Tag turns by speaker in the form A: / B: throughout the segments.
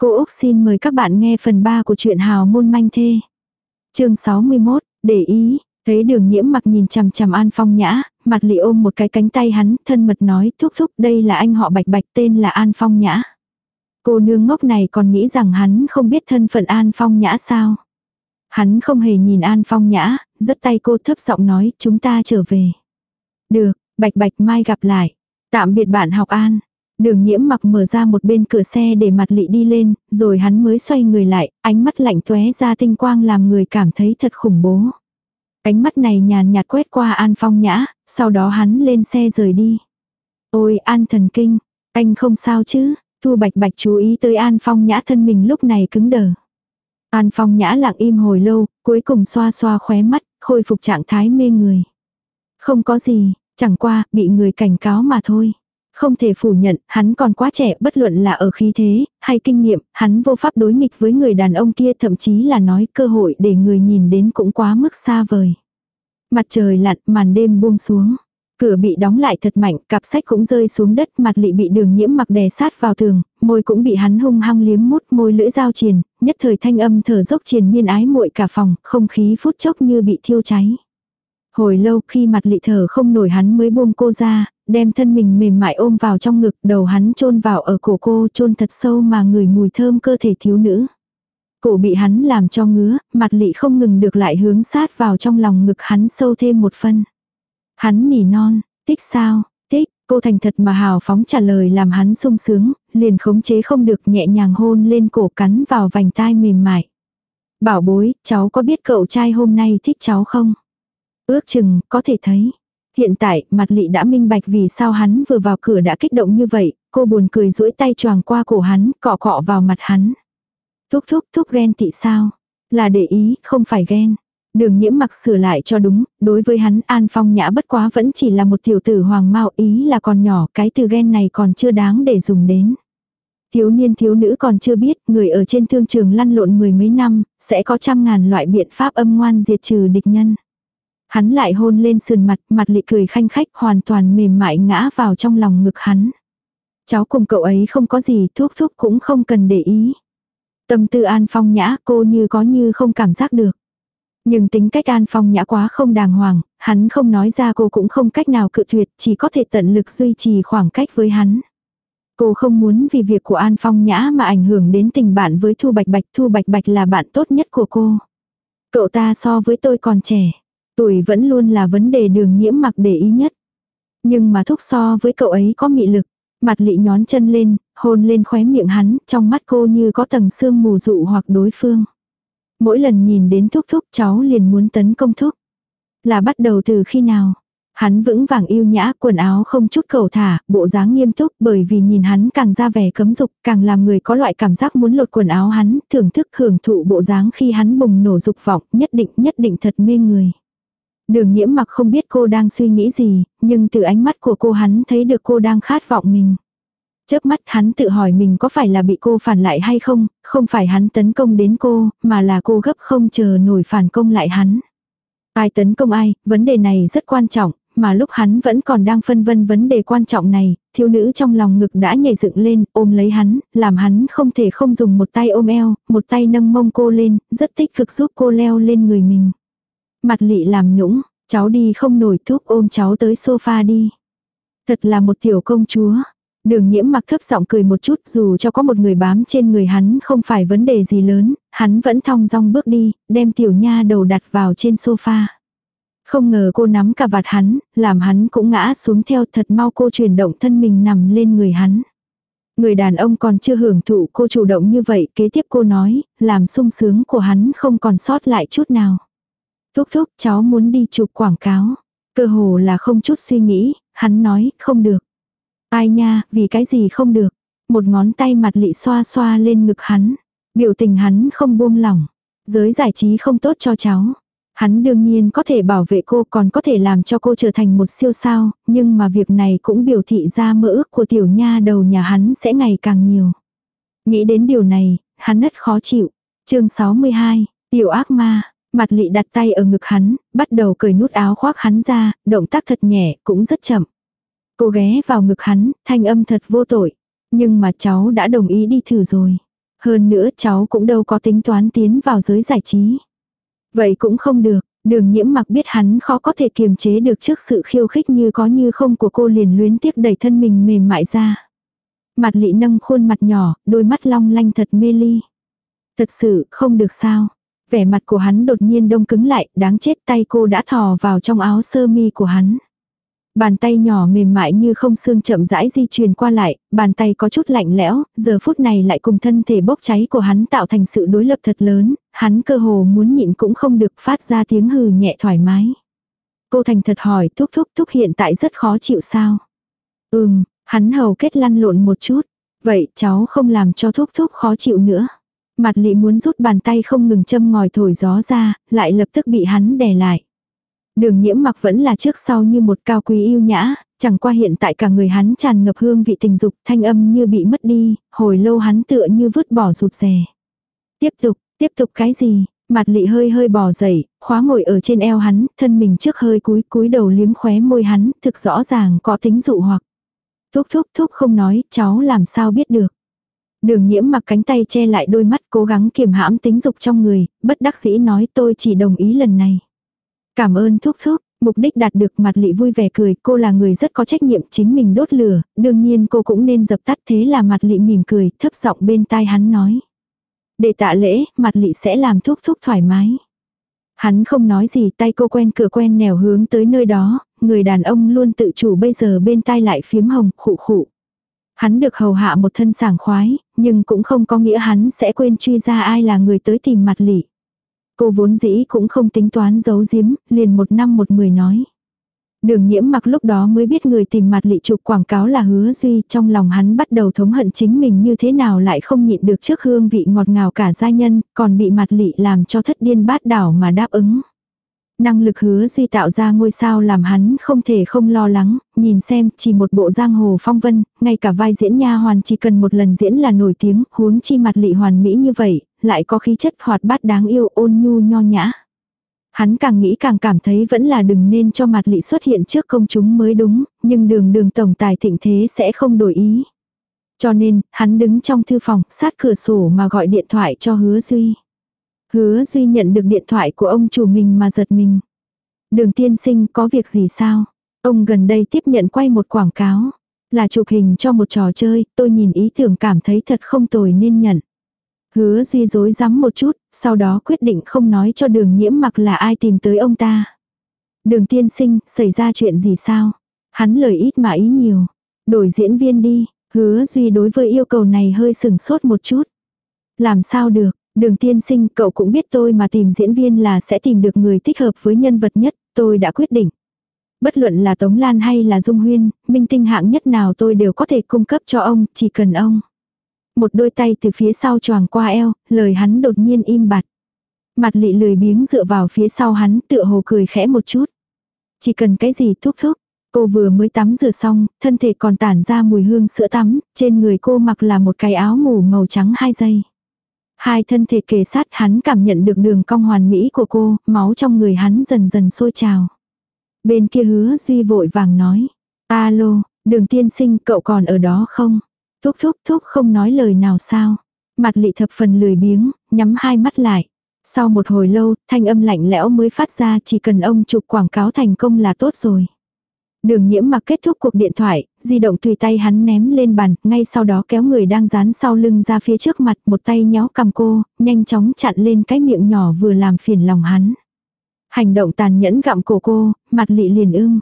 A: Cô Úc xin mời các bạn nghe phần 3 của truyện Hào môn manh thê. chương 61, để ý, thấy đường nhiễm mặc nhìn chằm chằm An Phong Nhã, mặt lì ôm một cái cánh tay hắn, thân mật nói thúc thúc đây là anh họ bạch bạch tên là An Phong Nhã. Cô nương ngốc này còn nghĩ rằng hắn không biết thân phận An Phong Nhã sao. Hắn không hề nhìn An Phong Nhã, giật tay cô thấp giọng nói chúng ta trở về. Được, bạch bạch mai gặp lại. Tạm biệt bạn học An. Đường nhiễm mặc mở ra một bên cửa xe để mặt lị đi lên, rồi hắn mới xoay người lại, ánh mắt lạnh tóe ra tinh quang làm người cảm thấy thật khủng bố. Ánh mắt này nhàn nhạt quét qua An Phong Nhã, sau đó hắn lên xe rời đi. Ôi An thần kinh, anh không sao chứ, Thu Bạch Bạch chú ý tới An Phong Nhã thân mình lúc này cứng đờ. An Phong Nhã lặng im hồi lâu, cuối cùng xoa xoa khóe mắt, khôi phục trạng thái mê người. Không có gì, chẳng qua, bị người cảnh cáo mà thôi. Không thể phủ nhận, hắn còn quá trẻ, bất luận là ở khí thế, hay kinh nghiệm, hắn vô pháp đối nghịch với người đàn ông kia thậm chí là nói cơ hội để người nhìn đến cũng quá mức xa vời. Mặt trời lặn, màn đêm buông xuống. Cửa bị đóng lại thật mạnh, cặp sách cũng rơi xuống đất, mặt lị bị đường nhiễm mặc đè sát vào tường, môi cũng bị hắn hung hăng liếm mút môi lưỡi dao triền, nhất thời thanh âm thở dốc triền miên ái muội cả phòng, không khí phút chốc như bị thiêu cháy. Hồi lâu khi mặt lị thở không nổi hắn mới buông cô ra, đem thân mình mềm mại ôm vào trong ngực, đầu hắn chôn vào ở cổ cô chôn thật sâu mà người mùi thơm cơ thể thiếu nữ. Cổ bị hắn làm cho ngứa, mặt lị không ngừng được lại hướng sát vào trong lòng ngực hắn sâu thêm một phân. Hắn nỉ non, tích sao, tích, cô thành thật mà hào phóng trả lời làm hắn sung sướng, liền khống chế không được nhẹ nhàng hôn lên cổ cắn vào vành tai mềm mại. Bảo bối, cháu có biết cậu trai hôm nay thích cháu không? Ước chừng, có thể thấy. Hiện tại, mặt lị đã minh bạch vì sao hắn vừa vào cửa đã kích động như vậy, cô buồn cười duỗi tay choàng qua cổ hắn, cọ cọ vào mặt hắn. Thúc thúc thúc ghen tị sao? Là để ý, không phải ghen. Đường nhiễm mặc sửa lại cho đúng, đối với hắn An Phong Nhã bất quá vẫn chỉ là một tiểu tử hoàng mao ý là còn nhỏ, cái từ ghen này còn chưa đáng để dùng đến. Thiếu niên thiếu nữ còn chưa biết, người ở trên thương trường lăn lộn mười mấy năm, sẽ có trăm ngàn loại biện pháp âm ngoan diệt trừ địch nhân. Hắn lại hôn lên sườn mặt, mặt lị cười khanh khách hoàn toàn mềm mại ngã vào trong lòng ngực hắn. Cháu cùng cậu ấy không có gì thuốc thuốc cũng không cần để ý. Tâm tư an phong nhã cô như có như không cảm giác được. Nhưng tính cách an phong nhã quá không đàng hoàng, hắn không nói ra cô cũng không cách nào cự tuyệt, chỉ có thể tận lực duy trì khoảng cách với hắn. Cô không muốn vì việc của An Phong Nhã mà ảnh hưởng đến tình bạn với Thu Bạch Bạch. Thu Bạch Bạch là bạn tốt nhất của cô. Cậu ta so với tôi còn trẻ. Tuổi vẫn luôn là vấn đề đường nhiễm mặc để ý nhất. Nhưng mà thúc so với cậu ấy có mị lực. Mặt lị nhón chân lên, hôn lên khóe miệng hắn, trong mắt cô như có tầng sương mù dụ hoặc đối phương. Mỗi lần nhìn đến thúc thúc cháu liền muốn tấn công thúc. Là bắt đầu từ khi nào? Hắn vững vàng yêu nhã, quần áo không chút cầu thả, bộ dáng nghiêm túc bởi vì nhìn hắn càng ra vẻ cấm dục, càng làm người có loại cảm giác muốn lột quần áo hắn, thưởng thức hưởng thụ bộ dáng khi hắn bùng nổ dục vọng, nhất định nhất định thật mê người. Đường nhiễm mặc không biết cô đang suy nghĩ gì, nhưng từ ánh mắt của cô hắn thấy được cô đang khát vọng mình. Chớp mắt hắn tự hỏi mình có phải là bị cô phản lại hay không, không phải hắn tấn công đến cô, mà là cô gấp không chờ nổi phản công lại hắn. Ai tấn công ai, vấn đề này rất quan trọng, mà lúc hắn vẫn còn đang phân vân vấn đề quan trọng này, thiếu nữ trong lòng ngực đã nhảy dựng lên, ôm lấy hắn, làm hắn không thể không dùng một tay ôm eo, một tay nâng mông cô lên, rất tích cực giúp cô leo lên người mình. Mặt lị làm nũng, cháu đi không nổi thuốc ôm cháu tới sofa đi. Thật là một tiểu công chúa. Đường nhiễm mặc thấp giọng cười một chút dù cho có một người bám trên người hắn không phải vấn đề gì lớn, hắn vẫn thong dong bước đi, đem tiểu nha đầu đặt vào trên sofa. Không ngờ cô nắm cả vạt hắn, làm hắn cũng ngã xuống theo thật mau cô chuyển động thân mình nằm lên người hắn. Người đàn ông còn chưa hưởng thụ cô chủ động như vậy, kế tiếp cô nói, làm sung sướng của hắn không còn sót lại chút nào. Thúc thúc cháu muốn đi chụp quảng cáo. Cơ hồ là không chút suy nghĩ, hắn nói, không được. Ai nha, vì cái gì không được. Một ngón tay mặt lị xoa xoa lên ngực hắn. Biểu tình hắn không buông lỏng. Giới giải trí không tốt cho cháu. Hắn đương nhiên có thể bảo vệ cô còn có thể làm cho cô trở thành một siêu sao, nhưng mà việc này cũng biểu thị ra mơ ước của tiểu nha đầu nhà hắn sẽ ngày càng nhiều. Nghĩ đến điều này, hắn rất khó chịu. chương 62, tiểu ác ma, Mặt lị đặt tay ở ngực hắn, bắt đầu cởi nút áo khoác hắn ra, động tác thật nhẹ, cũng rất chậm. Cô ghé vào ngực hắn, thanh âm thật vô tội. Nhưng mà cháu đã đồng ý đi thử rồi. Hơn nữa cháu cũng đâu có tính toán tiến vào giới giải trí. Vậy cũng không được, đường nhiễm mặc biết hắn khó có thể kiềm chế được trước sự khiêu khích như có như không của cô liền luyến tiếc đẩy thân mình mềm mại ra. Mặt lị nâng khuôn mặt nhỏ, đôi mắt long lanh thật mê ly. Thật sự không được sao. Vẻ mặt của hắn đột nhiên đông cứng lại, đáng chết tay cô đã thò vào trong áo sơ mi của hắn. Bàn tay nhỏ mềm mại như không xương chậm rãi di chuyển qua lại, bàn tay có chút lạnh lẽo, giờ phút này lại cùng thân thể bốc cháy của hắn tạo thành sự đối lập thật lớn, hắn cơ hồ muốn nhịn cũng không được phát ra tiếng hừ nhẹ thoải mái. Cô thành thật hỏi thúc thúc thúc hiện tại rất khó chịu sao? Ừm, hắn hầu kết lăn lộn một chút. Vậy cháu không làm cho thúc thúc khó chịu nữa. Mặt lị muốn rút bàn tay không ngừng châm ngòi thổi gió ra, lại lập tức bị hắn đè lại. Đường nhiễm mặc vẫn là trước sau như một cao quý yêu nhã, chẳng qua hiện tại cả người hắn tràn ngập hương vị tình dục, thanh âm như bị mất đi, hồi lâu hắn tựa như vứt bỏ rụt rè. Tiếp tục, tiếp tục cái gì? Mặt lị hơi hơi bò dậy, khóa ngồi ở trên eo hắn, thân mình trước hơi cúi cúi đầu liếm khóe môi hắn, thực rõ ràng có tính dụ hoặc. Thúc thúc thúc không nói, cháu làm sao biết được. Đường nhiễm mặc cánh tay che lại đôi mắt cố gắng kiềm hãm tính dục trong người, bất đắc dĩ nói tôi chỉ đồng ý lần này. Cảm ơn thúc thúc, mục đích đạt được mặt lị vui vẻ cười, cô là người rất có trách nhiệm chính mình đốt lửa, đương nhiên cô cũng nên dập tắt thế là mặt lị mỉm cười, thấp giọng bên tai hắn nói. Để tạ lễ, mặt lị sẽ làm thúc thúc thoải mái. Hắn không nói gì tay cô quen cửa quen nẻo hướng tới nơi đó, người đàn ông luôn tự chủ bây giờ bên tai lại phiếm hồng, khụ khụ. Hắn được hầu hạ một thân sảng khoái, nhưng cũng không có nghĩa hắn sẽ quên truy ra ai là người tới tìm mặt lị. Cô vốn dĩ cũng không tính toán giấu giếm, liền một năm một mười nói. Đường nhiễm mặc lúc đó mới biết người tìm mặt lị chụp quảng cáo là hứa duy, trong lòng hắn bắt đầu thống hận chính mình như thế nào lại không nhịn được trước hương vị ngọt ngào cả gia nhân, còn bị mặt lị làm cho thất điên bát đảo mà đáp ứng. Năng lực hứa duy tạo ra ngôi sao làm hắn không thể không lo lắng, nhìn xem chỉ một bộ giang hồ phong vân, ngay cả vai diễn nha hoàn chỉ cần một lần diễn là nổi tiếng, huống chi mặt lị hoàn mỹ như vậy, lại có khí chất hoạt bát đáng yêu ôn nhu nho nhã. Hắn càng nghĩ càng cảm thấy vẫn là đừng nên cho mặt lị xuất hiện trước công chúng mới đúng, nhưng đường đường tổng tài thịnh thế sẽ không đổi ý. Cho nên, hắn đứng trong thư phòng, sát cửa sổ mà gọi điện thoại cho hứa Duy. Hứa Duy nhận được điện thoại của ông chủ mình mà giật mình. Đường tiên sinh có việc gì sao? Ông gần đây tiếp nhận quay một quảng cáo. Là chụp hình cho một trò chơi, tôi nhìn ý tưởng cảm thấy thật không tồi nên nhận. Hứa Duy dối rắm một chút, sau đó quyết định không nói cho đường nhiễm mặc là ai tìm tới ông ta. Đường tiên sinh, xảy ra chuyện gì sao? Hắn lời ít mà ý nhiều. Đổi diễn viên đi, hứa Duy đối với yêu cầu này hơi sừng sốt một chút. Làm sao được, đường tiên sinh cậu cũng biết tôi mà tìm diễn viên là sẽ tìm được người thích hợp với nhân vật nhất, tôi đã quyết định. Bất luận là Tống Lan hay là Dung Huyên, minh tinh hạng nhất nào tôi đều có thể cung cấp cho ông, chỉ cần ông một đôi tay từ phía sau choàng qua eo, lời hắn đột nhiên im bặt. Mặt lị lười biếng dựa vào phía sau hắn tựa hồ cười khẽ một chút. Chỉ cần cái gì thúc thúc. Cô vừa mới tắm rửa xong, thân thể còn tản ra mùi hương sữa tắm, trên người cô mặc là một cái áo ngủ màu trắng hai giây. Hai thân thể kề sát hắn cảm nhận được đường cong hoàn mỹ của cô, máu trong người hắn dần dần sôi trào. Bên kia hứa duy vội vàng nói. Alo, đường tiên sinh cậu còn ở đó không? Thúc thúc thúc không nói lời nào sao. Mặt lị thập phần lười biếng, nhắm hai mắt lại. Sau một hồi lâu, thanh âm lạnh lẽo mới phát ra chỉ cần ông chụp quảng cáo thành công là tốt rồi. Đường nhiễm mặc kết thúc cuộc điện thoại, di động tùy tay hắn ném lên bàn, ngay sau đó kéo người đang dán sau lưng ra phía trước mặt, một tay nhéo cầm cô, nhanh chóng chặn lên cái miệng nhỏ vừa làm phiền lòng hắn. Hành động tàn nhẫn gặm cổ cô, mặt lị liền ưng.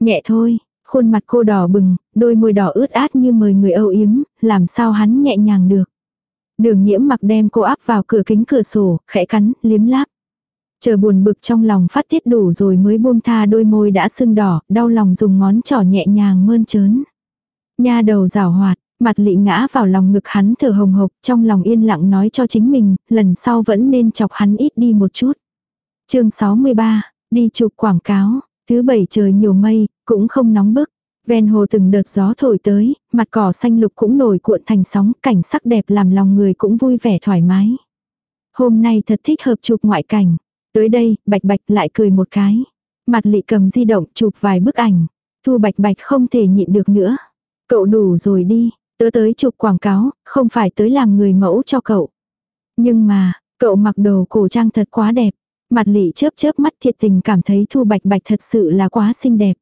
A: Nhẹ thôi, Khuôn mặt cô đỏ bừng, đôi môi đỏ ướt át như mời người âu yếm, làm sao hắn nhẹ nhàng được. Đường nhiễm mặc đem cô áp vào cửa kính cửa sổ, khẽ cắn, liếm láp. Chờ buồn bực trong lòng phát tiết đủ rồi mới buông tha đôi môi đã sưng đỏ, đau lòng dùng ngón trỏ nhẹ nhàng mơn trớn. Nha đầu rào hoạt, mặt lị ngã vào lòng ngực hắn thở hồng hộc, trong lòng yên lặng nói cho chính mình, lần sau vẫn nên chọc hắn ít đi một chút. chương 63, đi chụp quảng cáo, Thứ bảy trời nhiều mây, cũng không nóng bức. Ven hồ từng đợt gió thổi tới, mặt cỏ xanh lục cũng nổi cuộn thành sóng, cảnh sắc đẹp làm lòng người cũng vui vẻ thoải mái. Hôm nay thật thích hợp chụp ngoại cảnh. Tới đây, bạch bạch lại cười một cái. Mặt lị cầm di động chụp vài bức ảnh. Thu bạch bạch không thể nhịn được nữa. Cậu đủ rồi đi. Tớ tới chụp quảng cáo, không phải tới làm người mẫu cho cậu. Nhưng mà, cậu mặc đồ cổ trang thật quá đẹp. Mặt lị chớp chớp mắt thiệt tình cảm thấy Thu Bạch Bạch thật sự là quá xinh đẹp.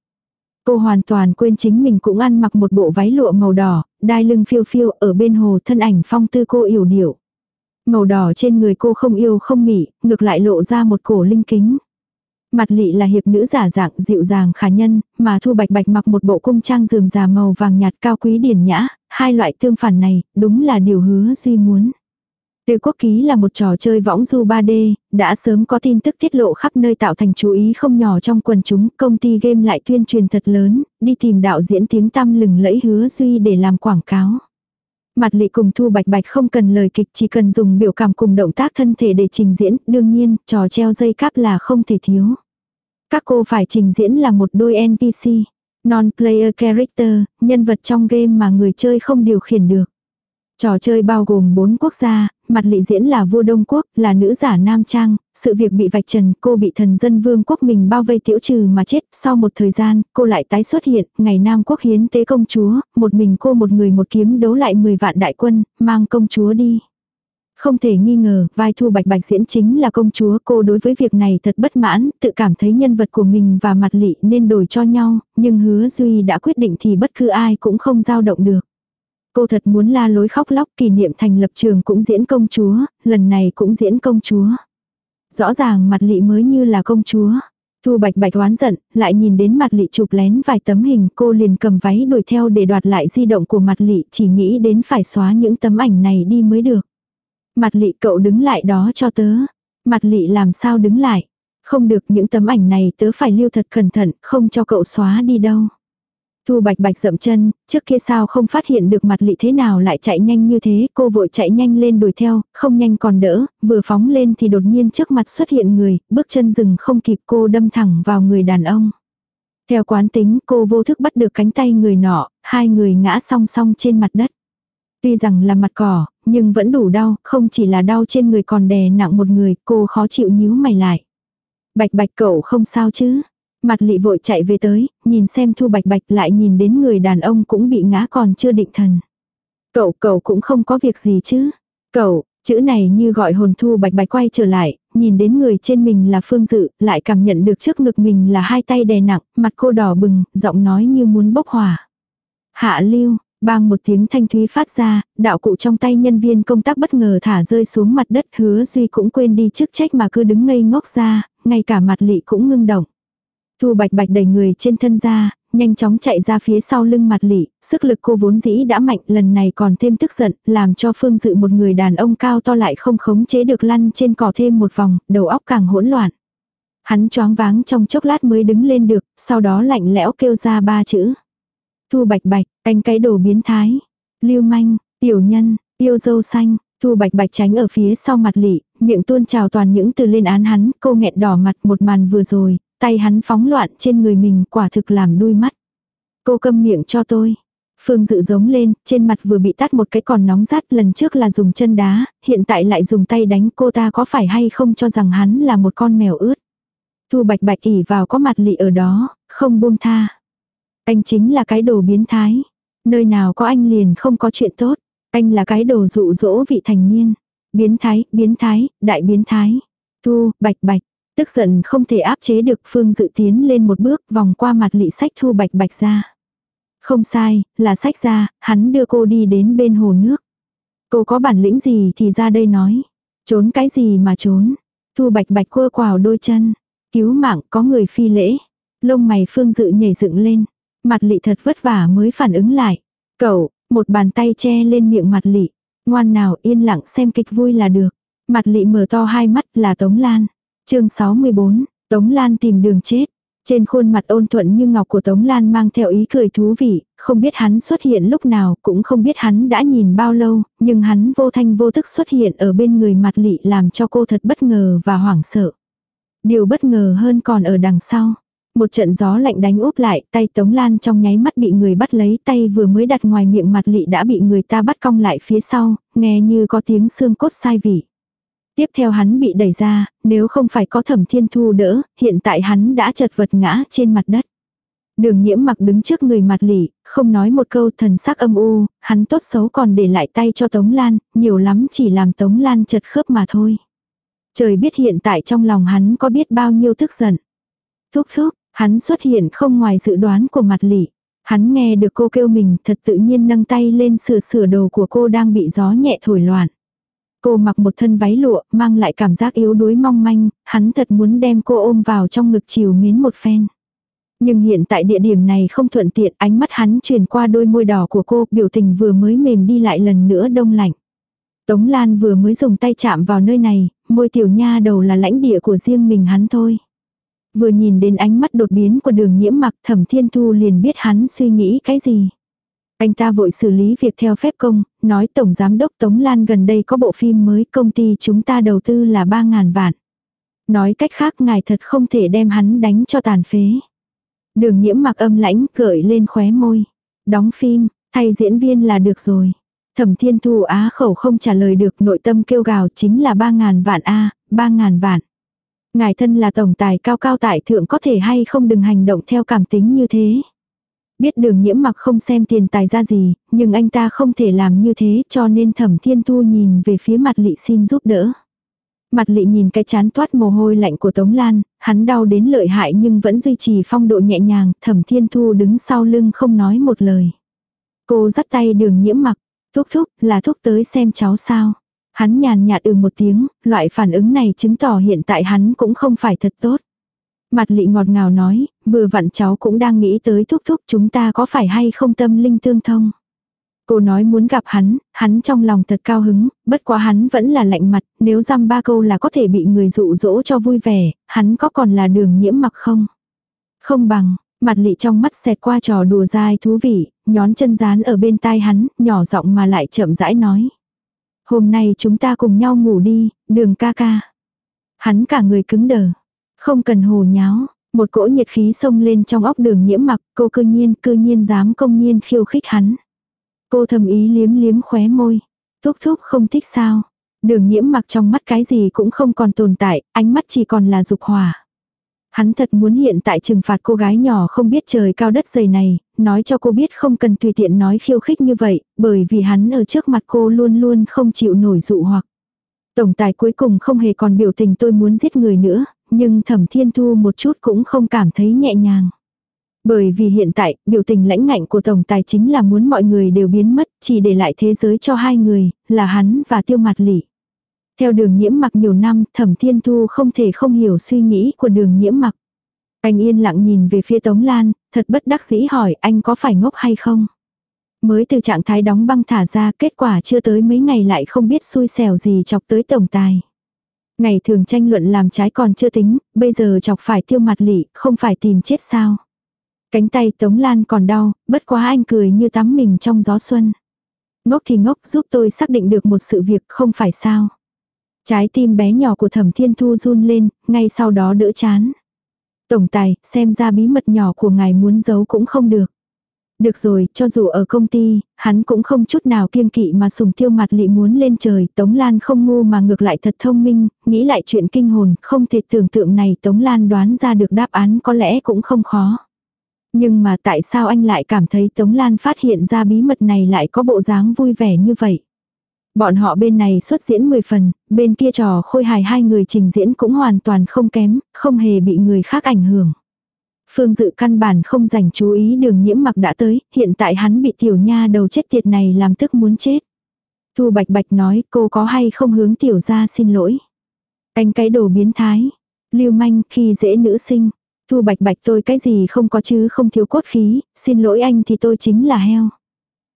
A: Cô hoàn toàn quên chính mình cũng ăn mặc một bộ váy lụa màu đỏ, đai lưng phiêu phiêu ở bên hồ thân ảnh phong tư cô yểu điệu. Màu đỏ trên người cô không yêu không mị ngược lại lộ ra một cổ linh kính. Mặt lị là hiệp nữ giả dạng dịu dàng khả nhân, mà Thu Bạch Bạch mặc một bộ cung trang rườm rà màu vàng nhạt cao quý điển nhã, hai loại tương phản này, đúng là điều hứa duy muốn. Từ quốc ký là một trò chơi võng du 3D, đã sớm có tin tức tiết lộ khắp nơi tạo thành chú ý không nhỏ trong quần chúng, công ty game lại tuyên truyền thật lớn, đi tìm đạo diễn tiếng tăm lừng lẫy hứa duy để làm quảng cáo. Mặt lị cùng Thu Bạch Bạch không cần lời kịch chỉ cần dùng biểu cảm cùng động tác thân thể để trình diễn, đương nhiên, trò treo dây cáp là không thể thiếu. Các cô phải trình diễn là một đôi NPC, non-player character, nhân vật trong game mà người chơi không điều khiển được. Trò chơi bao gồm 4 quốc gia, mặt lị diễn là vua Đông Quốc, là nữ giả Nam Trang, sự việc bị vạch trần, cô bị thần dân vương quốc mình bao vây tiểu trừ mà chết, sau một thời gian, cô lại tái xuất hiện, ngày Nam Quốc hiến tế công chúa, một mình cô một người một kiếm đấu lại 10 vạn đại quân, mang công chúa đi. Không thể nghi ngờ, vai Thu Bạch Bạch diễn chính là công chúa cô đối với việc này thật bất mãn, tự cảm thấy nhân vật của mình và mặt lị nên đổi cho nhau, nhưng hứa Duy đã quyết định thì bất cứ ai cũng không dao động được. Cô thật muốn la lối khóc lóc kỷ niệm thành lập trường cũng diễn công chúa, lần này cũng diễn công chúa. Rõ ràng mặt lị mới như là công chúa. Thu bạch bạch oán giận, lại nhìn đến mặt lị chụp lén vài tấm hình cô liền cầm váy đuổi theo để đoạt lại di động của mặt lị chỉ nghĩ đến phải xóa những tấm ảnh này đi mới được. Mặt lị cậu đứng lại đó cho tớ. Mặt lị làm sao đứng lại. Không được những tấm ảnh này tớ phải lưu thật cẩn thận, không cho cậu xóa đi đâu. Thu bạch bạch dậm chân, trước kia sao không phát hiện được mặt lị thế nào lại chạy nhanh như thế, cô vội chạy nhanh lên đuổi theo, không nhanh còn đỡ, vừa phóng lên thì đột nhiên trước mặt xuất hiện người, bước chân dừng không kịp cô đâm thẳng vào người đàn ông. Theo quán tính cô vô thức bắt được cánh tay người nọ, hai người ngã song song trên mặt đất. Tuy rằng là mặt cỏ, nhưng vẫn đủ đau, không chỉ là đau trên người còn đè nặng một người, cô khó chịu nhíu mày lại. Bạch bạch cậu không sao chứ? Mặt lị vội chạy về tới, nhìn xem thu bạch bạch lại nhìn đến người đàn ông cũng bị ngã còn chưa định thần. Cậu, cậu cũng không có việc gì chứ. Cậu, chữ này như gọi hồn thu bạch bạch quay trở lại, nhìn đến người trên mình là phương dự, lại cảm nhận được trước ngực mình là hai tay đè nặng, mặt cô đỏ bừng, giọng nói như muốn bốc hỏa. Hạ lưu, bang một tiếng thanh thúy phát ra, đạo cụ trong tay nhân viên công tác bất ngờ thả rơi xuống mặt đất hứa duy cũng quên đi chức trách mà cứ đứng ngây ngốc ra, ngay cả mặt lị cũng ngưng động. Thu bạch bạch đẩy người trên thân ra, nhanh chóng chạy ra phía sau lưng mặt lị, sức lực cô vốn dĩ đã mạnh lần này còn thêm tức giận, làm cho phương dự một người đàn ông cao to lại không khống chế được lăn trên cỏ thêm một vòng, đầu óc càng hỗn loạn. Hắn choáng váng trong chốc lát mới đứng lên được, sau đó lạnh lẽo kêu ra ba chữ. Thu bạch bạch, anh cái đồ biến thái. Lưu manh, tiểu nhân, yêu dâu xanh, Thu bạch bạch tránh ở phía sau mặt lị, miệng tuôn trào toàn những từ lên án hắn, cô nghẹn đỏ mặt một màn vừa rồi, tay hắn phóng loạn trên người mình quả thực làm đuôi mắt. Cô câm miệng cho tôi. Phương dự giống lên, trên mặt vừa bị tắt một cái còn nóng rát lần trước là dùng chân đá, hiện tại lại dùng tay đánh cô ta có phải hay không cho rằng hắn là một con mèo ướt. Thu bạch bạch ỉ vào có mặt lị ở đó, không buông tha. Anh chính là cái đồ biến thái. Nơi nào có anh liền không có chuyện tốt. Anh là cái đồ dụ dỗ vị thành niên. Biến thái, biến thái, đại biến thái. Thu, bạch bạch, Tức giận không thể áp chế được Phương dự tiến lên một bước vòng qua mặt lị sách thu bạch bạch ra. Không sai, là sách ra, hắn đưa cô đi đến bên hồ nước. Cô có bản lĩnh gì thì ra đây nói. Trốn cái gì mà trốn. Thu bạch bạch cua quào đôi chân. Cứu mạng có người phi lễ. Lông mày phương dự nhảy dựng lên. Mặt lị thật vất vả mới phản ứng lại. Cậu, một bàn tay che lên miệng mặt lị. Ngoan nào yên lặng xem kịch vui là được. Mặt lị mở to hai mắt là Tống Lan chương 64, Tống Lan tìm đường chết. Trên khuôn mặt ôn thuận như ngọc của Tống Lan mang theo ý cười thú vị, không biết hắn xuất hiện lúc nào, cũng không biết hắn đã nhìn bao lâu, nhưng hắn vô thanh vô thức xuất hiện ở bên người mặt lị làm cho cô thật bất ngờ và hoảng sợ. Điều bất ngờ hơn còn ở đằng sau. Một trận gió lạnh đánh úp lại, tay Tống Lan trong nháy mắt bị người bắt lấy, tay vừa mới đặt ngoài miệng mặt lị đã bị người ta bắt cong lại phía sau, nghe như có tiếng xương cốt sai vị. Tiếp theo hắn bị đẩy ra, nếu không phải có thẩm thiên thu đỡ, hiện tại hắn đã chật vật ngã trên mặt đất. Đường nhiễm mặc đứng trước người mặt lỉ, không nói một câu thần sắc âm u, hắn tốt xấu còn để lại tay cho Tống Lan, nhiều lắm chỉ làm Tống Lan chật khớp mà thôi. Trời biết hiện tại trong lòng hắn có biết bao nhiêu tức giận. Thúc thúc, hắn xuất hiện không ngoài dự đoán của mặt lỉ. Hắn nghe được cô kêu mình thật tự nhiên nâng tay lên sửa sửa đồ của cô đang bị gió nhẹ thổi loạn. Cô mặc một thân váy lụa, mang lại cảm giác yếu đuối mong manh, hắn thật muốn đem cô ôm vào trong ngực chiều miến một phen. Nhưng hiện tại địa điểm này không thuận tiện, ánh mắt hắn truyền qua đôi môi đỏ của cô, biểu tình vừa mới mềm đi lại lần nữa đông lạnh. Tống Lan vừa mới dùng tay chạm vào nơi này, môi tiểu nha đầu là lãnh địa của riêng mình hắn thôi. Vừa nhìn đến ánh mắt đột biến của đường nhiễm mặc thẩm thiên thu liền biết hắn suy nghĩ cái gì. Anh ta vội xử lý việc theo phép công, nói Tổng Giám đốc Tống Lan gần đây có bộ phim mới công ty chúng ta đầu tư là 3.000 vạn. Nói cách khác ngài thật không thể đem hắn đánh cho tàn phế. Đường nhiễm mặc âm lãnh cởi lên khóe môi. Đóng phim, thay diễn viên là được rồi. Thẩm thiên thu á khẩu không trả lời được nội tâm kêu gào chính là 3.000 vạn A, 3.000 vạn. Ngài thân là tổng tài cao cao tại thượng có thể hay không đừng hành động theo cảm tính như thế. Biết đường nhiễm mặc không xem tiền tài ra gì, nhưng anh ta không thể làm như thế cho nên thẩm thiên thu nhìn về phía mặt lị xin giúp đỡ. Mặt lị nhìn cái chán toát mồ hôi lạnh của Tống Lan, hắn đau đến lợi hại nhưng vẫn duy trì phong độ nhẹ nhàng, thẩm thiên thu đứng sau lưng không nói một lời. Cô dắt tay đường nhiễm mặc, thúc thúc là thúc tới xem cháu sao. Hắn nhàn nhạt ừ một tiếng, loại phản ứng này chứng tỏ hiện tại hắn cũng không phải thật tốt. Mặt lị ngọt ngào nói, vừa vặn cháu cũng đang nghĩ tới thúc thúc chúng ta có phải hay không tâm linh tương thông. Cô nói muốn gặp hắn, hắn trong lòng thật cao hứng, bất quá hắn vẫn là lạnh mặt, nếu dăm ba câu là có thể bị người dụ dỗ cho vui vẻ, hắn có còn là đường nhiễm mặc không? Không bằng, mặt lị trong mắt xẹt qua trò đùa dai thú vị, nhón chân dán ở bên tai hắn, nhỏ giọng mà lại chậm rãi nói. Hôm nay chúng ta cùng nhau ngủ đi, đường ca ca. Hắn cả người cứng đờ. Không cần hồ nháo, một cỗ nhiệt khí xông lên trong óc đường nhiễm mặc, cô cư nhiên cư nhiên dám công nhiên khiêu khích hắn. Cô thầm ý liếm liếm khóe môi. Thúc thúc không thích sao. Đường nhiễm mặc trong mắt cái gì cũng không còn tồn tại, ánh mắt chỉ còn là dục hỏa. Hắn thật muốn hiện tại trừng phạt cô gái nhỏ không biết trời cao đất dày này, nói cho cô biết không cần tùy tiện nói khiêu khích như vậy, bởi vì hắn ở trước mặt cô luôn luôn không chịu nổi dụ hoặc. Tổng tài cuối cùng không hề còn biểu tình tôi muốn giết người nữa, nhưng thẩm thiên thu một chút cũng không cảm thấy nhẹ nhàng. Bởi vì hiện tại, biểu tình lãnh ngạnh của Tổng Tài chính là muốn mọi người đều biến mất, chỉ để lại thế giới cho hai người, là hắn và tiêu mặt lỉ. Theo đường nhiễm mặc nhiều năm, thẩm thiên thu không thể không hiểu suy nghĩ của đường nhiễm mặc. Anh yên lặng nhìn về phía Tống Lan, thật bất đắc dĩ hỏi anh có phải ngốc hay không. Mới từ trạng thái đóng băng thả ra kết quả chưa tới mấy ngày lại không biết xui xẻo gì chọc tới tổng tài. Ngày thường tranh luận làm trái còn chưa tính, bây giờ chọc phải tiêu mặt lị, không phải tìm chết sao. Cánh tay Tống Lan còn đau, bất quá anh cười như tắm mình trong gió xuân. Ngốc thì ngốc giúp tôi xác định được một sự việc không phải sao. Trái tim bé nhỏ của thẩm thiên thu run lên, ngay sau đó đỡ chán. Tổng tài, xem ra bí mật nhỏ của ngài muốn giấu cũng không được. Được rồi, cho dù ở công ty, hắn cũng không chút nào kiêng kỵ mà sùng tiêu mặt lị muốn lên trời, Tống Lan không ngu mà ngược lại thật thông minh, nghĩ lại chuyện kinh hồn, không thể tưởng tượng này Tống Lan đoán ra được đáp án có lẽ cũng không khó. Nhưng mà tại sao anh lại cảm thấy Tống Lan phát hiện ra bí mật này lại có bộ dáng vui vẻ như vậy? Bọn họ bên này xuất diễn 10 phần, bên kia trò khôi hài hai người trình diễn cũng hoàn toàn không kém, không hề bị người khác ảnh hưởng. Phương Dự căn bản không dành chú ý đường nhiễm mặc đã tới, hiện tại hắn bị tiểu nha đầu chết tiệt này làm tức muốn chết. Thu Bạch Bạch nói cô có hay không hướng tiểu ra xin lỗi. Anh cái đồ biến thái. Lưu manh khi dễ nữ sinh. Thu Bạch Bạch tôi cái gì không có chứ không thiếu cốt khí, xin lỗi anh thì tôi chính là heo.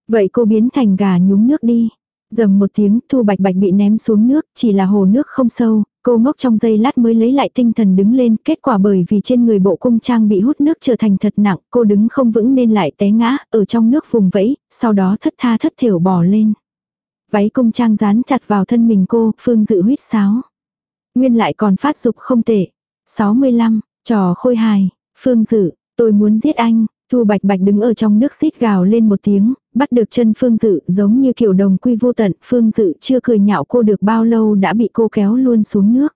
A: Vậy cô biến thành gà nhúng nước đi. Dầm một tiếng, Thu Bạch Bạch bị ném xuống nước, chỉ là hồ nước không sâu, cô ngốc trong giây lát mới lấy lại tinh thần đứng lên, kết quả bởi vì trên người bộ cung trang bị hút nước trở thành thật nặng, cô đứng không vững nên lại té ngã, ở trong nước vùng vẫy, sau đó thất tha thất thiểu bò lên. Váy cung trang dán chặt vào thân mình cô, phương dự huyết sáo. Nguyên lại còn phát dục không tệ. 65, trò khôi hài, phương dự, tôi muốn giết anh, Thu Bạch Bạch đứng ở trong nước xít gào lên một tiếng, bắt được chân Phương Dự giống như kiểu đồng quy vô tận, Phương Dự chưa cười nhạo cô được bao lâu đã bị cô kéo luôn xuống nước.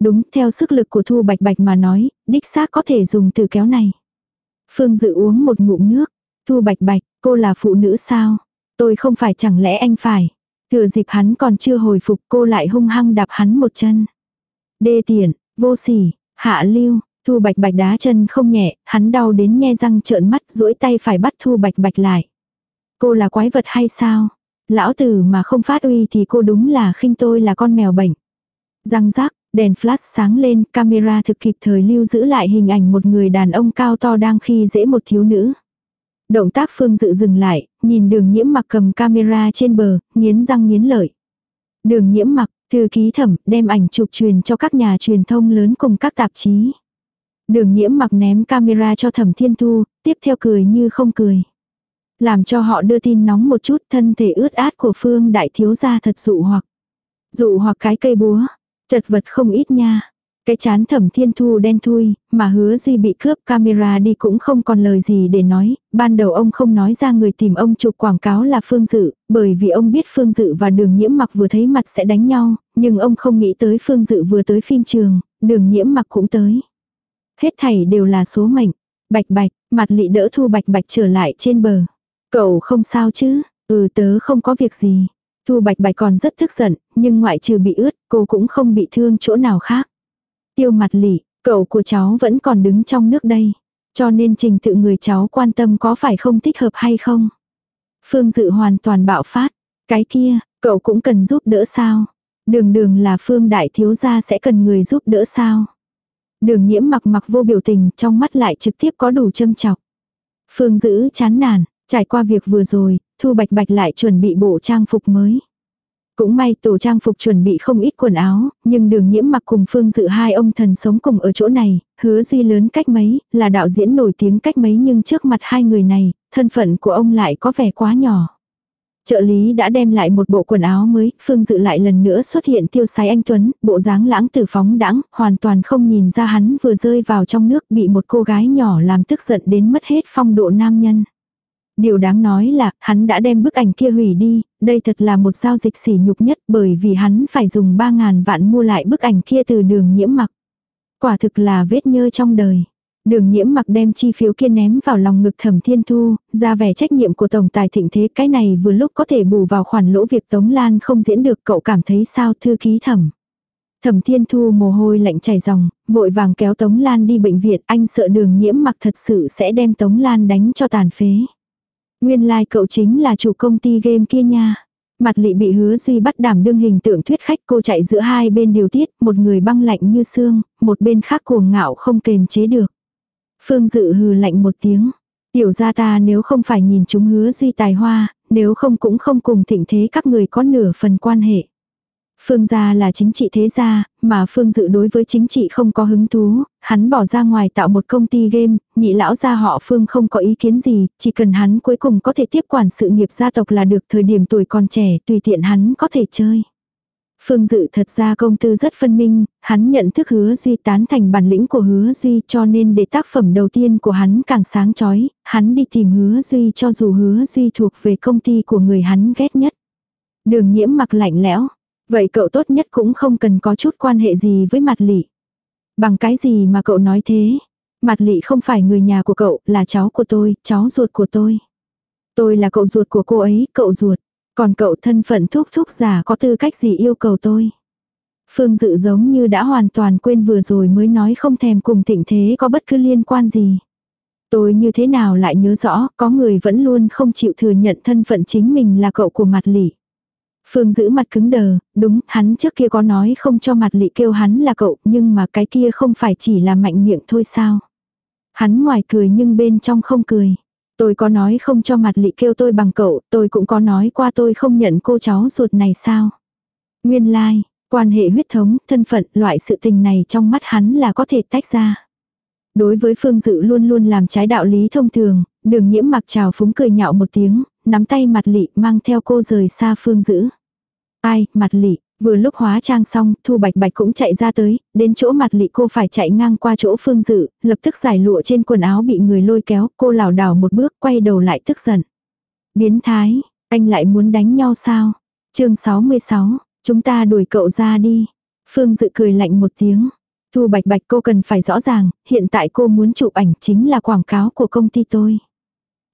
A: Đúng, theo sức lực của Thu Bạch Bạch mà nói, đích xác có thể dùng từ kéo này. Phương Dự uống một ngụm nước. Thu bạch bạch, cô là phụ nữ sao? Tôi không phải chẳng lẽ anh phải. Thừa dịp hắn còn chưa hồi phục cô lại hung hăng đạp hắn một chân. Đê tiện, vô sỉ, hạ lưu, Thu bạch bạch đá chân không nhẹ, hắn đau đến nhe răng trợn mắt duỗi tay phải bắt thu bạch bạch lại. Cô là quái vật hay sao? Lão tử mà không phát uy thì cô đúng là khinh tôi là con mèo bệnh. Răng rác, đèn flash sáng lên, camera thực kịp thời lưu giữ lại hình ảnh một người đàn ông cao to đang khi dễ một thiếu nữ. Động tác phương dự dừng lại, nhìn đường nhiễm mặc cầm camera trên bờ, nghiến răng nghiến lợi. Đường nhiễm mặc, thư ký thẩm, đem ảnh chụp truyền cho các nhà truyền thông lớn cùng các tạp chí. Đường nhiễm mặc ném camera cho thẩm thiên thu, tiếp theo cười như không cười. Làm cho họ đưa tin nóng một chút thân thể ướt át của phương đại thiếu gia thật dụ hoặc. Dụ hoặc cái cây búa, chật vật không ít nha. Cái chán thẩm thiên thu đen thui, mà hứa duy bị cướp camera đi cũng không còn lời gì để nói, ban đầu ông không nói ra người tìm ông chụp quảng cáo là Phương Dự, bởi vì ông biết Phương Dự và đường nhiễm mặc vừa thấy mặt sẽ đánh nhau, nhưng ông không nghĩ tới Phương Dự vừa tới phim trường, đường nhiễm mặc cũng tới. Hết thảy đều là số mệnh. Bạch bạch, mặt lị đỡ thu bạch bạch trở lại trên bờ. Cậu không sao chứ? Ừ tớ không có việc gì. Thu bạch bạch còn rất tức giận, nhưng ngoại trừ bị ướt, cô cũng không bị thương chỗ nào khác. Tiêu mặt lị, cậu của cháu vẫn còn đứng trong nước đây. Cho nên trình tự người cháu quan tâm có phải không thích hợp hay không? Phương dự hoàn toàn bạo phát. Cái kia, cậu cũng cần giúp đỡ sao? Đường đường là phương đại thiếu gia sẽ cần người giúp đỡ sao? Đường nhiễm mặc mặc vô biểu tình, trong mắt lại trực tiếp có đủ châm chọc. Phương giữ chán nản, trải qua việc vừa rồi, Thu Bạch Bạch lại chuẩn bị bộ trang phục mới. Cũng may tổ trang phục chuẩn bị không ít quần áo, nhưng đường nhiễm mặc cùng Phương Dự hai ông thần sống cùng ở chỗ này, hứa duy lớn cách mấy, là đạo diễn nổi tiếng cách mấy nhưng trước mặt hai người này, thân phận của ông lại có vẻ quá nhỏ. Trợ lý đã đem lại một bộ quần áo mới, Phương Dự lại lần nữa xuất hiện tiêu sái anh Tuấn, bộ dáng lãng tử phóng đãng hoàn toàn không nhìn ra hắn vừa rơi vào trong nước bị một cô gái nhỏ làm tức giận đến mất hết phong độ nam nhân. Điều đáng nói là, hắn đã đem bức ảnh kia hủy đi, đây thật là một giao dịch sỉ nhục nhất bởi vì hắn phải dùng 3.000 vạn mua lại bức ảnh kia từ đường nhiễm mặc. Quả thực là vết nhơ trong đời. Đường nhiễm mặc đem chi phiếu kia ném vào lòng ngực thẩm thiên thu, ra vẻ trách nhiệm của tổng tài thịnh thế cái này vừa lúc có thể bù vào khoản lỗ việc Tống Lan không diễn được cậu cảm thấy sao thư ký thẩm. Thẩm thiên thu mồ hôi lạnh chảy ròng, vội vàng kéo Tống Lan đi bệnh viện anh sợ đường nhiễm mặc thật sự sẽ đem Tống Lan đánh cho tàn phế. Nguyên lai like cậu chính là chủ công ty game kia nha. Mặt lị bị hứa duy bắt đảm đương hình tượng thuyết khách cô chạy giữa hai bên điều tiết, một người băng lạnh như xương, một bên khác cuồng ngạo không kềm chế được. Phương Dự hừ lạnh một tiếng. Tiểu gia ta nếu không phải nhìn chúng hứa duy tài hoa, nếu không cũng không cùng thịnh thế các người có nửa phần quan hệ. Phương gia là chính trị thế gia, mà Phương Dự đối với chính trị không có hứng thú, hắn bỏ ra ngoài tạo một công ty game, nhị lão gia họ Phương không có ý kiến gì, chỉ cần hắn cuối cùng có thể tiếp quản sự nghiệp gia tộc là được thời điểm tuổi còn trẻ, tùy tiện hắn có thể chơi. Phương Dự thật ra công tư rất phân minh, hắn nhận thức hứa Duy tán thành bản lĩnh của hứa Duy cho nên để tác phẩm đầu tiên của hắn càng sáng chói, hắn đi tìm hứa Duy cho dù hứa Duy thuộc về công ty của người hắn ghét nhất. Đường nhiễm mặc lạnh lẽo, vậy cậu tốt nhất cũng không cần có chút quan hệ gì với mặt lị. Bằng cái gì mà cậu nói thế? Mặt lị không phải người nhà của cậu, là cháu của tôi, cháu ruột của tôi. Tôi là cậu ruột của cô ấy, cậu ruột. Còn cậu thân phận thúc thúc giả có tư cách gì yêu cầu tôi? Phương Dự giống như đã hoàn toàn quên vừa rồi mới nói không thèm cùng thịnh thế có bất cứ liên quan gì. Tôi như thế nào lại nhớ rõ, có người vẫn luôn không chịu thừa nhận thân phận chính mình là cậu của mặt lỷ. Phương giữ mặt cứng đờ, đúng, hắn trước kia có nói không cho mặt lị kêu hắn là cậu, nhưng mà cái kia không phải chỉ là mạnh miệng thôi sao. Hắn ngoài cười nhưng bên trong không cười. Tôi có nói không cho mặt lị kêu tôi bằng cậu, tôi cũng có nói qua tôi không nhận cô cháu ruột này sao. Nguyên lai, like, quan hệ huyết thống, thân phận, loại sự tình này trong mắt hắn là có thể tách ra. Đối với Phương Dự luôn luôn làm trái đạo lý thông thường, đường nhiễm mặc trào phúng cười nhạo một tiếng, nắm tay mặt lị mang theo cô rời xa Phương Dự. Ai, mặt lị, Vừa lúc hóa trang xong, Thu Bạch Bạch cũng chạy ra tới, đến chỗ mặt lị cô phải chạy ngang qua chỗ Phương Dự, lập tức giải lụa trên quần áo bị người lôi kéo, cô lảo đảo một bước quay đầu lại tức giận. Biến thái, anh lại muốn đánh nhau sao? chương 66, chúng ta đuổi cậu ra đi. Phương Dự cười lạnh một tiếng. Thu Bạch Bạch cô cần phải rõ ràng, hiện tại cô muốn chụp ảnh chính là quảng cáo của công ty tôi.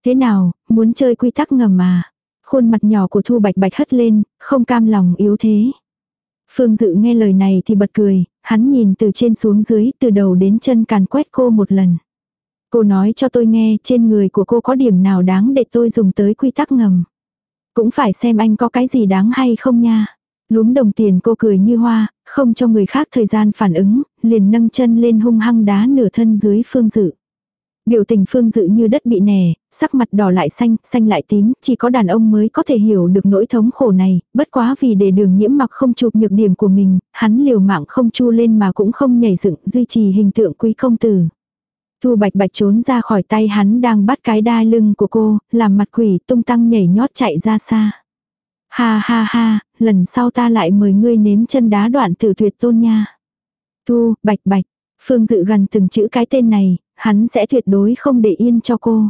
A: Thế nào, muốn chơi quy tắc ngầm mà. Khuôn mặt nhỏ của Thu Bạch Bạch hất lên, không cam lòng yếu thế. Phương Dự nghe lời này thì bật cười, hắn nhìn từ trên xuống dưới, từ đầu đến chân càn quét cô một lần. Cô nói cho tôi nghe trên người của cô có điểm nào đáng để tôi dùng tới quy tắc ngầm. Cũng phải xem anh có cái gì đáng hay không nha. Lúm đồng tiền cô cười như hoa, không cho người khác thời gian phản ứng, liền nâng chân lên hung hăng đá nửa thân dưới phương dự. Biểu tình phương dự như đất bị nè sắc mặt đỏ lại xanh, xanh lại tím, chỉ có đàn ông mới có thể hiểu được nỗi thống khổ này, bất quá vì để đường nhiễm mặc không chụp nhược điểm của mình, hắn liều mạng không chu lên mà cũng không nhảy dựng, duy trì hình tượng quý công tử. Thu bạch bạch trốn ra khỏi tay hắn đang bắt cái đai lưng của cô, làm mặt quỷ tung tăng nhảy nhót chạy ra xa. Ha ha ha, lần sau ta lại mời ngươi nếm chân đá đoạn tử tuyệt tôn nha. Thu, bạch bạch, Phương dự gần từng chữ cái tên này, hắn sẽ tuyệt đối không để yên cho cô.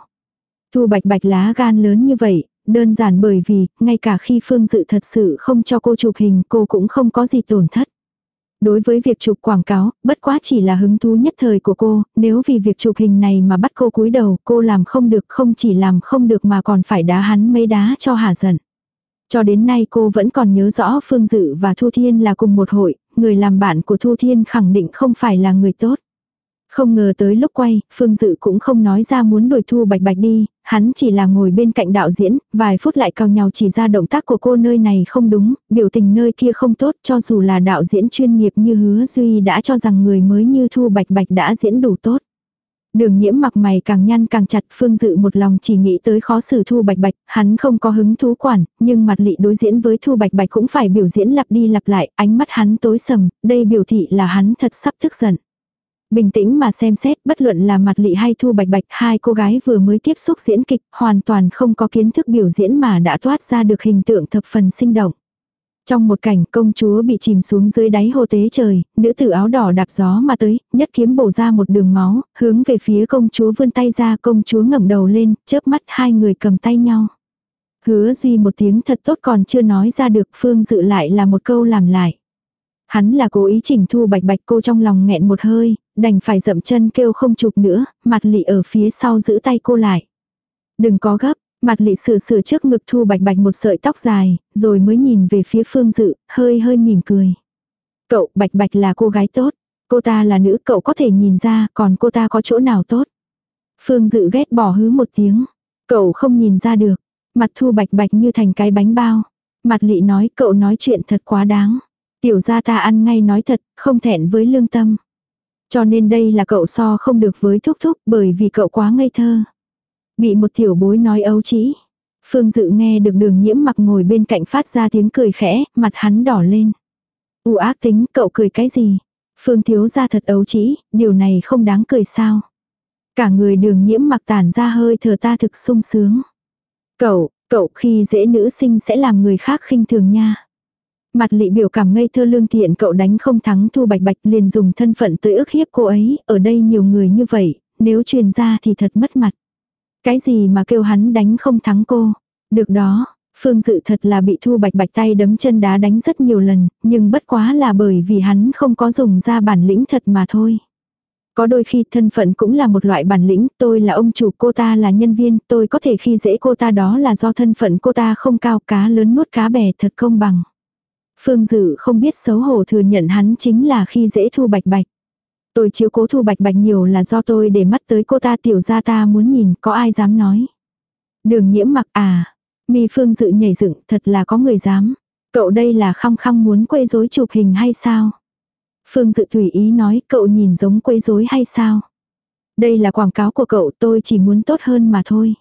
A: Thu bạch bạch lá gan lớn như vậy, đơn giản bởi vì, ngay cả khi Phương Dự thật sự không cho cô chụp hình cô cũng không có gì tổn thất. Đối với việc chụp quảng cáo, bất quá chỉ là hứng thú nhất thời của cô, nếu vì việc chụp hình này mà bắt cô cúi đầu, cô làm không được không chỉ làm không được mà còn phải đá hắn mấy đá cho hả giận. Cho đến nay cô vẫn còn nhớ rõ Phương Dự và Thu Thiên là cùng một hội, người làm bạn của Thu Thiên khẳng định không phải là người tốt. Không ngờ tới lúc quay, Phương Dự cũng không nói ra muốn đuổi Thu Bạch Bạch đi, hắn chỉ là ngồi bên cạnh đạo diễn, vài phút lại cao nhau chỉ ra động tác của cô nơi này không đúng, biểu tình nơi kia không tốt cho dù là đạo diễn chuyên nghiệp như hứa Duy đã cho rằng người mới như Thu Bạch Bạch đã diễn đủ tốt. Đường nhiễm mặc mày càng nhăn càng chặt phương dự một lòng chỉ nghĩ tới khó xử thu bạch bạch, hắn không có hứng thú quản, nhưng mặt lị đối diễn với thu bạch bạch cũng phải biểu diễn lặp đi lặp lại, ánh mắt hắn tối sầm, đây biểu thị là hắn thật sắp tức giận. Bình tĩnh mà xem xét bất luận là mặt lị hay thu bạch bạch hai cô gái vừa mới tiếp xúc diễn kịch hoàn toàn không có kiến thức biểu diễn mà đã toát ra được hình tượng thập phần sinh động. Trong một cảnh công chúa bị chìm xuống dưới đáy hồ tế trời, nữ tử áo đỏ đạp gió mà tới, nhất kiếm bổ ra một đường máu, hướng về phía công chúa vươn tay ra công chúa ngẩng đầu lên, chớp mắt hai người cầm tay nhau. Hứa duy một tiếng thật tốt còn chưa nói ra được phương dự lại là một câu làm lại. Hắn là cố ý chỉnh thu bạch bạch cô trong lòng nghẹn một hơi, đành phải dậm chân kêu không chụp nữa, mặt lị ở phía sau giữ tay cô lại. Đừng có gấp, Mặt lị sửa sửa trước ngực thu bạch bạch một sợi tóc dài, rồi mới nhìn về phía phương dự, hơi hơi mỉm cười. Cậu bạch bạch là cô gái tốt, cô ta là nữ cậu có thể nhìn ra, còn cô ta có chỗ nào tốt. Phương dự ghét bỏ hứ một tiếng, cậu không nhìn ra được, mặt thu bạch bạch như thành cái bánh bao. Mặt lị nói cậu nói chuyện thật quá đáng. Tiểu gia ta ăn ngay nói thật, không thẹn với lương tâm. Cho nên đây là cậu so không được với thúc thúc bởi vì cậu quá ngây thơ. Bị một tiểu bối nói ấu trí Phương Dự nghe được đường nhiễm mặc ngồi bên cạnh phát ra tiếng cười khẽ, mặt hắn đỏ lên. U ác tính, cậu cười cái gì? Phương thiếu ra thật ấu trí điều này không đáng cười sao? Cả người đường nhiễm mặc tản ra hơi thở ta thực sung sướng. Cậu, cậu khi dễ nữ sinh sẽ làm người khác khinh thường nha. Mặt lị biểu cảm ngây thơ lương thiện cậu đánh không thắng thu bạch bạch liền dùng thân phận tới ức hiếp cô ấy, ở đây nhiều người như vậy, nếu truyền ra thì thật mất mặt. Cái gì mà kêu hắn đánh không thắng cô. Được đó, Phương Dự thật là bị Thu Bạch Bạch tay đấm chân đá đánh rất nhiều lần, nhưng bất quá là bởi vì hắn không có dùng ra bản lĩnh thật mà thôi. Có đôi khi thân phận cũng là một loại bản lĩnh, tôi là ông chủ cô ta là nhân viên, tôi có thể khi dễ cô ta đó là do thân phận cô ta không cao cá lớn nuốt cá bè thật công bằng. Phương Dự không biết xấu hổ thừa nhận hắn chính là khi dễ Thu Bạch Bạch. Tôi chiếu cố thu bạch bạch nhiều là do tôi để mắt tới cô ta tiểu ra ta muốn nhìn có ai dám nói. Đường nhiễm mặc à. Mi phương dự nhảy dựng thật là có người dám. Cậu đây là khăng khăng muốn quấy rối chụp hình hay sao? Phương dự tùy ý nói cậu nhìn giống quấy rối hay sao? Đây là quảng cáo của cậu tôi chỉ muốn tốt hơn mà thôi.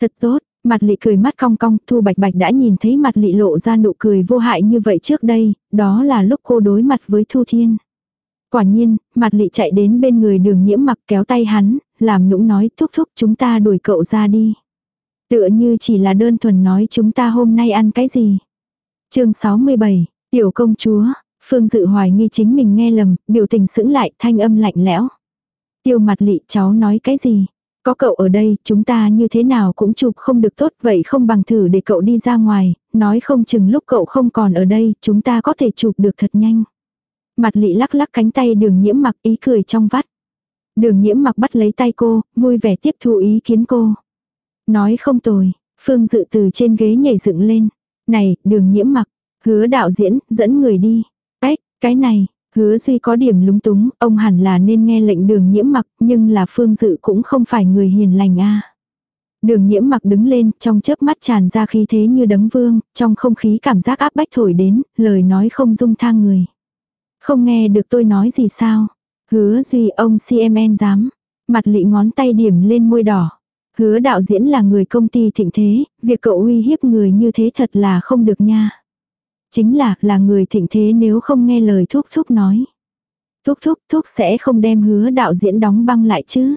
A: Thật tốt, mặt lị cười mắt cong cong, Thu Bạch Bạch đã nhìn thấy mặt lị lộ ra nụ cười vô hại như vậy trước đây, đó là lúc cô đối mặt với Thu Thiên. Quả nhiên, mặt lị chạy đến bên người đường nhiễm mặc kéo tay hắn, làm nũng nói thúc thúc chúng ta đuổi cậu ra đi. Tựa như chỉ là đơn thuần nói chúng ta hôm nay ăn cái gì. chương 67, tiểu công chúa, Phương Dự hoài nghi chính mình nghe lầm, biểu tình sững lại thanh âm lạnh lẽo. Tiêu mặt lị cháu nói cái gì? Có cậu ở đây, chúng ta như thế nào cũng chụp không được tốt vậy không bằng thử để cậu đi ra ngoài, nói không chừng lúc cậu không còn ở đây, chúng ta có thể chụp được thật nhanh. Mặt lị lắc lắc cánh tay đường nhiễm mặc ý cười trong vắt. Đường nhiễm mặc bắt lấy tay cô, vui vẻ tiếp thu ý kiến cô. Nói không tồi, Phương dự từ trên ghế nhảy dựng lên. Này, đường nhiễm mặc, hứa đạo diễn, dẫn người đi. Ếch, cái này, hứa duy có điểm lúng túng, ông hẳn là nên nghe lệnh đường nhiễm mặc, nhưng là phương dự cũng không phải người hiền lành a Đường nhiễm mặc đứng lên, trong chớp mắt tràn ra khí thế như đấng vương, trong không khí cảm giác áp bách thổi đến, lời nói không dung tha người. Không nghe được tôi nói gì sao? Hứa duy ông CMN dám. Mặt lị ngón tay điểm lên môi đỏ. Hứa đạo diễn là người công ty thịnh thế, việc cậu uy hiếp người như thế thật là không được nha. Chính là, là người thịnh thế nếu không nghe lời thúc thúc nói. Thúc thúc thúc sẽ không đem hứa đạo diễn đóng băng lại chứ.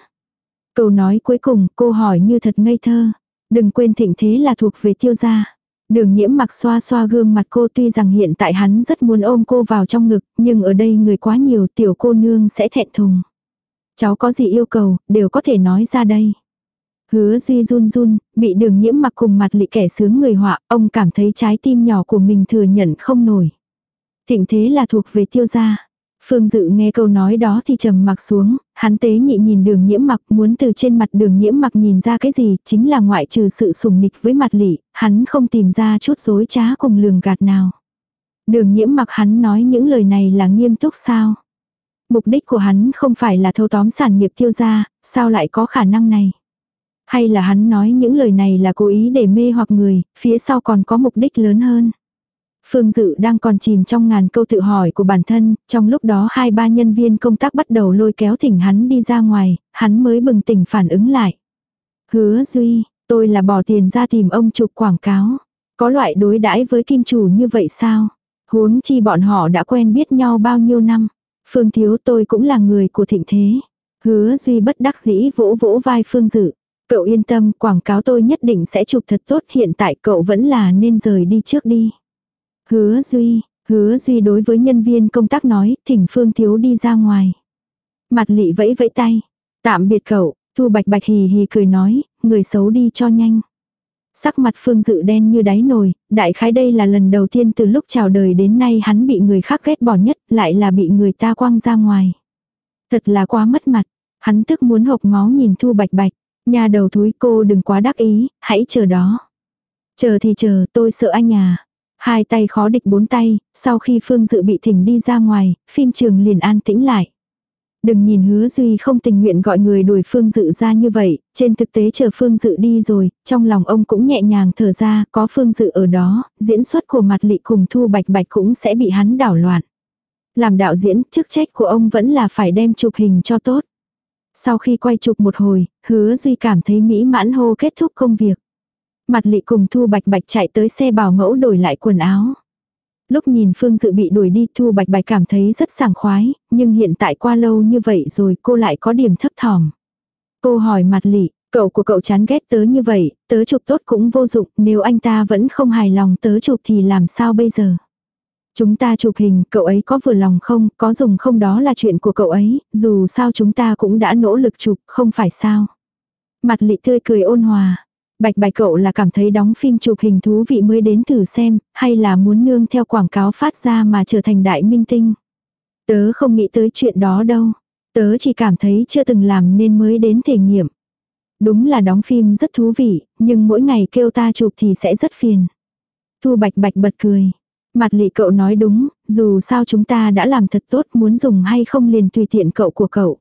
A: Câu nói cuối cùng cô hỏi như thật ngây thơ. Đừng quên thịnh thế là thuộc về tiêu gia. Đường nhiễm mặc xoa xoa gương mặt cô tuy rằng hiện tại hắn rất muốn ôm cô vào trong ngực, nhưng ở đây người quá nhiều tiểu cô nương sẽ thẹn thùng. Cháu có gì yêu cầu, đều có thể nói ra đây. Hứa Duy run run, bị đường nhiễm mặc cùng mặt lị kẻ sướng người họa, ông cảm thấy trái tim nhỏ của mình thừa nhận không nổi. Thịnh thế là thuộc về tiêu gia. Phương Dự nghe câu nói đó thì trầm mặc xuống, hắn tế nhị nhìn đường nhiễm mặc muốn từ trên mặt đường nhiễm mặc nhìn ra cái gì chính là ngoại trừ sự sùng nịch với mặt lị, hắn không tìm ra chút dối trá cùng lường gạt nào. Đường nhiễm mặc hắn nói những lời này là nghiêm túc sao? Mục đích của hắn không phải là thâu tóm sản nghiệp tiêu gia, sao lại có khả năng này? Hay là hắn nói những lời này là cố ý để mê hoặc người, phía sau còn có mục đích lớn hơn? Phương Dự đang còn chìm trong ngàn câu tự hỏi của bản thân, trong lúc đó hai ba nhân viên công tác bắt đầu lôi kéo thỉnh hắn đi ra ngoài, hắn mới bừng tỉnh phản ứng lại. Hứa Duy, tôi là bỏ tiền ra tìm ông chụp quảng cáo. Có loại đối đãi với kim chủ như vậy sao? Huống chi bọn họ đã quen biết nhau bao nhiêu năm. Phương Thiếu tôi cũng là người của thịnh thế. Hứa Duy bất đắc dĩ vỗ vỗ vai Phương Dự. Cậu yên tâm, quảng cáo tôi nhất định sẽ chụp thật tốt, hiện tại cậu vẫn là nên rời đi trước đi. Hứa Duy, hứa Duy đối với nhân viên công tác nói, thỉnh Phương Thiếu đi ra ngoài. Mặt lị vẫy vẫy tay. Tạm biệt cậu, Thu Bạch Bạch hì hì cười nói, người xấu đi cho nhanh. Sắc mặt Phương Dự đen như đáy nồi, đại khái đây là lần đầu tiên từ lúc chào đời đến nay hắn bị người khác ghét bỏ nhất, lại là bị người ta quăng ra ngoài. Thật là quá mất mặt, hắn tức muốn hộc máu nhìn Thu Bạch Bạch, nhà đầu thúi cô đừng quá đắc ý, hãy chờ đó. Chờ thì chờ, tôi sợ anh à, Hai tay khó địch bốn tay, sau khi Phương Dự bị thỉnh đi ra ngoài, phim trường liền an tĩnh lại. Đừng nhìn hứa Duy không tình nguyện gọi người đuổi Phương Dự ra như vậy, trên thực tế chờ Phương Dự đi rồi, trong lòng ông cũng nhẹ nhàng thở ra, có Phương Dự ở đó, diễn xuất của mặt lị cùng Thu Bạch Bạch cũng sẽ bị hắn đảo loạn. Làm đạo diễn, chức trách của ông vẫn là phải đem chụp hình cho tốt. Sau khi quay chụp một hồi, hứa Duy cảm thấy mỹ mãn hô kết thúc công việc mặt lị cùng Thu Bạch Bạch chạy tới xe bảo mẫu đổi lại quần áo. Lúc nhìn Phương Dự bị đuổi đi Thu Bạch Bạch cảm thấy rất sảng khoái, nhưng hiện tại qua lâu như vậy rồi cô lại có điểm thấp thỏm. Cô hỏi mặt lị, cậu của cậu chán ghét tớ như vậy, tớ chụp tốt cũng vô dụng, nếu anh ta vẫn không hài lòng tớ chụp thì làm sao bây giờ? Chúng ta chụp hình, cậu ấy có vừa lòng không, có dùng không đó là chuyện của cậu ấy, dù sao chúng ta cũng đã nỗ lực chụp, không phải sao. Mặt lị tươi cười ôn hòa, Bạch bạch cậu là cảm thấy đóng phim chụp hình thú vị mới đến thử xem, hay là muốn nương theo quảng cáo phát ra mà trở thành đại minh tinh. Tớ không nghĩ tới chuyện đó đâu. Tớ chỉ cảm thấy chưa từng làm nên mới đến thể nghiệm. Đúng là đóng phim rất thú vị, nhưng mỗi ngày kêu ta chụp thì sẽ rất phiền. Thu bạch bạch bật cười. Mặt lị cậu nói đúng, dù sao chúng ta đã làm thật tốt muốn dùng hay không liền tùy tiện cậu của cậu.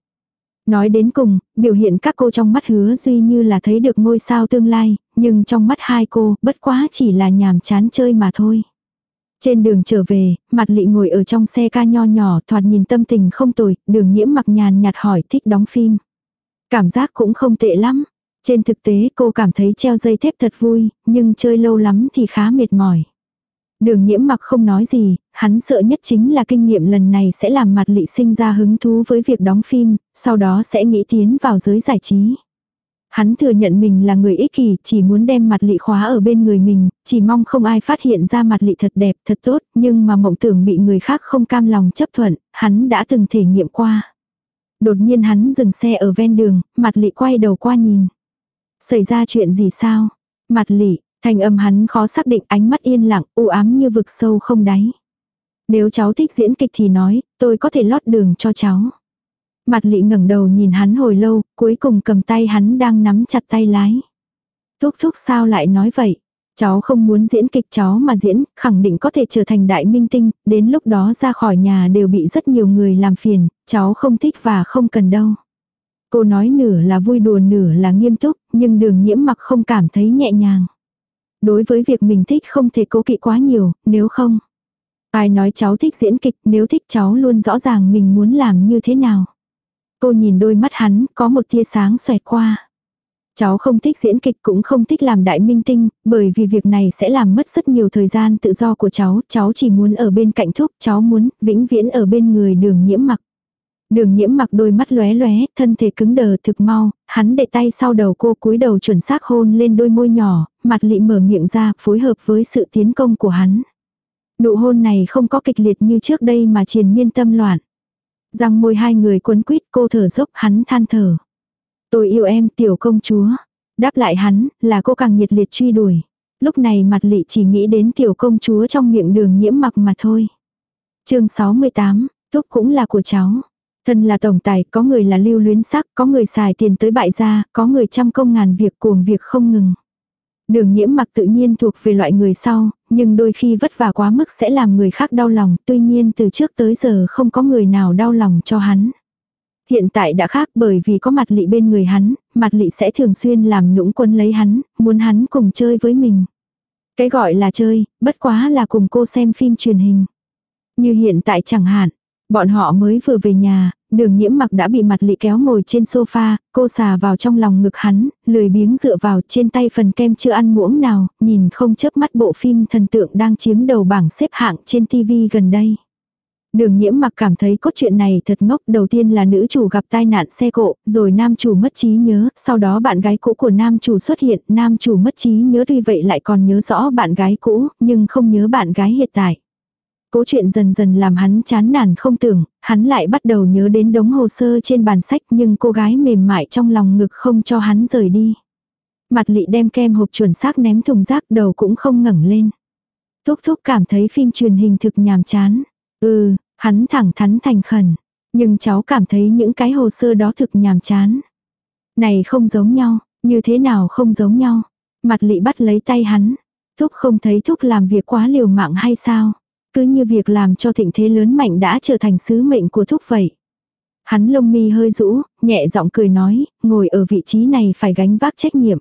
A: Nói đến cùng, biểu hiện các cô trong mắt hứa duy như là thấy được ngôi sao tương lai, nhưng trong mắt hai cô, bất quá chỉ là nhàm chán chơi mà thôi. Trên đường trở về, mặt lị ngồi ở trong xe ca nho nhỏ thoạt nhìn tâm tình không tồi, đường nhiễm mặc nhàn nhạt hỏi thích đóng phim. Cảm giác cũng không tệ lắm. Trên thực tế cô cảm thấy treo dây thép thật vui, nhưng chơi lâu lắm thì khá mệt mỏi. Đường nhiễm mặc không nói gì, hắn sợ nhất chính là kinh nghiệm lần này sẽ làm mặt lị sinh ra hứng thú với việc đóng phim, sau đó sẽ nghĩ tiến vào giới giải trí. Hắn thừa nhận mình là người ích kỷ, chỉ muốn đem mặt lị khóa ở bên người mình, chỉ mong không ai phát hiện ra mặt lị thật đẹp, thật tốt, nhưng mà mộng tưởng bị người khác không cam lòng chấp thuận, hắn đã từng thể nghiệm qua. Đột nhiên hắn dừng xe ở ven đường, mặt lị quay đầu qua nhìn. Xảy ra chuyện gì sao? Mặt lị, Thanh âm hắn khó xác định ánh mắt yên lặng, u ám như vực sâu không đáy. Nếu cháu thích diễn kịch thì nói, tôi có thể lót đường cho cháu. Mặt lị ngẩng đầu nhìn hắn hồi lâu, cuối cùng cầm tay hắn đang nắm chặt tay lái. Thúc thúc sao lại nói vậy? Cháu không muốn diễn kịch cháu mà diễn, khẳng định có thể trở thành đại minh tinh, đến lúc đó ra khỏi nhà đều bị rất nhiều người làm phiền, cháu không thích và không cần đâu. Cô nói nửa là vui đùa nửa là nghiêm túc, nhưng đường nhiễm mặc không cảm thấy nhẹ nhàng. Đối với việc mình thích không thể cố kỵ quá nhiều, nếu không. Ai nói cháu thích diễn kịch, nếu thích cháu luôn rõ ràng mình muốn làm như thế nào. Cô nhìn đôi mắt hắn, có một tia sáng xoẹt qua. Cháu không thích diễn kịch cũng không thích làm đại minh tinh, bởi vì việc này sẽ làm mất rất nhiều thời gian tự do của cháu, cháu chỉ muốn ở bên cạnh thúc, cháu muốn vĩnh viễn ở bên người đường nhiễm mặc. Đường nhiễm mặc đôi mắt lóe lóe, thân thể cứng đờ thực mau, hắn để tay sau đầu cô cúi đầu chuẩn xác hôn lên đôi môi nhỏ, mặt lị mở miệng ra phối hợp với sự tiến công của hắn. Nụ hôn này không có kịch liệt như trước đây mà triền miên tâm loạn. Răng môi hai người quấn quýt cô thở dốc hắn than thở. Tôi yêu em tiểu công chúa. Đáp lại hắn là cô càng nhiệt liệt truy đuổi. Lúc này mặt lị chỉ nghĩ đến tiểu công chúa trong miệng đường nhiễm mặc mà thôi. chương 68, thuốc cũng là của cháu. Thân là tổng tài, có người là lưu luyến sắc, có người xài tiền tới bại gia, có người trăm công ngàn việc cuồng việc không ngừng. Đường nhiễm mặc tự nhiên thuộc về loại người sau, nhưng đôi khi vất vả quá mức sẽ làm người khác đau lòng, tuy nhiên từ trước tới giờ không có người nào đau lòng cho hắn. Hiện tại đã khác bởi vì có mặt lị bên người hắn, mặt lị sẽ thường xuyên làm nũng quân lấy hắn, muốn hắn cùng chơi với mình. Cái gọi là chơi, bất quá là cùng cô xem phim truyền hình. Như hiện tại chẳng hạn, bọn họ mới vừa về nhà, đường nhiễm mặc đã bị mặt lị kéo ngồi trên sofa, cô xà vào trong lòng ngực hắn, lười biếng dựa vào trên tay phần kem chưa ăn muỗng nào, nhìn không chớp mắt bộ phim thần tượng đang chiếm đầu bảng xếp hạng trên tivi gần đây. Đường nhiễm mặc cảm thấy cốt truyện này thật ngốc. Đầu tiên là nữ chủ gặp tai nạn xe cộ, rồi nam chủ mất trí nhớ, sau đó bạn gái cũ của nam chủ xuất hiện, nam chủ mất trí nhớ tuy vậy lại còn nhớ rõ bạn gái cũ, nhưng không nhớ bạn gái hiện tại. Cố chuyện dần dần làm hắn chán nản không tưởng, hắn lại bắt đầu nhớ đến đống hồ sơ trên bàn sách nhưng cô gái mềm mại trong lòng ngực không cho hắn rời đi. Mặt lị đem kem hộp chuẩn xác ném thùng rác đầu cũng không ngẩng lên. Thúc thúc cảm thấy phim truyền hình thực nhàm chán. Ừ, hắn thẳng thắn thành khẩn. Nhưng cháu cảm thấy những cái hồ sơ đó thực nhàm chán. Này không giống nhau, như thế nào không giống nhau. Mặt lị bắt lấy tay hắn. Thúc không thấy thúc làm việc quá liều mạng hay sao? Cứ như việc làm cho thịnh thế lớn mạnh đã trở thành sứ mệnh của thúc vậy. Hắn lông mi hơi rũ, nhẹ giọng cười nói, ngồi ở vị trí này phải gánh vác trách nhiệm.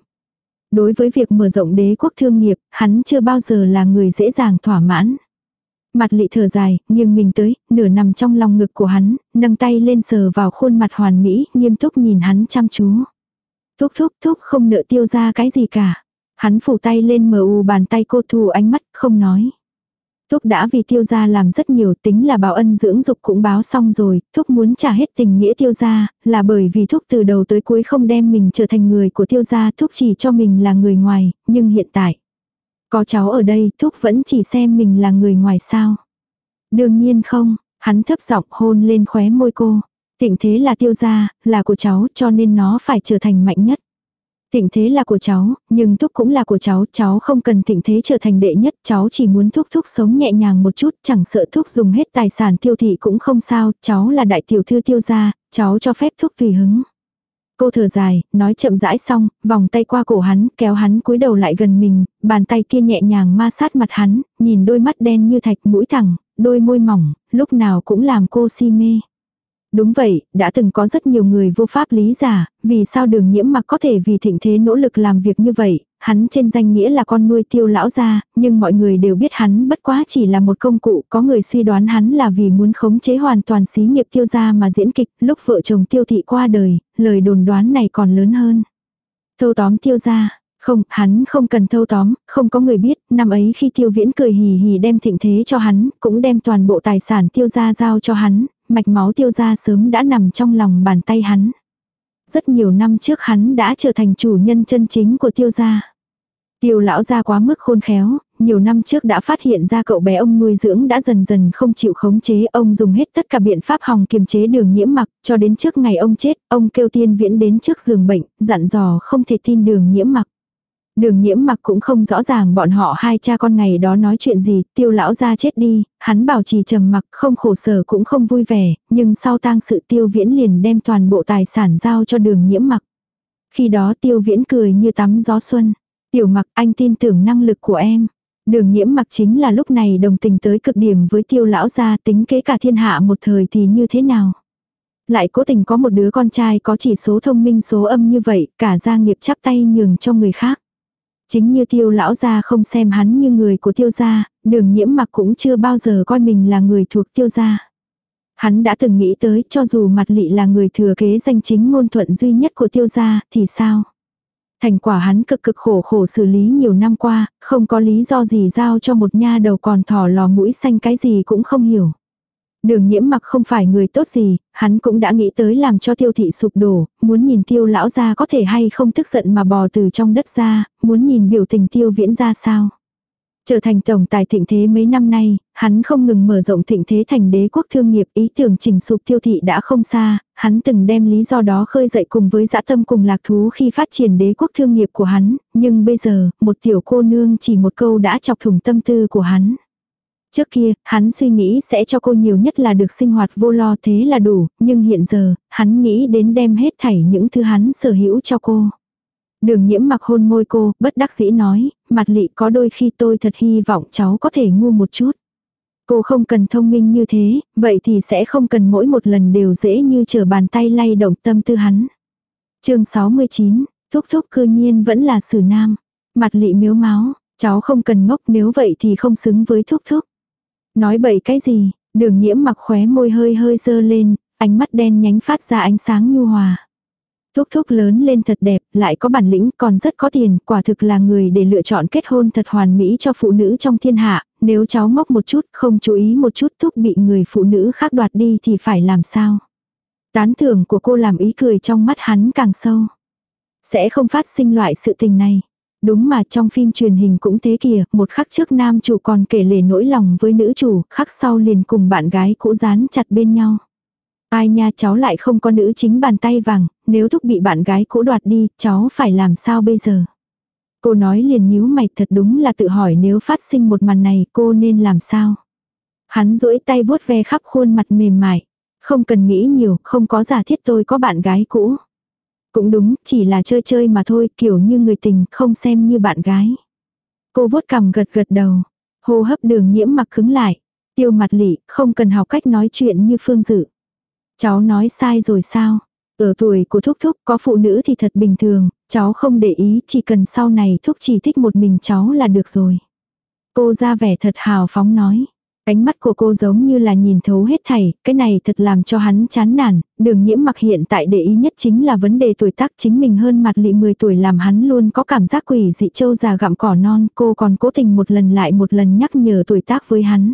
A: Đối với việc mở rộng đế quốc thương nghiệp, hắn chưa bao giờ là người dễ dàng thỏa mãn. Mặt lị thở dài, nghiêng mình tới, nửa nằm trong lòng ngực của hắn, nâng tay lên sờ vào khuôn mặt hoàn mỹ, nghiêm túc nhìn hắn chăm chú. Thúc thúc thúc không nợ tiêu ra cái gì cả. Hắn phủ tay lên mờ u bàn tay cô thù ánh mắt, không nói. Thúc đã vì tiêu gia làm rất nhiều tính là báo ân dưỡng dục cũng báo xong rồi, thúc muốn trả hết tình nghĩa tiêu gia, là bởi vì thúc từ đầu tới cuối không đem mình trở thành người của tiêu gia, thúc chỉ cho mình là người ngoài, nhưng hiện tại. Có cháu ở đây, thúc vẫn chỉ xem mình là người ngoài sao. Đương nhiên không, hắn thấp giọng hôn lên khóe môi cô. Tịnh thế là tiêu gia, là của cháu cho nên nó phải trở thành mạnh nhất. Thịnh thế là của cháu, nhưng thúc cũng là của cháu, cháu không cần thịnh thế trở thành đệ nhất, cháu chỉ muốn thúc thúc sống nhẹ nhàng một chút, chẳng sợ thúc dùng hết tài sản tiêu thị cũng không sao, cháu là đại tiểu thư tiêu gia, cháu cho phép thúc tùy hứng. Cô thở dài, nói chậm rãi xong, vòng tay qua cổ hắn, kéo hắn cúi đầu lại gần mình, bàn tay kia nhẹ nhàng ma sát mặt hắn, nhìn đôi mắt đen như thạch mũi thẳng, đôi môi mỏng, lúc nào cũng làm cô si mê. Đúng vậy, đã từng có rất nhiều người vô pháp lý giả, vì sao đường nhiễm mặc có thể vì thịnh thế nỗ lực làm việc như vậy, hắn trên danh nghĩa là con nuôi tiêu lão gia, nhưng mọi người đều biết hắn bất quá chỉ là một công cụ, có người suy đoán hắn là vì muốn khống chế hoàn toàn xí nghiệp tiêu gia mà diễn kịch, lúc vợ chồng tiêu thị qua đời, lời đồn đoán này còn lớn hơn. Thâu tóm tiêu gia, không, hắn không cần thâu tóm, không có người biết, năm ấy khi tiêu viễn cười hì hì đem thịnh thế cho hắn, cũng đem toàn bộ tài sản tiêu gia giao cho hắn, mạch máu tiêu gia sớm đã nằm trong lòng bàn tay hắn. Rất nhiều năm trước hắn đã trở thành chủ nhân chân chính của tiêu gia. Tiêu lão gia quá mức khôn khéo, nhiều năm trước đã phát hiện ra cậu bé ông nuôi dưỡng đã dần dần không chịu khống chế, ông dùng hết tất cả biện pháp hòng kiềm chế đường nhiễm mặc, cho đến trước ngày ông chết, ông kêu tiên viễn đến trước giường bệnh, dặn dò không thể tin đường nhiễm mặc. Đường nhiễm mặc cũng không rõ ràng bọn họ hai cha con ngày đó nói chuyện gì, tiêu lão ra chết đi, hắn bảo trì trầm mặc không khổ sở cũng không vui vẻ, nhưng sau tang sự tiêu viễn liền đem toàn bộ tài sản giao cho đường nhiễm mặc. Khi đó tiêu viễn cười như tắm gió xuân. Tiểu mặc anh tin tưởng năng lực của em. Đường nhiễm mặc chính là lúc này đồng tình tới cực điểm với tiêu lão gia tính kế cả thiên hạ một thời thì như thế nào. Lại cố tình có một đứa con trai có chỉ số thông minh số âm như vậy, cả gia nghiệp chắp tay nhường cho người khác. Chính như tiêu lão gia không xem hắn như người của tiêu gia, đường nhiễm mặc cũng chưa bao giờ coi mình là người thuộc tiêu gia. Hắn đã từng nghĩ tới cho dù mặt lị là người thừa kế danh chính ngôn thuận duy nhất của tiêu gia thì sao? Thành quả hắn cực cực khổ khổ xử lý nhiều năm qua, không có lý do gì giao cho một nha đầu còn thỏ lò mũi xanh cái gì cũng không hiểu. Đường nhiễm mặc không phải người tốt gì, hắn cũng đã nghĩ tới làm cho tiêu thị sụp đổ, muốn nhìn tiêu lão ra có thể hay không tức giận mà bò từ trong đất ra, muốn nhìn biểu tình tiêu viễn ra sao. Trở thành tổng tài thịnh thế mấy năm nay, hắn không ngừng mở rộng thịnh thế thành đế quốc thương nghiệp ý tưởng chỉnh sụp tiêu thị đã không xa, hắn từng đem lý do đó khơi dậy cùng với dã tâm cùng lạc thú khi phát triển đế quốc thương nghiệp của hắn, nhưng bây giờ, một tiểu cô nương chỉ một câu đã chọc thủng tâm tư của hắn. Trước kia, hắn suy nghĩ sẽ cho cô nhiều nhất là được sinh hoạt vô lo thế là đủ, nhưng hiện giờ, hắn nghĩ đến đem hết thảy những thứ hắn sở hữu cho cô. Đường nhiễm mặc hôn môi cô, bất đắc dĩ nói, mặt lị có đôi khi tôi thật hy vọng cháu có thể ngu một chút. Cô không cần thông minh như thế, vậy thì sẽ không cần mỗi một lần đều dễ như trở bàn tay lay động tâm tư hắn. chương 69, thúc thúc cư nhiên vẫn là sử nam. Mặt lị miếu máu, cháu không cần ngốc nếu vậy thì không xứng với thúc thúc. Nói bậy cái gì, đường nhiễm mặc khóe môi hơi hơi dơ lên, ánh mắt đen nhánh phát ra ánh sáng nhu hòa. Thúc thúc lớn lên thật đẹp, lại có bản lĩnh, còn rất có tiền, quả thực là người để lựa chọn kết hôn thật hoàn mỹ cho phụ nữ trong thiên hạ, nếu cháu ngốc một chút, không chú ý một chút thúc bị người phụ nữ khác đoạt đi thì phải làm sao? Tán thưởng của cô làm ý cười trong mắt hắn càng sâu. Sẽ không phát sinh loại sự tình này. Đúng mà trong phim truyền hình cũng thế kìa, một khắc trước nam chủ còn kể lể nỗi lòng với nữ chủ, khắc sau liền cùng bạn gái cũ dán chặt bên nhau. Ai nha cháu lại không có nữ chính bàn tay vàng, nếu thúc bị bạn gái cũ đoạt đi, cháu phải làm sao bây giờ? Cô nói liền nhíu mày thật đúng là tự hỏi nếu phát sinh một màn này cô nên làm sao? Hắn duỗi tay vuốt ve khắp khuôn mặt mềm mại. Không cần nghĩ nhiều, không có giả thiết tôi có bạn gái cũ. Cũng đúng, chỉ là chơi chơi mà thôi, kiểu như người tình, không xem như bạn gái. Cô vuốt cằm gật gật đầu. Hô hấp đường nhiễm mặc cứng lại. Tiêu mặt lị, không cần học cách nói chuyện như phương dự. Cháu nói sai rồi sao? Ở tuổi của Thúc Thúc có phụ nữ thì thật bình thường, cháu không để ý chỉ cần sau này Thúc chỉ thích một mình cháu là được rồi. Cô ra vẻ thật hào phóng nói. Ánh mắt của cô giống như là nhìn thấu hết thảy, cái này thật làm cho hắn chán nản, đường nhiễm mặc hiện tại để ý nhất chính là vấn đề tuổi tác chính mình hơn mặt lị 10 tuổi làm hắn luôn có cảm giác quỷ dị châu già gặm cỏ non, cô còn cố tình một lần lại một lần nhắc nhở tuổi tác với hắn.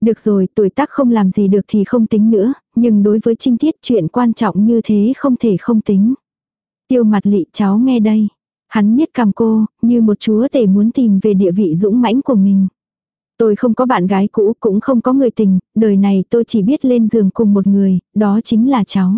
A: Được rồi, tuổi tác không làm gì được thì không tính nữa, nhưng đối với trinh tiết chuyện quan trọng như thế không thể không tính. Tiêu mặt lị cháu nghe đây. Hắn niết cằm cô, như một chúa tể muốn tìm về địa vị dũng mãnh của mình. Tôi không có bạn gái cũ, cũng không có người tình, đời này tôi chỉ biết lên giường cùng một người, đó chính là cháu.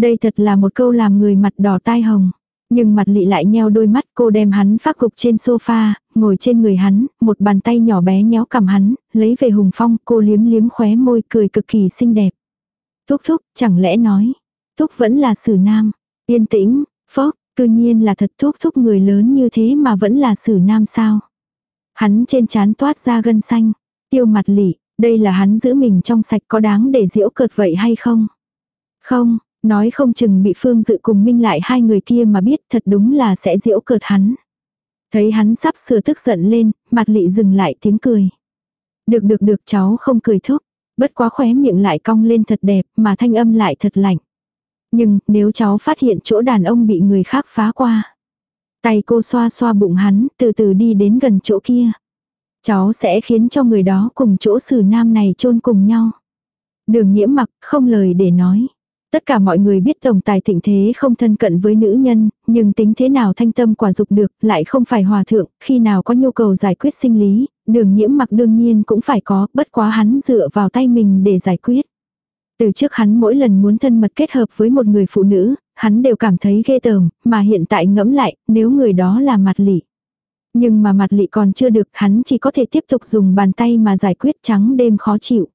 A: Đây thật là một câu làm người mặt đỏ tai hồng. Nhưng mặt lị lại nheo đôi mắt cô đem hắn phát gục trên sofa, ngồi trên người hắn, một bàn tay nhỏ bé nhéo cầm hắn, lấy về hùng phong, cô liếm liếm khóe môi cười cực kỳ xinh đẹp. Thúc thúc, chẳng lẽ nói, thúc vẫn là sử nam, yên tĩnh, phốc, cư nhiên là thật thúc thúc người lớn như thế mà vẫn là sử nam sao. Hắn trên trán toát ra gân xanh, tiêu mặt lỉ, đây là hắn giữ mình trong sạch có đáng để diễu cợt vậy hay không? Không, nói không chừng bị phương dự cùng minh lại hai người kia mà biết thật đúng là sẽ diễu cợt hắn. Thấy hắn sắp sửa tức giận lên, mặt lị dừng lại tiếng cười. Được được được cháu không cười thúc, bất quá khóe miệng lại cong lên thật đẹp mà thanh âm lại thật lạnh. Nhưng nếu cháu phát hiện chỗ đàn ông bị người khác phá qua. Tay cô xoa xoa bụng hắn, từ từ đi đến gần chỗ kia. Cháu sẽ khiến cho người đó cùng chỗ sử nam này chôn cùng nhau. Đường nhiễm mặc, không lời để nói. Tất cả mọi người biết tổng tài thịnh thế không thân cận với nữ nhân, nhưng tính thế nào thanh tâm quả dục được, lại không phải hòa thượng, khi nào có nhu cầu giải quyết sinh lý, đường nhiễm mặc đương nhiên cũng phải có, bất quá hắn dựa vào tay mình để giải quyết. Từ trước hắn mỗi lần muốn thân mật kết hợp với một người phụ nữ, hắn đều cảm thấy ghê tởm, mà hiện tại ngẫm lại, nếu người đó là mặt lị. Nhưng mà mặt lị còn chưa được, hắn chỉ có thể tiếp tục dùng bàn tay mà giải quyết trắng đêm khó chịu.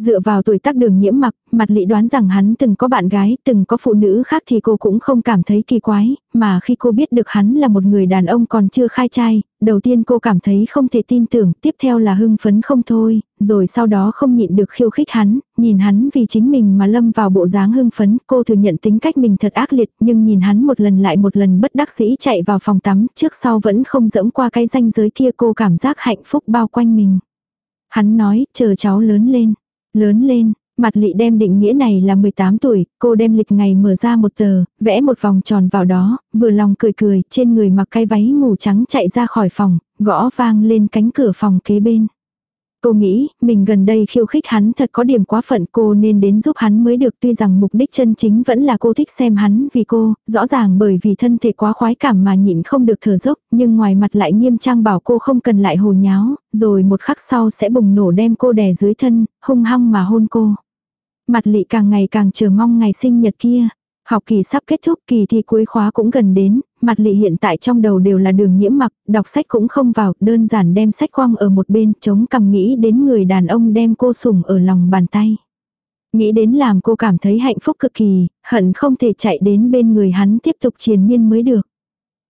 A: Dựa vào tuổi tác đường nhiễm mặc, mặt lị đoán rằng hắn từng có bạn gái, từng có phụ nữ khác thì cô cũng không cảm thấy kỳ quái, mà khi cô biết được hắn là một người đàn ông còn chưa khai trai, đầu tiên cô cảm thấy không thể tin tưởng, tiếp theo là hưng phấn không thôi, rồi sau đó không nhịn được khiêu khích hắn, nhìn hắn vì chính mình mà lâm vào bộ dáng hưng phấn, cô thừa nhận tính cách mình thật ác liệt, nhưng nhìn hắn một lần lại một lần bất đắc dĩ chạy vào phòng tắm, trước sau vẫn không dẫm qua cái ranh giới kia cô cảm giác hạnh phúc bao quanh mình. Hắn nói, chờ cháu lớn lên. Lớn lên, mặt lị đem định nghĩa này là 18 tuổi, cô đem lịch ngày mở ra một tờ, vẽ một vòng tròn vào đó, vừa lòng cười cười, trên người mặc cái váy ngủ trắng chạy ra khỏi phòng, gõ vang lên cánh cửa phòng kế bên. Cô nghĩ, mình gần đây khiêu khích hắn thật có điểm quá phận cô nên đến giúp hắn mới được tuy rằng mục đích chân chính vẫn là cô thích xem hắn vì cô, rõ ràng bởi vì thân thể quá khoái cảm mà nhịn không được thở dốc, nhưng ngoài mặt lại nghiêm trang bảo cô không cần lại hồ nháo, rồi một khắc sau sẽ bùng nổ đem cô đè dưới thân, hung hăng mà hôn cô. Mặt lị càng ngày càng chờ mong ngày sinh nhật kia. Học kỳ sắp kết thúc kỳ thi cuối khóa cũng gần đến, mặt lị hiện tại trong đầu đều là đường nhiễm mặc, đọc sách cũng không vào, đơn giản đem sách quăng ở một bên, chống cầm nghĩ đến người đàn ông đem cô sủng ở lòng bàn tay. Nghĩ đến làm cô cảm thấy hạnh phúc cực kỳ, hận không thể chạy đến bên người hắn tiếp tục triền miên mới được.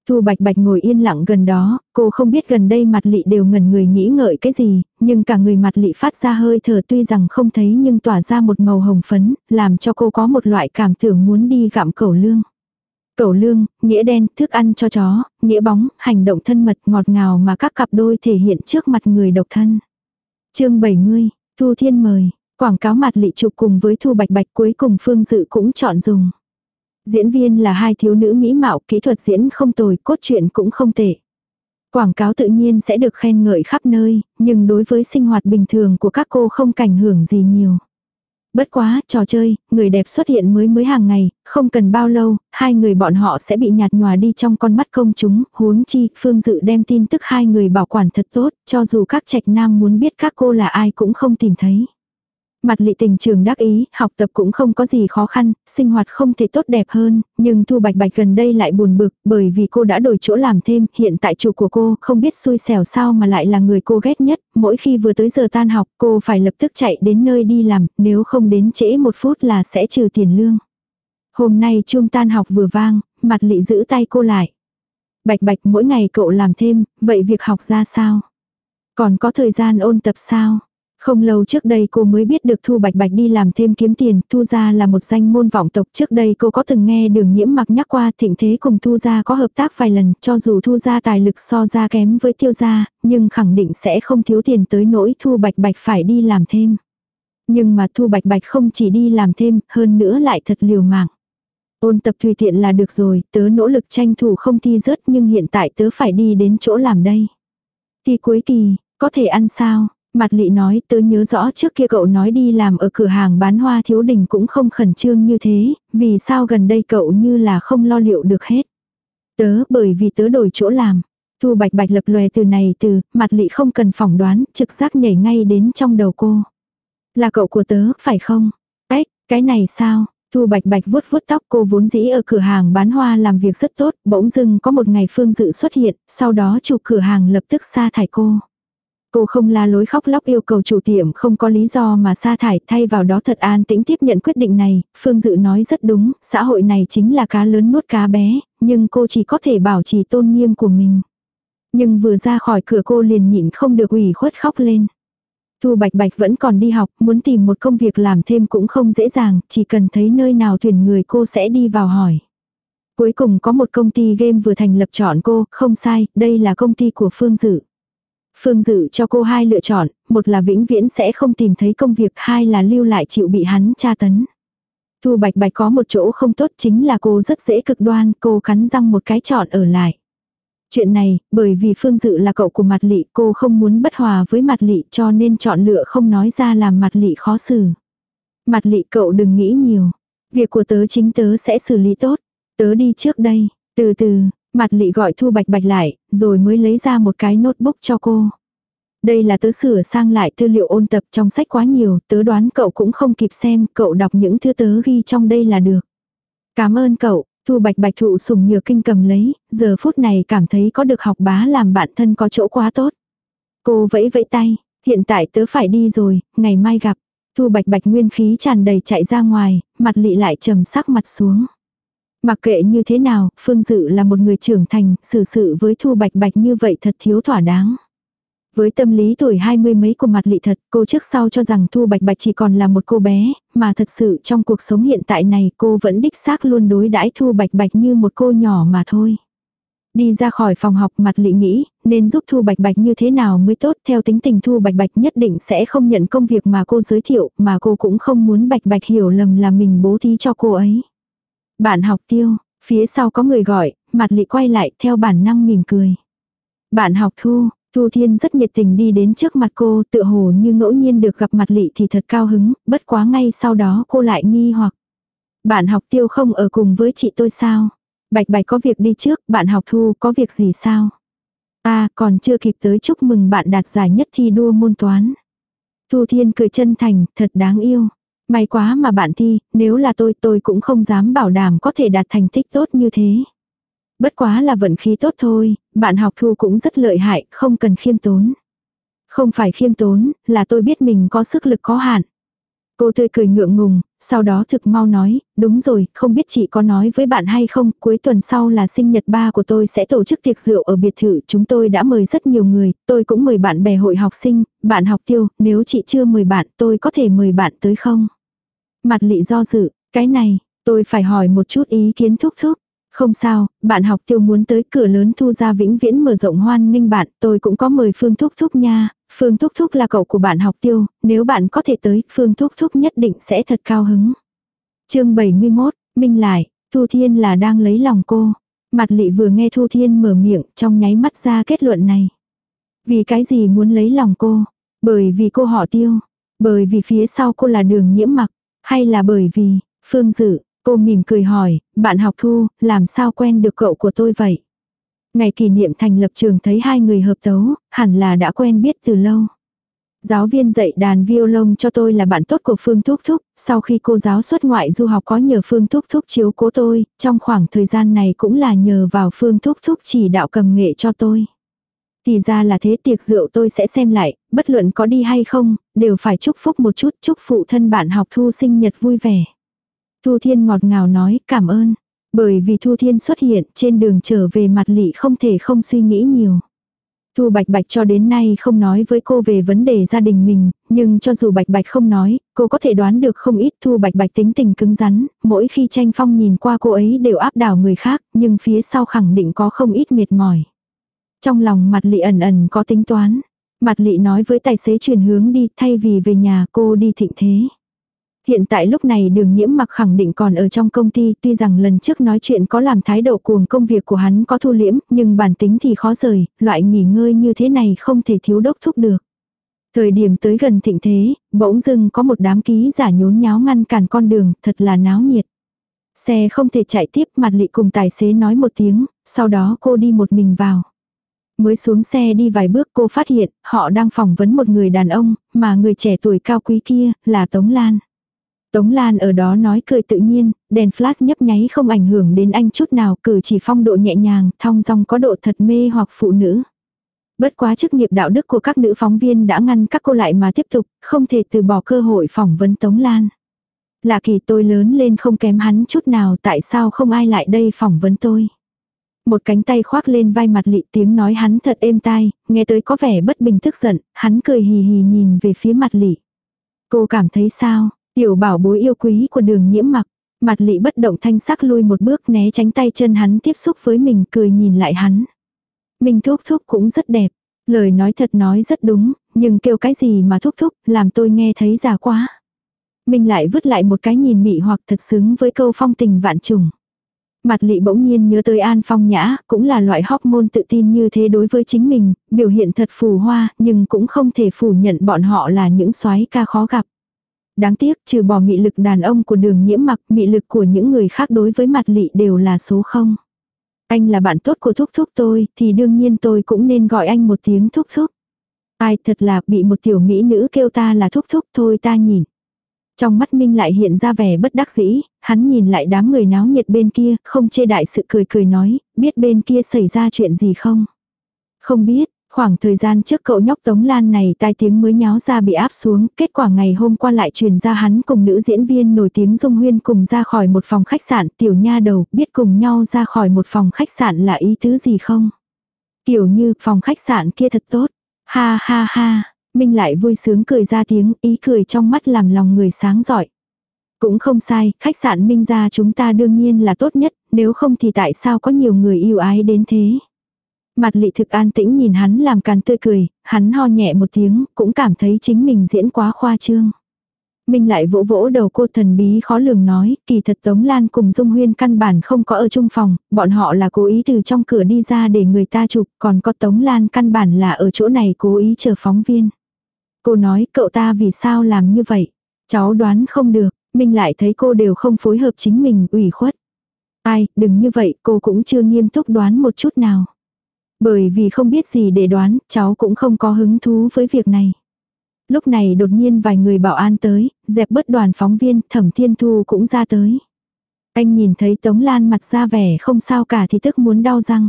A: Thu Bạch Bạch ngồi yên lặng gần đó, cô không biết gần đây mặt lị đều ngần người nghĩ ngợi cái gì, nhưng cả người mặt lị phát ra hơi thở tuy rằng không thấy nhưng tỏa ra một màu hồng phấn, làm cho cô có một loại cảm tưởng muốn đi gặm cẩu lương. Cẩu lương, nghĩa đen, thức ăn cho chó, nghĩa bóng, hành động thân mật ngọt ngào mà các cặp đôi thể hiện trước mặt người độc thân. chương 70, Thu Thiên mời, quảng cáo mặt lị chụp cùng với Thu Bạch Bạch cuối cùng Phương Dự cũng chọn dùng. Diễn viên là hai thiếu nữ mỹ mạo, kỹ thuật diễn không tồi, cốt truyện cũng không tệ. Quảng cáo tự nhiên sẽ được khen ngợi khắp nơi, nhưng đối với sinh hoạt bình thường của các cô không cảnh hưởng gì nhiều. Bất quá, trò chơi, người đẹp xuất hiện mới mới hàng ngày, không cần bao lâu, hai người bọn họ sẽ bị nhạt nhòa đi trong con mắt công chúng, huống chi, Phương Dự đem tin tức hai người bảo quản thật tốt, cho dù các trạch nam muốn biết các cô là ai cũng không tìm thấy. Mặt lị tình trường đắc ý, học tập cũng không có gì khó khăn, sinh hoạt không thể tốt đẹp hơn, nhưng Thu Bạch Bạch gần đây lại buồn bực, bởi vì cô đã đổi chỗ làm thêm, hiện tại chủ của cô không biết xui xẻo sao mà lại là người cô ghét nhất, mỗi khi vừa tới giờ tan học cô phải lập tức chạy đến nơi đi làm, nếu không đến trễ một phút là sẽ trừ tiền lương. Hôm nay chuông tan học vừa vang, mặt lị giữ tay cô lại. Bạch Bạch mỗi ngày cậu làm thêm, vậy việc học ra sao? Còn có thời gian ôn tập sao? Không lâu trước đây cô mới biết được Thu Bạch Bạch đi làm thêm kiếm tiền, Thu gia là một danh môn vọng tộc. Trước đây cô có từng nghe đường nhiễm mặc nhắc qua thịnh thế cùng Thu gia có hợp tác vài lần, cho dù Thu gia tài lực so ra kém với tiêu gia, nhưng khẳng định sẽ không thiếu tiền tới nỗi Thu Bạch Bạch phải đi làm thêm. Nhưng mà Thu Bạch Bạch không chỉ đi làm thêm, hơn nữa lại thật liều mạng. Ôn tập tùy tiện là được rồi, tớ nỗ lực tranh thủ không thi rớt nhưng hiện tại tớ phải đi đến chỗ làm đây. Thi cuối kỳ, có thể ăn sao? Mặt lị nói tớ nhớ rõ trước kia cậu nói đi làm ở cửa hàng bán hoa thiếu đình cũng không khẩn trương như thế, vì sao gần đây cậu như là không lo liệu được hết. Tớ bởi vì tớ đổi chỗ làm. Thu bạch bạch lập lòe từ này từ, mặt lị không cần phỏng đoán, trực giác nhảy ngay đến trong đầu cô. Là cậu của tớ, phải không? Ếch, cái này sao? Thu bạch bạch vuốt vuốt tóc cô vốn dĩ ở cửa hàng bán hoa làm việc rất tốt, bỗng dưng có một ngày phương dự xuất hiện, sau đó chủ cửa hàng lập tức sa thải cô. Cô không la lối khóc lóc yêu cầu chủ tiệm không có lý do mà sa thải thay vào đó thật an tĩnh tiếp nhận quyết định này, Phương Dự nói rất đúng, xã hội này chính là cá lớn nuốt cá bé, nhưng cô chỉ có thể bảo trì tôn nghiêm của mình. Nhưng vừa ra khỏi cửa cô liền nhịn không được ủy khuất khóc lên. Thu Bạch Bạch vẫn còn đi học, muốn tìm một công việc làm thêm cũng không dễ dàng, chỉ cần thấy nơi nào tuyển người cô sẽ đi vào hỏi. Cuối cùng có một công ty game vừa thành lập chọn cô, không sai, đây là công ty của Phương Dự. Phương Dự cho cô hai lựa chọn, một là vĩnh viễn sẽ không tìm thấy công việc, hai là lưu lại chịu bị hắn tra tấn. Thu Bạch Bạch có một chỗ không tốt chính là cô rất dễ cực đoan, cô cắn răng một cái chọn ở lại. Chuyện này, bởi vì Phương Dự là cậu của mặt lị, cô không muốn bất hòa với mặt lị cho nên chọn lựa không nói ra làm mặt lị khó xử. Mặt lị cậu đừng nghĩ nhiều. Việc của tớ chính tớ sẽ xử lý tốt. Tớ đi trước đây. Từ từ, Mặt lị gọi Thu Bạch Bạch lại, rồi mới lấy ra một cái notebook cho cô. Đây là tớ sửa sang lại tư liệu ôn tập trong sách quá nhiều, tớ đoán cậu cũng không kịp xem, cậu đọc những thứ tớ ghi trong đây là được. Cảm ơn cậu, Thu Bạch Bạch thụ sùng nhược kinh cầm lấy, giờ phút này cảm thấy có được học bá làm bạn thân có chỗ quá tốt. Cô vẫy vẫy tay, hiện tại tớ phải đi rồi, ngày mai gặp. Thu Bạch Bạch nguyên khí tràn đầy chạy ra ngoài, mặt lị lại trầm sắc mặt xuống. Mặc kệ như thế nào, Phương Dự là một người trưởng thành, xử sự với Thu Bạch Bạch như vậy thật thiếu thỏa đáng. Với tâm lý tuổi hai mươi mấy của mặt lị thật, cô trước sau cho rằng Thu Bạch Bạch chỉ còn là một cô bé, mà thật sự trong cuộc sống hiện tại này cô vẫn đích xác luôn đối đãi Thu Bạch Bạch như một cô nhỏ mà thôi. Đi ra khỏi phòng học mặt lị nghĩ, nên giúp Thu Bạch Bạch như thế nào mới tốt theo tính tình Thu Bạch Bạch nhất định sẽ không nhận công việc mà cô giới thiệu, mà cô cũng không muốn Bạch Bạch hiểu lầm là mình bố thí cho cô ấy. Bạn học tiêu, phía sau có người gọi, mặt lị quay lại theo bản năng mỉm cười. Bạn học Thu, Thu Thiên rất nhiệt tình đi đến trước mặt cô, tựa hồ như ngẫu nhiên được gặp mặt lị thì thật cao hứng, bất quá ngay sau đó cô lại nghi hoặc. Bạn học tiêu không ở cùng với chị tôi sao? Bạch bạch có việc đi trước, bạn học thu có việc gì sao? À, còn chưa kịp tới chúc mừng bạn đạt giải nhất thi đua môn toán. Thu Thiên cười chân thành, thật đáng yêu. May quá mà bạn thi, nếu là tôi tôi cũng không dám bảo đảm có thể đạt thành tích tốt như thế. Bất quá là vận khí tốt thôi, bạn học thu cũng rất lợi hại, không cần khiêm tốn. Không phải khiêm tốn, là tôi biết mình có sức lực có hạn. Cô tươi cười ngượng ngùng, sau đó thực mau nói, đúng rồi, không biết chị có nói với bạn hay không, cuối tuần sau là sinh nhật ba của tôi sẽ tổ chức tiệc rượu ở biệt thự, chúng tôi đã mời rất nhiều người, tôi cũng mời bạn bè hội học sinh, bạn học tiêu, nếu chị chưa mời bạn tôi có thể mời bạn tới không? Mặt lị do dự, cái này, tôi phải hỏi một chút ý kiến thúc thúc. Không sao, bạn học tiêu muốn tới cửa lớn thu ra vĩnh viễn mở rộng hoan nghênh bạn, tôi cũng có mời Phương Thúc Thúc nha, Phương Thúc Thúc là cậu của bạn học tiêu, nếu bạn có thể tới, Phương Thúc Thúc nhất định sẽ thật cao hứng. chương 71, Minh lại, Thu Thiên là đang lấy lòng cô. Mặt lị vừa nghe Thu Thiên mở miệng, trong nháy mắt ra kết luận này. Vì cái gì muốn lấy lòng cô? Bởi vì cô họ tiêu. Bởi vì phía sau cô là đường nhiễm mặc. Hay là bởi vì, Phương Dự, cô mỉm cười hỏi, bạn học Thu, làm sao quen được cậu của tôi vậy? Ngày kỷ niệm thành lập trường thấy hai người hợp tấu, hẳn là đã quen biết từ lâu. Giáo viên dạy đàn violon cho tôi là bạn tốt của Phương Thúc Thúc, sau khi cô giáo xuất ngoại du học có nhờ Phương Thúc Thúc chiếu cố tôi, trong khoảng thời gian này cũng là nhờ vào Phương Thúc Thúc chỉ đạo cầm nghệ cho tôi. Thì ra là thế tiệc rượu tôi sẽ xem lại, bất luận có đi hay không, đều phải chúc phúc một chút chúc phụ thân bạn học thu sinh nhật vui vẻ. Thu Thiên ngọt ngào nói cảm ơn. Bởi vì Thu Thiên xuất hiện trên đường trở về mặt lị không thể không suy nghĩ nhiều. Thu Bạch Bạch cho đến nay không nói với cô về vấn đề gia đình mình, nhưng cho dù Bạch Bạch không nói, cô có thể đoán được không ít Thu Bạch Bạch tính tình cứng rắn, mỗi khi tranh phong nhìn qua cô ấy đều áp đảo người khác, nhưng phía sau khẳng định có không ít mệt mỏi. Trong lòng mặt lị ẩn ẩn có tính toán. Mặt lị nói với tài xế chuyển hướng đi thay vì về nhà cô đi thịnh thế. Hiện tại lúc này đường nhiễm mặc khẳng định còn ở trong công ty tuy rằng lần trước nói chuyện có làm thái độ cuồng công việc của hắn có thu liễm nhưng bản tính thì khó rời, loại nghỉ ngơi như thế này không thể thiếu đốc thúc được. Thời điểm tới gần thịnh thế, bỗng dưng có một đám ký giả nhốn nháo ngăn cản con đường, thật là náo nhiệt. Xe không thể chạy tiếp mặt lị cùng tài xế nói một tiếng, sau đó cô đi một mình vào. Mới xuống xe đi vài bước cô phát hiện họ đang phỏng vấn một người đàn ông, mà người trẻ tuổi cao quý kia là Tống Lan. Tống Lan ở đó nói cười tự nhiên, đèn flash nhấp nháy không ảnh hưởng đến anh chút nào, cử chỉ phong độ nhẹ nhàng, thong dong có độ thật mê hoặc phụ nữ. Bất quá chức nghiệp đạo đức của các nữ phóng viên đã ngăn các cô lại mà tiếp tục, không thể từ bỏ cơ hội phỏng vấn Tống Lan. Lạ kỳ tôi lớn lên không kém hắn chút nào tại sao không ai lại đây phỏng vấn tôi. Một cánh tay khoác lên vai mặt lị tiếng nói hắn thật êm tai, nghe tới có vẻ bất bình tức giận, hắn cười hì hì nhìn về phía mặt lị. Cô cảm thấy sao, Tiểu bảo bối yêu quý của đường nhiễm mặc, mặt lị bất động thanh sắc lui một bước né tránh tay chân hắn tiếp xúc với mình cười nhìn lại hắn. Mình thúc thúc cũng rất đẹp, lời nói thật nói rất đúng, nhưng kêu cái gì mà thúc thúc làm tôi nghe thấy già quá. Mình lại vứt lại một cái nhìn mị hoặc thật xứng với câu phong tình vạn trùng. Mặt lị bỗng nhiên nhớ tới An Phong Nhã, cũng là loại hormone tự tin như thế đối với chính mình, biểu hiện thật phù hoa, nhưng cũng không thể phủ nhận bọn họ là những soái ca khó gặp. Đáng tiếc trừ bỏ mị lực đàn ông của đường nhiễm mặc mị lực của những người khác đối với mặt lị đều là số không. Anh là bạn tốt của thúc thúc tôi thì đương nhiên tôi cũng nên gọi anh một tiếng thúc thúc. Ai thật là bị một tiểu mỹ nữ kêu ta là thúc thúc thôi ta nhìn. Trong mắt Minh lại hiện ra vẻ bất đắc dĩ, hắn nhìn lại đám người náo nhiệt bên kia, không chê đại sự cười cười nói, biết bên kia xảy ra chuyện gì không? Không biết, khoảng thời gian trước cậu nhóc Tống Lan này tai tiếng mới nháo ra bị áp xuống, kết quả ngày hôm qua lại truyền ra hắn cùng nữ diễn viên nổi tiếng Dung Huyên cùng ra khỏi một phòng khách sạn, tiểu nha đầu, biết cùng nhau ra khỏi một phòng khách sạn là ý tứ gì không? Kiểu như, phòng khách sạn kia thật tốt. Ha ha ha, Minh lại vui sướng cười ra tiếng, ý cười trong mắt làm lòng người sáng giỏi. Cũng không sai, khách sạn Minh gia chúng ta đương nhiên là tốt nhất, nếu không thì tại sao có nhiều người yêu ái đến thế. Mặt lị thực an tĩnh nhìn hắn làm càn tươi cười, hắn ho nhẹ một tiếng, cũng cảm thấy chính mình diễn quá khoa trương. Minh lại vỗ vỗ đầu cô thần bí khó lường nói, kỳ thật Tống Lan cùng Dung Huyên căn bản không có ở chung phòng, bọn họ là cố ý từ trong cửa đi ra để người ta chụp, còn có Tống Lan căn bản là ở chỗ này cố ý chờ phóng viên. Cô nói cậu ta vì sao làm như vậy? Cháu đoán không được, Minh lại thấy cô đều không phối hợp chính mình ủy khuất. Ai, đừng như vậy, cô cũng chưa nghiêm túc đoán một chút nào. Bởi vì không biết gì để đoán, cháu cũng không có hứng thú với việc này. Lúc này đột nhiên vài người bảo an tới, dẹp bớt đoàn phóng viên, thẩm thiên thu cũng ra tới. Anh nhìn thấy Tống Lan mặt ra vẻ không sao cả thì tức muốn đau răng.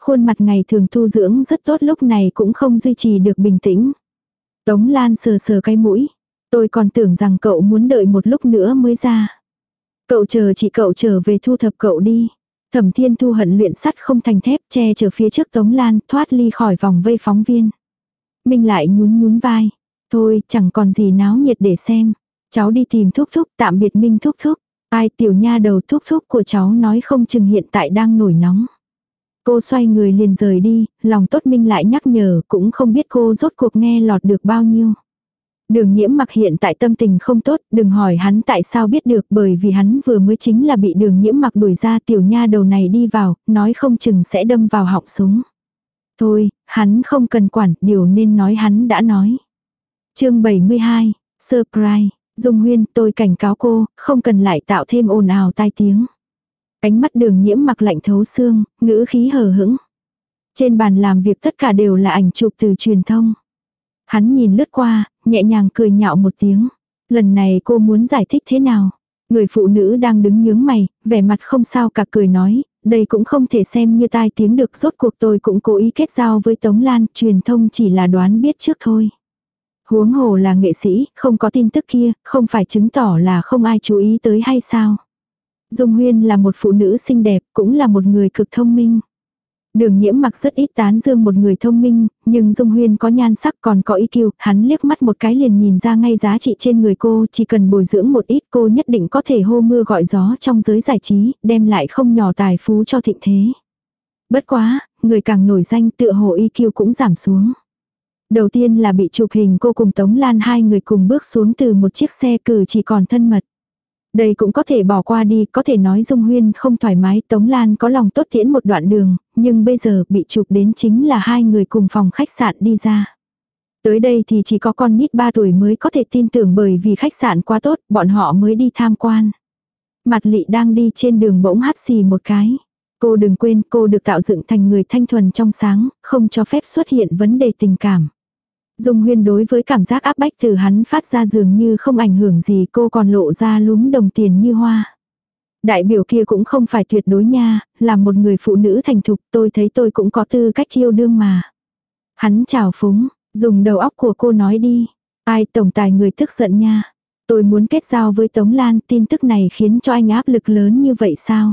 A: Khuôn mặt ngày thường thu dưỡng rất tốt lúc này cũng không duy trì được bình tĩnh. Tống Lan sờ sờ cái mũi. Tôi còn tưởng rằng cậu muốn đợi một lúc nữa mới ra. Cậu chờ chị, cậu trở về thu thập cậu đi. Thẩm Thiên Thu hận luyện sắt không thành thép, che chở phía trước Tống Lan, thoát ly khỏi vòng vây phóng viên. Minh lại nhún nhún vai. Thôi, chẳng còn gì náo nhiệt để xem. Cháu đi tìm thúc thúc, tạm biệt Minh thúc thúc. Ai, tiểu nha đầu thúc thúc của cháu nói không chừng hiện tại đang nổi nóng. Cô xoay người liền rời đi, lòng tốt minh lại nhắc nhở cũng không biết cô rốt cuộc nghe lọt được bao nhiêu. Đường nhiễm mặc hiện tại tâm tình không tốt, đừng hỏi hắn tại sao biết được bởi vì hắn vừa mới chính là bị đường nhiễm mặc đuổi ra tiểu nha đầu này đi vào, nói không chừng sẽ đâm vào họng súng. Thôi, hắn không cần quản, điều nên nói hắn đã nói. chương 72, Surprise, Dung Huyên tôi cảnh cáo cô, không cần lại tạo thêm ồn ào tai tiếng. Ánh mắt đường nhiễm mặc lạnh thấu xương, ngữ khí hờ hững. Trên bàn làm việc tất cả đều là ảnh chụp từ truyền thông. Hắn nhìn lướt qua, nhẹ nhàng cười nhạo một tiếng. Lần này cô muốn giải thích thế nào? Người phụ nữ đang đứng nhướng mày, vẻ mặt không sao cả cười nói, đây cũng không thể xem như tai tiếng được rốt cuộc tôi cũng cố ý kết giao với Tống Lan, truyền thông chỉ là đoán biết trước thôi. Huống hồ là nghệ sĩ, không có tin tức kia, không phải chứng tỏ là không ai chú ý tới hay sao. Dung Huyên là một phụ nữ xinh đẹp, cũng là một người cực thông minh. Đường nhiễm mặc rất ít tán dương một người thông minh, nhưng Dung Huyên có nhan sắc còn có ý kiêu, hắn liếc mắt một cái liền nhìn ra ngay giá trị trên người cô, chỉ cần bồi dưỡng một ít cô nhất định có thể hô mưa gọi gió trong giới giải trí, đem lại không nhỏ tài phú cho thịnh thế. Bất quá, người càng nổi danh tựa hồ y kiêu cũng giảm xuống. Đầu tiên là bị chụp hình cô cùng Tống Lan hai người cùng bước xuống từ một chiếc xe cử chỉ còn thân mật. Đây cũng có thể bỏ qua đi, có thể nói Dung Huyên không thoải mái, Tống Lan có lòng tốt tiễn một đoạn đường, nhưng bây giờ bị chụp đến chính là hai người cùng phòng khách sạn đi ra. Tới đây thì chỉ có con nít 3 tuổi mới có thể tin tưởng bởi vì khách sạn quá tốt, bọn họ mới đi tham quan. Mặt lị đang đi trên đường bỗng hắt xì một cái. Cô đừng quên cô được tạo dựng thành người thanh thuần trong sáng, không cho phép xuất hiện vấn đề tình cảm. Dung huyên đối với cảm giác áp bách từ hắn phát ra dường như không ảnh hưởng gì cô còn lộ ra lúm đồng tiền như hoa. Đại biểu kia cũng không phải tuyệt đối nha, là một người phụ nữ thành thục tôi thấy tôi cũng có tư cách yêu đương mà. Hắn chào phúng, dùng đầu óc của cô nói đi. Ai tổng tài người tức giận nha. Tôi muốn kết giao với Tống Lan tin tức này khiến cho anh áp lực lớn như vậy sao?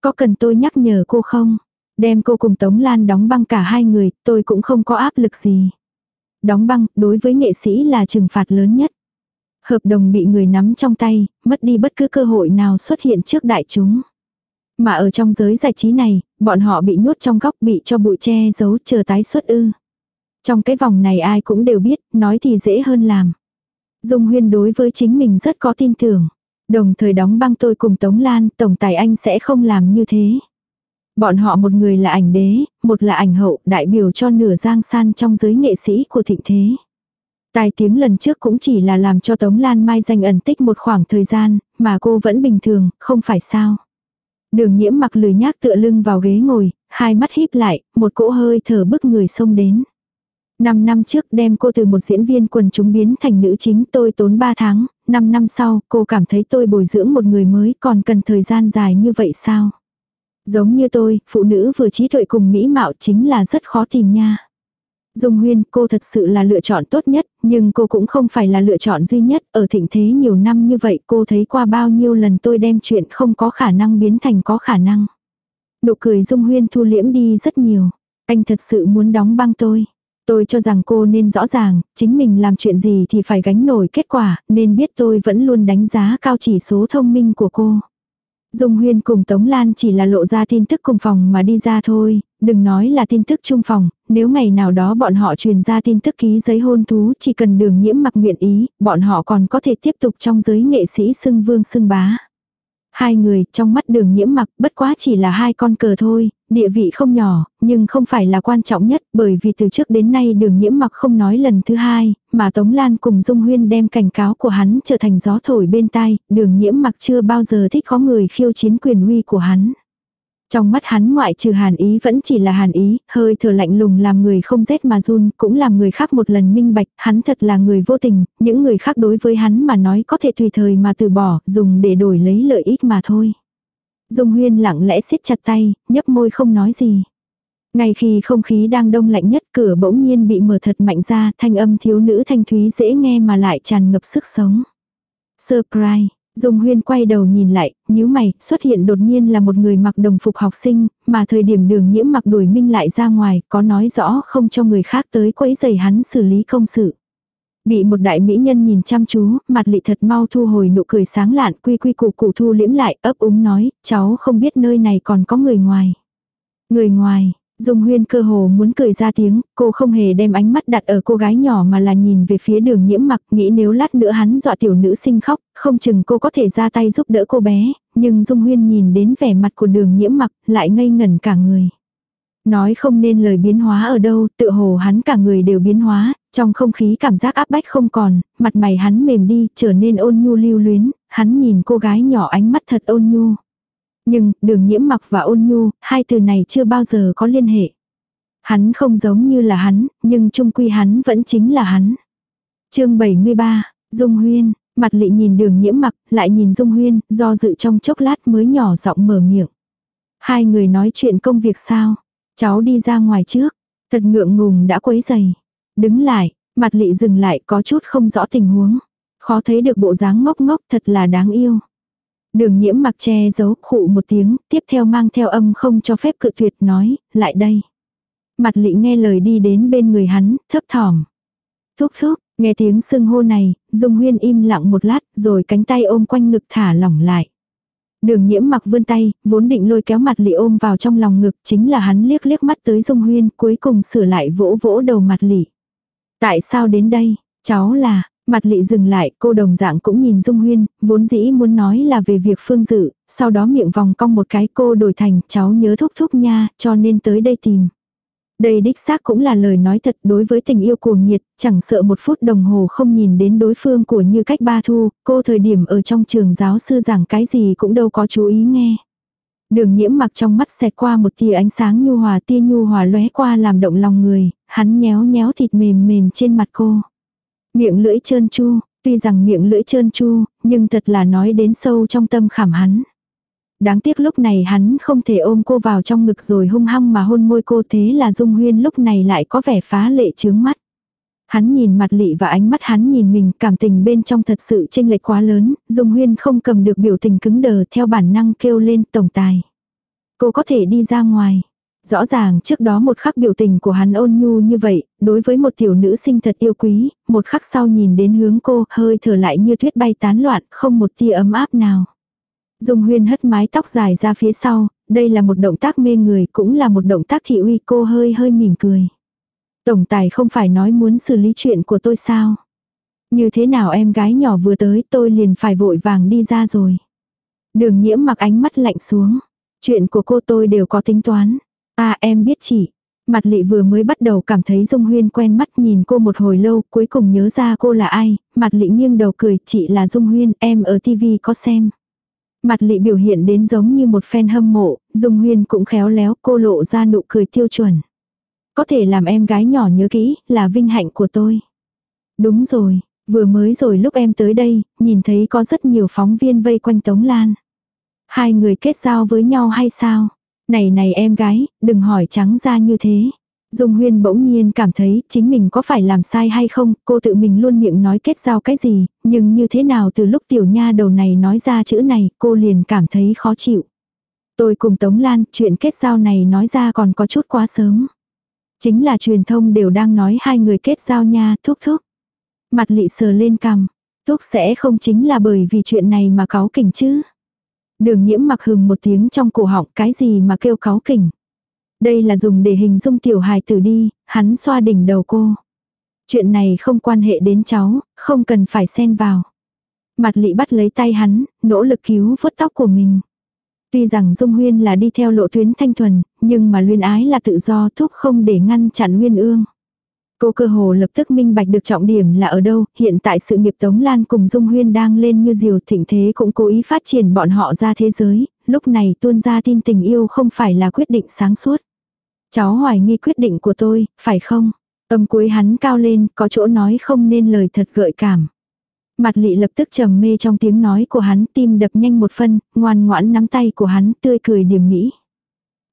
A: Có cần tôi nhắc nhở cô không? Đem cô cùng Tống Lan đóng băng cả hai người, tôi cũng không có áp lực gì. Đóng băng, đối với nghệ sĩ là trừng phạt lớn nhất. Hợp đồng bị người nắm trong tay, mất đi bất cứ cơ hội nào xuất hiện trước đại chúng. Mà ở trong giới giải trí này, bọn họ bị nhốt trong góc bị cho bụi che giấu chờ tái xuất ư. Trong cái vòng này ai cũng đều biết, nói thì dễ hơn làm. Dung Huyên đối với chính mình rất có tin tưởng. Đồng thời đóng băng tôi cùng Tống Lan, Tổng Tài Anh sẽ không làm như thế. Bọn họ một người là ảnh đế, một là ảnh hậu, đại biểu cho nửa giang san trong giới nghệ sĩ của thịnh thế. Tài tiếng lần trước cũng chỉ là làm cho Tống Lan Mai danh ẩn tích một khoảng thời gian, mà cô vẫn bình thường, không phải sao. Đường nhiễm mặc lười nhác tựa lưng vào ghế ngồi, hai mắt híp lại, một cỗ hơi thở bức người xông đến. Năm năm trước đem cô từ một diễn viên quần chúng biến thành nữ chính tôi tốn 3 tháng, 5 năm sau cô cảm thấy tôi bồi dưỡng một người mới còn cần thời gian dài như vậy sao? Giống như tôi, phụ nữ vừa trí tuệ cùng mỹ mạo chính là rất khó tìm nha. Dung Huyên, cô thật sự là lựa chọn tốt nhất, nhưng cô cũng không phải là lựa chọn duy nhất, ở thịnh thế nhiều năm như vậy cô thấy qua bao nhiêu lần tôi đem chuyện không có khả năng biến thành có khả năng. Nụ cười Dung Huyên thu liễm đi rất nhiều. Anh thật sự muốn đóng băng tôi. Tôi cho rằng cô nên rõ ràng, chính mình làm chuyện gì thì phải gánh nổi kết quả, nên biết tôi vẫn luôn đánh giá cao chỉ số thông minh của cô. Dung Huyên cùng Tống Lan chỉ là lộ ra tin tức cùng phòng mà đi ra thôi, đừng nói là tin tức chung phòng, nếu ngày nào đó bọn họ truyền ra tin tức ký giấy hôn thú chỉ cần đường nhiễm mặc nguyện ý, bọn họ còn có thể tiếp tục trong giới nghệ sĩ xưng vương xưng bá. Hai người trong mắt đường nhiễm mặc bất quá chỉ là hai con cờ thôi, địa vị không nhỏ, nhưng không phải là quan trọng nhất bởi vì từ trước đến nay đường nhiễm mặc không nói lần thứ hai, mà Tống Lan cùng Dung Huyên đem cảnh cáo của hắn trở thành gió thổi bên tai, đường nhiễm mặc chưa bao giờ thích có người khiêu chiến quyền uy của hắn. Trong mắt hắn ngoại trừ hàn ý vẫn chỉ là hàn ý, hơi thở lạnh lùng làm người không rét mà run, cũng làm người khác một lần minh bạch, hắn thật là người vô tình, những người khác đối với hắn mà nói có thể tùy thời mà từ bỏ, dùng để đổi lấy lợi ích mà thôi. Dung huyên lặng lẽ siết chặt tay, nhấp môi không nói gì. Ngay khi không khí đang đông lạnh nhất cửa bỗng nhiên bị mở thật mạnh ra, thanh âm thiếu nữ thanh thúy dễ nghe mà lại tràn ngập sức sống. Surprise, Dung Huyên quay đầu nhìn lại, nhíu mày, xuất hiện đột nhiên là một người mặc đồng phục học sinh, mà thời điểm đường nhiễm mặc đuổi minh lại ra ngoài, có nói rõ không cho người khác tới quấy giày hắn xử lý công sự. Bị một đại mỹ nhân nhìn chăm chú, mặt lị thật mau thu hồi nụ cười sáng lạn, quy quy củ cụ thu liễm lại, ấp úng nói, cháu không biết nơi này còn có người ngoài. Người ngoài, Dung Huyên cơ hồ muốn cười ra tiếng, cô không hề đem ánh mắt đặt ở cô gái nhỏ mà là nhìn về phía đường nhiễm mặc, nghĩ nếu lát nữa hắn dọa tiểu nữ sinh khóc, không chừng cô có thể ra tay giúp đỡ cô bé, nhưng Dung Huyên nhìn đến vẻ mặt của đường nhiễm mặc, lại ngây ngẩn cả người. Nói không nên lời biến hóa ở đâu, tự hồ hắn cả người đều biến hóa, trong không khí cảm giác áp bách không còn, mặt mày hắn mềm đi, trở nên ôn nhu lưu luyến, hắn nhìn cô gái nhỏ ánh mắt thật ôn nhu. Nhưng, đường nhiễm mặc và ôn nhu, hai từ này chưa bao giờ có liên hệ. Hắn không giống như là hắn, nhưng trung quy hắn vẫn chính là hắn. chương 73, Dung Huyên, mặt lị nhìn đường nhiễm mặc, lại nhìn Dung Huyên, do dự trong chốc lát mới nhỏ giọng mở miệng. Hai người nói chuyện công việc sao? Cháu đi ra ngoài trước. Thật ngượng ngùng đã quấy giày. Đứng lại, mặt lị dừng lại có chút không rõ tình huống. Khó thấy được bộ dáng ngốc ngốc thật là đáng yêu. Đường nhiễm mặc che giấu khụ một tiếng, tiếp theo mang theo âm không cho phép cự tuyệt nói, lại đây. Mặt lị nghe lời đi đến bên người hắn, thấp thỏm. Thúc thúc, nghe tiếng sưng hô này, Dung Huyên im lặng một lát, rồi cánh tay ôm quanh ngực thả lỏng lại. Đường nhiễm mặc vươn tay, vốn định lôi kéo mặt lị ôm vào trong lòng ngực, chính là hắn liếc liếc mắt tới Dung Huyên, cuối cùng sửa lại vỗ vỗ đầu mặt lị. Tại sao đến đây? Cháu là, Mặt lị dừng lại, cô đồng dạng cũng nhìn Dung Huyên, vốn dĩ muốn nói là về việc phương dự, sau đó miệng vòng cong một cái cô đổi thành cháu nhớ thúc thúc nha, cho nên tới đây tìm. Đây đích xác cũng là lời nói thật đối với tình yêu cuồng nhiệt, chẳng sợ một phút đồng hồ không nhìn đến đối phương của như cách ba thu, cô thời điểm ở trong trường giáo sư giảng cái gì cũng đâu có chú ý nghe. Đường nhiễm mặc trong mắt xẹt qua một tia ánh sáng nhu hòa tia nhu hòa lóe qua làm động lòng người, hắn nhéo nhéo thịt mềm mềm trên mặt cô. Miệng lưỡi trơn chu, tuy rằng miệng lưỡi trơn chu, nhưng thật là nói đến sâu trong tâm khảm hắn. Đáng tiếc lúc này hắn không thể ôm cô vào trong ngực rồi hung hăng mà hôn môi cô thế là Dung Huyên lúc này lại có vẻ phá lệ chướng mắt. Hắn nhìn mặt lị và ánh mắt hắn nhìn mình cảm tình bên trong thật sự chênh lệch quá lớn, Dung Huyên không cầm được biểu tình cứng đờ theo bản năng kêu lên tổng tài. Cô có thể đi ra ngoài. Rõ ràng trước đó một khắc biểu tình của hắn ôn nhu như vậy, đối với một tiểu nữ sinh thật yêu quý, một khắc sau nhìn đến hướng cô, hơi thở lại như tuyết bay tán loạn, không một tia ấm áp nào. Dung huyên hất mái tóc dài ra phía sau, đây là một động tác mê người, cũng là một động tác thị uy cô hơi hơi mỉm cười. Tổng tài không phải nói muốn xử lý chuyện của tôi sao? Như thế nào em gái nhỏ vừa tới tôi liền phải vội vàng đi ra rồi. Đường nhiễm mặc ánh mắt lạnh xuống. Chuyện của cô tôi đều có tính toán. À em biết chị. Mặt lị vừa mới bắt đầu cảm thấy Dung Huyên quen mắt nhìn cô một hồi lâu, cuối cùng nhớ ra cô là ai, mặt lị nghiêng đầu cười, chị là Dung Huyên, em ở TV có xem. Mặt lị biểu hiện đến giống như một fan hâm mộ, Dung Huyên cũng khéo léo, cô lộ ra nụ cười tiêu chuẩn. có thể làm em gái nhỏ nhớ kỹ, là vinh hạnh của tôi. Đúng rồi, vừa mới rồi lúc em tới đây, nhìn thấy có rất nhiều phóng viên vây quanh Tống Lan. Hai người kết giao với nhau hay sao? Này này em gái, đừng hỏi trắng ra như thế. Dung Huyên bỗng nhiên cảm thấy chính mình có phải làm sai hay không, cô tự mình luôn miệng nói kết giao cái gì, nhưng như thế nào từ lúc tiểu nha đầu này nói ra chữ này, cô liền cảm thấy khó chịu. Tôi cùng Tống Lan, chuyện kết giao này nói ra còn có chút quá sớm. Chính là truyền thông đều đang nói hai người kết giao nha, thúc thúc. Mặt lị sờ lên cằm, thúc sẽ không chính là bởi vì chuyện này mà cáu kỉnh chứ. Đường nhiễm mặc hừng một tiếng trong cổ họng cái gì mà kêu cáo kỉnh. Đây là dùng để hình dung tiểu hài tử đi, hắn xoa đỉnh đầu cô. Chuyện này không quan hệ đến cháu, không cần phải xen vào. Mặt lị bắt lấy tay hắn, nỗ lực cứu vớt tóc của mình. Tuy rằng Dung Huyên là đi theo lộ tuyến thanh thuần, nhưng mà luyên ái là tự do thúc không để ngăn chặn Huyên ương. Cô cơ hồ lập tức minh bạch được trọng điểm là ở đâu, hiện tại sự nghiệp Tống Lan cùng Dung Huyên đang lên như diều thịnh thế cũng cố ý phát triển bọn họ ra thế giới, lúc này tuôn ra tin tình yêu không phải là quyết định sáng suốt. Cháu hoài nghi quyết định của tôi, phải không? Âm cuối hắn cao lên, có chỗ nói không nên lời thật gợi cảm. Mặt lị lập tức trầm mê trong tiếng nói của hắn, tim đập nhanh một phân, ngoan ngoãn nắm tay của hắn, tươi cười điểm mỹ.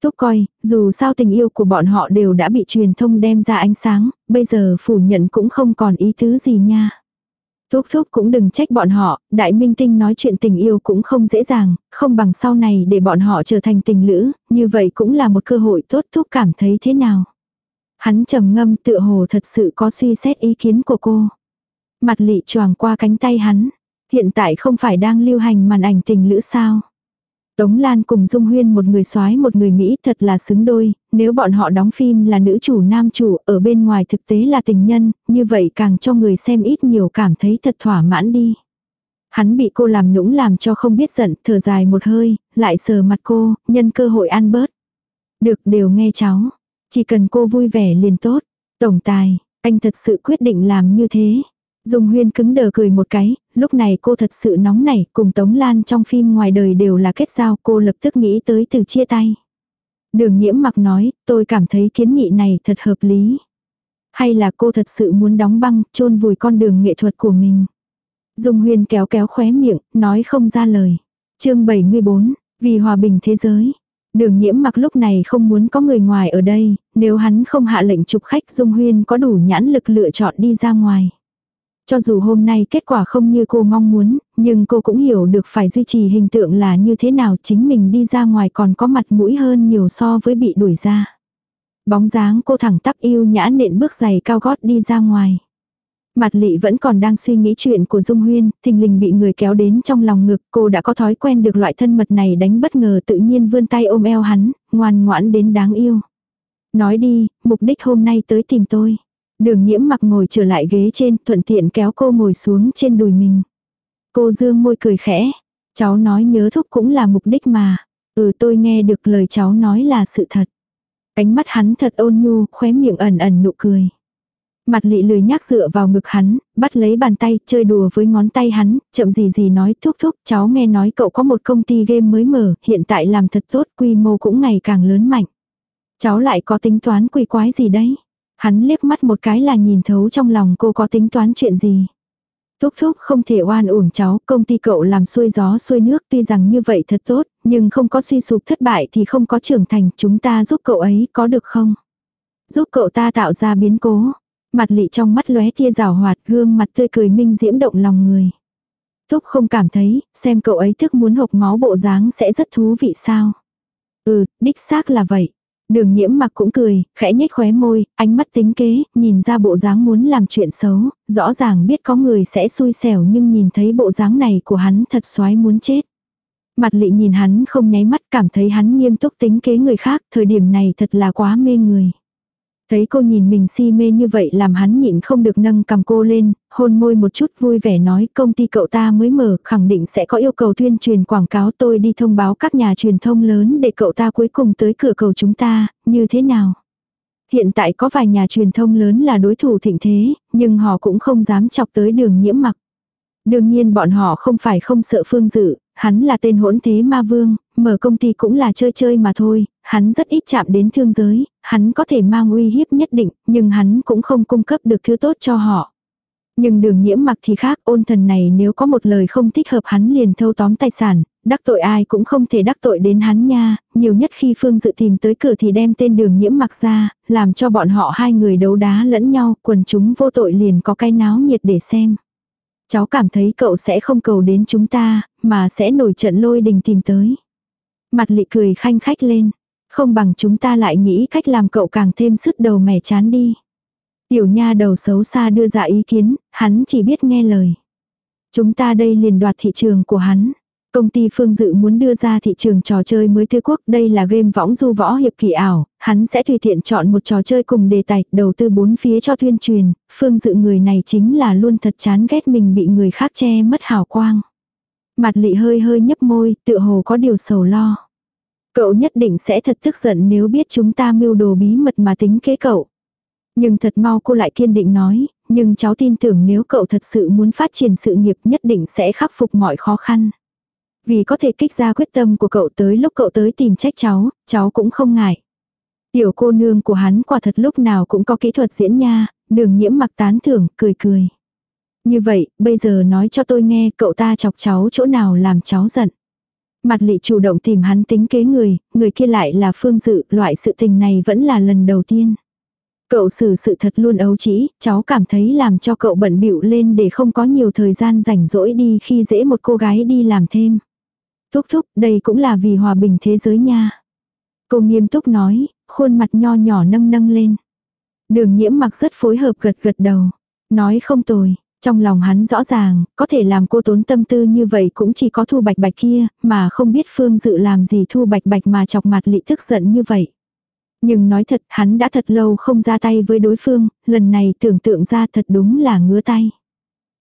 A: Túc coi, dù sao tình yêu của bọn họ đều đã bị truyền thông đem ra ánh sáng, bây giờ phủ nhận cũng không còn ý tứ gì nha. Thúc thúc cũng đừng trách bọn họ, đại minh tinh nói chuyện tình yêu cũng không dễ dàng, không bằng sau này để bọn họ trở thành tình lữ, như vậy cũng là một cơ hội tốt thúc cảm thấy thế nào. Hắn trầm ngâm tựa hồ thật sự có suy xét ý kiến của cô. Mặt lị choàng qua cánh tay hắn. Hiện tại không phải đang lưu hành màn ảnh tình lữ sao. Tống Lan cùng Dung Huyên một người soái một người Mỹ thật là xứng đôi, nếu bọn họ đóng phim là nữ chủ nam chủ ở bên ngoài thực tế là tình nhân, như vậy càng cho người xem ít nhiều cảm thấy thật thỏa mãn đi. Hắn bị cô làm nũng làm cho không biết giận, thở dài một hơi, lại sờ mặt cô, nhân cơ hội ăn bớt. Được đều nghe cháu, chỉ cần cô vui vẻ liền tốt. Tổng tài, anh thật sự quyết định làm như thế. Dung Huyên cứng đờ cười một cái, lúc này cô thật sự nóng nảy, cùng Tống Lan trong phim ngoài đời đều là kết giao, cô lập tức nghĩ tới từ chia tay. Đường nhiễm mặc nói, tôi cảm thấy kiến nghị này thật hợp lý. Hay là cô thật sự muốn đóng băng, chôn vùi con đường nghệ thuật của mình. Dung Huyên kéo kéo khóe miệng, nói không ra lời. chương 74, vì hòa bình thế giới. Đường nhiễm mặc lúc này không muốn có người ngoài ở đây, nếu hắn không hạ lệnh chụp khách Dung Huyên có đủ nhãn lực lựa chọn đi ra ngoài. Cho dù hôm nay kết quả không như cô mong muốn, nhưng cô cũng hiểu được phải duy trì hình tượng là như thế nào chính mình đi ra ngoài còn có mặt mũi hơn nhiều so với bị đuổi ra. Bóng dáng cô thẳng tắp yêu nhã nện bước giày cao gót đi ra ngoài. Mặt lị vẫn còn đang suy nghĩ chuyện của Dung Huyên, thình lình bị người kéo đến trong lòng ngực, cô đã có thói quen được loại thân mật này đánh bất ngờ tự nhiên vươn tay ôm eo hắn, ngoan ngoãn đến đáng yêu. Nói đi, mục đích hôm nay tới tìm tôi. Đường nhiễm mặc ngồi trở lại ghế trên, thuận tiện kéo cô ngồi xuống trên đùi mình. Cô dương môi cười khẽ. Cháu nói nhớ thúc cũng là mục đích mà. Ừ tôi nghe được lời cháu nói là sự thật. Ánh mắt hắn thật ôn nhu, khóe miệng ẩn ẩn nụ cười. Mặt lị lười nhác dựa vào ngực hắn, bắt lấy bàn tay, chơi đùa với ngón tay hắn, chậm gì gì nói thúc thúc, cháu nghe nói cậu có một công ty game mới mở, hiện tại làm thật tốt, quy mô cũng ngày càng lớn mạnh. Cháu lại có tính toán quỷ quái gì đấy? Hắn liếc mắt một cái là nhìn thấu trong lòng cô có tính toán chuyện gì. Thúc thúc không thể oan uổng cháu, công ty cậu làm xuôi gió xuôi nước tuy rằng như vậy thật tốt, nhưng không có suy sụp thất bại thì không có trưởng thành, chúng ta giúp cậu ấy có được không? Giúp cậu ta tạo ra biến cố. Mặt lị trong mắt lóe tia rào hoạt gương mặt tươi cười minh diễm động lòng người. Thúc không cảm thấy, xem cậu ấy thức muốn hộc máu bộ dáng sẽ rất thú vị sao? Ừ, đích xác là vậy. Đường nhiễm mặc cũng cười, khẽ nhếch khóe môi, ánh mắt tính kế, nhìn ra bộ dáng muốn làm chuyện xấu, rõ ràng biết có người sẽ xui xẻo nhưng nhìn thấy bộ dáng này của hắn thật xoái muốn chết. Mặt lị nhìn hắn không nháy mắt cảm thấy hắn nghiêm túc tính kế người khác, thời điểm này thật là quá mê người. Thấy cô nhìn mình si mê như vậy làm hắn nhịn không được nâng cầm cô lên, hôn môi một chút vui vẻ nói công ty cậu ta mới mở khẳng định sẽ có yêu cầu tuyên truyền quảng cáo tôi đi thông báo các nhà truyền thông lớn để cậu ta cuối cùng tới cửa cầu chúng ta, như thế nào. Hiện tại có vài nhà truyền thông lớn là đối thủ thịnh thế, nhưng họ cũng không dám chọc tới đường nhiễm mặc. Đương nhiên bọn họ không phải không sợ phương dự, hắn là tên hỗn thế ma vương, mở công ty cũng là chơi chơi mà thôi, hắn rất ít chạm đến thương giới, hắn có thể mang uy hiếp nhất định, nhưng hắn cũng không cung cấp được thứ tốt cho họ. Nhưng đường nhiễm mặc thì khác, ôn thần này nếu có một lời không thích hợp hắn liền thâu tóm tài sản, đắc tội ai cũng không thể đắc tội đến hắn nha, nhiều nhất khi Phương Dự tìm tới cửa thì đem tên đường nhiễm mặc ra, làm cho bọn họ hai người đấu đá lẫn nhau, quần chúng vô tội liền có cái náo nhiệt để xem. Cháu cảm thấy cậu sẽ không cầu đến chúng ta, mà sẽ nổi trận lôi đình tìm tới. Mặt lị cười khanh khách lên, không bằng chúng ta lại nghĩ cách làm cậu càng thêm sức đầu mẻ chán đi. Tiểu nha đầu xấu xa đưa ra ý kiến, hắn chỉ biết nghe lời. Chúng ta đây liền đoạt thị trường của hắn. Công ty Phương Dự muốn đưa ra thị trường trò chơi mới thư quốc, đây là game võng du võ hiệp kỳ ảo, hắn sẽ tùy tiện chọn một trò chơi cùng đề tài, đầu tư bốn phía cho tuyên truyền, Phương Dự người này chính là luôn thật chán ghét mình bị người khác che mất hào quang. Mặt lị hơi hơi nhấp môi, tựa hồ có điều sầu lo. Cậu nhất định sẽ thật tức giận nếu biết chúng ta mưu đồ bí mật mà tính kế cậu. Nhưng thật mau cô lại kiên định nói, nhưng cháu tin tưởng nếu cậu thật sự muốn phát triển sự nghiệp nhất định sẽ khắc phục mọi khó khăn. Vì có thể kích ra quyết tâm của cậu tới lúc cậu tới tìm trách cháu, cháu cũng không ngại. Tiểu cô nương của hắn quả thật lúc nào cũng có kỹ thuật diễn nha, đường nhiễm mặc tán thưởng, cười cười. Như vậy, bây giờ nói cho tôi nghe cậu ta chọc cháu chỗ nào làm cháu giận. Mặt lị chủ động tìm hắn tính kế người, người kia lại là phương dự, loại sự tình này vẫn là lần đầu tiên. Cậu xử sự thật luôn ấu trĩ, cháu cảm thấy làm cho cậu bận bịu lên để không có nhiều thời gian rảnh rỗi đi khi dễ một cô gái đi làm thêm. Thúc thúc, đây cũng là vì hòa bình thế giới nha. Cô nghiêm túc nói, khuôn mặt nho nhỏ nâng nâng lên. Đường nhiễm mặc rất phối hợp gật gật đầu. Nói không tồi, trong lòng hắn rõ ràng, có thể làm cô tốn tâm tư như vậy cũng chỉ có thu bạch bạch kia, mà không biết phương dự làm gì thu bạch bạch mà chọc mặt lị tức giận như vậy. Nhưng nói thật, hắn đã thật lâu không ra tay với đối phương, lần này tưởng tượng ra thật đúng là ngứa tay.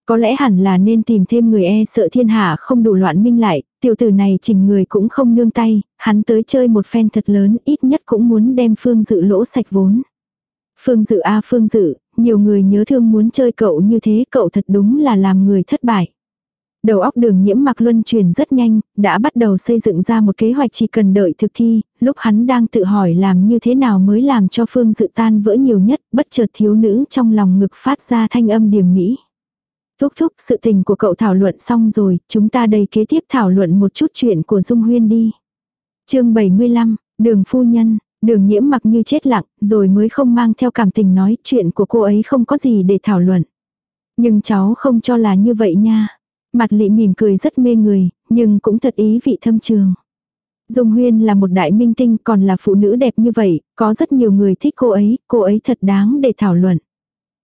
A: Có lẽ hẳn là nên tìm thêm người e sợ thiên hạ không đủ loạn minh lại, tiểu tử này chỉnh người cũng không nương tay, hắn tới chơi một phen thật lớn ít nhất cũng muốn đem phương dự lỗ sạch vốn. Phương dự a phương dự, nhiều người nhớ thương muốn chơi cậu như thế cậu thật đúng là làm người thất bại. Đầu óc đường nhiễm mặc luân truyền rất nhanh, đã bắt đầu xây dựng ra một kế hoạch chỉ cần đợi thực thi, lúc hắn đang tự hỏi làm như thế nào mới làm cho phương dự tan vỡ nhiều nhất, bất chợt thiếu nữ trong lòng ngực phát ra thanh âm điểm mỹ. Thúc thúc sự tình của cậu thảo luận xong rồi, chúng ta đây kế tiếp thảo luận một chút chuyện của Dung Huyên đi. chương 75, đường phu nhân, đường nhiễm mặc như chết lặng, rồi mới không mang theo cảm tình nói chuyện của cô ấy không có gì để thảo luận. Nhưng cháu không cho là như vậy nha. Mặt lị mỉm cười rất mê người, nhưng cũng thật ý vị thâm trường. Dung Huyên là một đại minh tinh còn là phụ nữ đẹp như vậy, có rất nhiều người thích cô ấy, cô ấy thật đáng để thảo luận.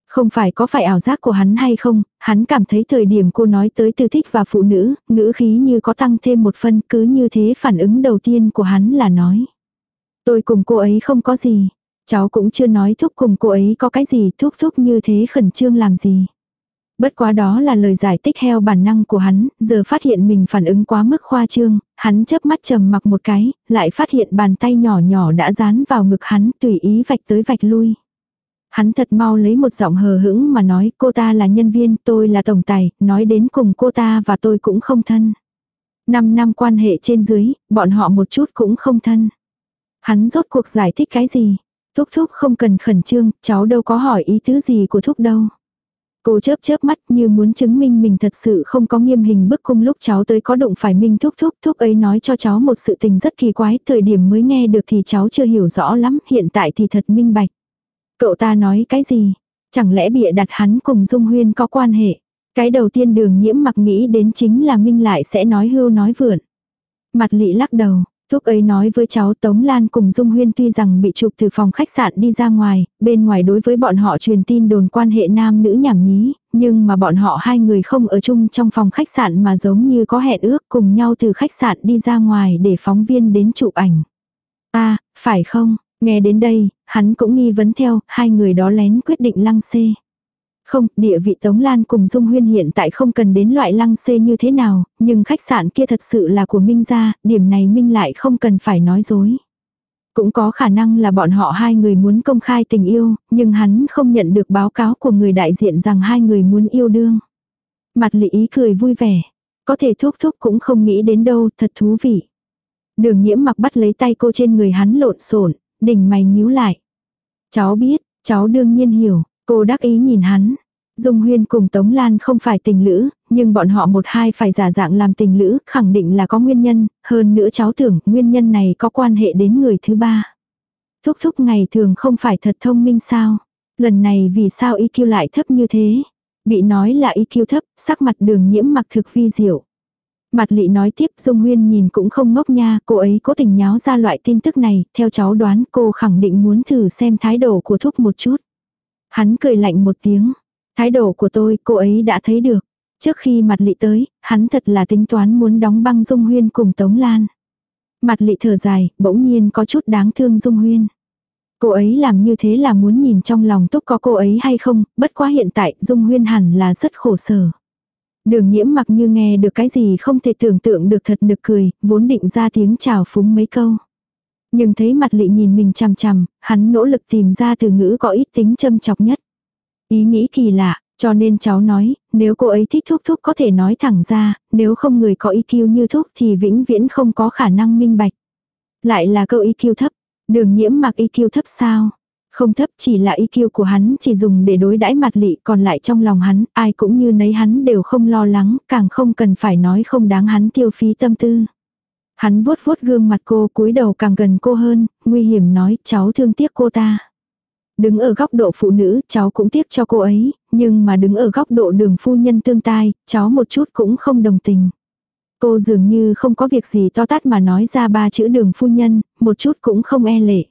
A: Không phải có phải ảo giác của hắn hay không, hắn cảm thấy thời điểm cô nói tới từ thích và phụ nữ, ngữ khí như có tăng thêm một phân cứ như thế phản ứng đầu tiên của hắn là nói. Tôi cùng cô ấy không có gì, cháu cũng chưa nói thúc cùng cô ấy có cái gì thúc thúc như thế khẩn trương làm gì. Bất quá đó là lời giải thích heo bản năng của hắn, giờ phát hiện mình phản ứng quá mức khoa trương, hắn chớp mắt trầm mặc một cái, lại phát hiện bàn tay nhỏ nhỏ đã dán vào ngực hắn tùy ý vạch tới vạch lui. Hắn thật mau lấy một giọng hờ hững mà nói cô ta là nhân viên, tôi là tổng tài, nói đến cùng cô ta và tôi cũng không thân. Năm năm quan hệ trên dưới, bọn họ một chút cũng không thân. Hắn rốt cuộc giải thích cái gì? Thúc thúc không cần khẩn trương, cháu đâu có hỏi ý tứ gì của thúc đâu. Cô chớp chớp mắt như muốn chứng minh mình thật sự không có nghiêm hình bức cung lúc cháu tới có đụng phải minh thúc thúc thúc ấy nói cho cháu một sự tình rất kỳ quái, thời điểm mới nghe được thì cháu chưa hiểu rõ lắm, hiện tại thì thật minh bạch. Cậu ta nói cái gì? Chẳng lẽ bịa đặt hắn cùng Dung Huyên có quan hệ? Cái đầu tiên đường nhiễm mặc nghĩ đến chính là Minh lại sẽ nói hưu nói vượn. Mặt lị lắc đầu, Thúc ấy nói với cháu Tống Lan cùng Dung Huyên tuy rằng bị chụp từ phòng khách sạn đi ra ngoài, bên ngoài đối với bọn họ truyền tin đồn quan hệ nam nữ nhảm nhí, nhưng mà bọn họ hai người không ở chung trong phòng khách sạn mà giống như có hẹn ước cùng nhau từ khách sạn đi ra ngoài để phóng viên đến chụp ảnh. À, phải không? Nghe đến đây, hắn cũng nghi vấn theo, hai người đó lén quyết định lăng xê. Không, địa vị Tống Lan cùng Dung Huyên hiện tại không cần đến loại lăng xê như thế nào, nhưng khách sạn kia thật sự là của Minh gia, điểm này Minh lại không cần phải nói dối. Cũng có khả năng là bọn họ hai người muốn công khai tình yêu, nhưng hắn không nhận được báo cáo của người đại diện rằng hai người muốn yêu đương. Mặt lị ý cười vui vẻ, có thể thúc thúc cũng không nghĩ đến đâu, thật thú vị. Đường nhiễm mặc bắt lấy tay cô trên người hắn lộn xộn đỉnh mày nhíu lại. Cháu biết, cháu đương nhiên hiểu, cô đắc ý nhìn hắn. Dung Huyên cùng Tống Lan không phải tình lữ, nhưng bọn họ một hai phải giả dạng làm tình lữ, khẳng định là có nguyên nhân, hơn nữa cháu tưởng nguyên nhân này có quan hệ đến người thứ ba. Thúc thúc ngày thường không phải thật thông minh sao? Lần này vì sao IQ lại thấp như thế? Bị nói là IQ thấp, sắc mặt đường nhiễm mặc thực vi diệu. Mặt lị nói tiếp Dung Huyên nhìn cũng không ngốc nha, cô ấy cố tình nháo ra loại tin tức này, theo cháu đoán cô khẳng định muốn thử xem thái độ của thúc một chút. Hắn cười lạnh một tiếng, thái độ của tôi cô ấy đã thấy được. Trước khi mặt lị tới, hắn thật là tính toán muốn đóng băng Dung Huyên cùng Tống Lan. Mặt lị thở dài, bỗng nhiên có chút đáng thương Dung Huyên. Cô ấy làm như thế là muốn nhìn trong lòng túc có cô ấy hay không, bất quá hiện tại Dung Huyên hẳn là rất khổ sở. Đường nhiễm mặc như nghe được cái gì không thể tưởng tượng được thật nực cười, vốn định ra tiếng chào phúng mấy câu. Nhưng thấy mặt lị nhìn mình chằm chằm, hắn nỗ lực tìm ra từ ngữ có ít tính châm chọc nhất. Ý nghĩ kỳ lạ, cho nên cháu nói, nếu cô ấy thích thúc thúc có thể nói thẳng ra, nếu không người có IQ như thúc thì vĩnh viễn không có khả năng minh bạch. Lại là câu IQ thấp, đường nhiễm mặc IQ thấp sao? Không thấp chỉ là IQ của hắn chỉ dùng để đối đãi mặt lị còn lại trong lòng hắn, ai cũng như nấy hắn đều không lo lắng, càng không cần phải nói không đáng hắn tiêu phí tâm tư. Hắn vuốt vuốt gương mặt cô cúi đầu càng gần cô hơn, nguy hiểm nói cháu thương tiếc cô ta. Đứng ở góc độ phụ nữ, cháu cũng tiếc cho cô ấy, nhưng mà đứng ở góc độ đường phu nhân tương tai, cháu một chút cũng không đồng tình. Cô dường như không có việc gì to tát mà nói ra ba chữ đường phu nhân, một chút cũng không e lệ.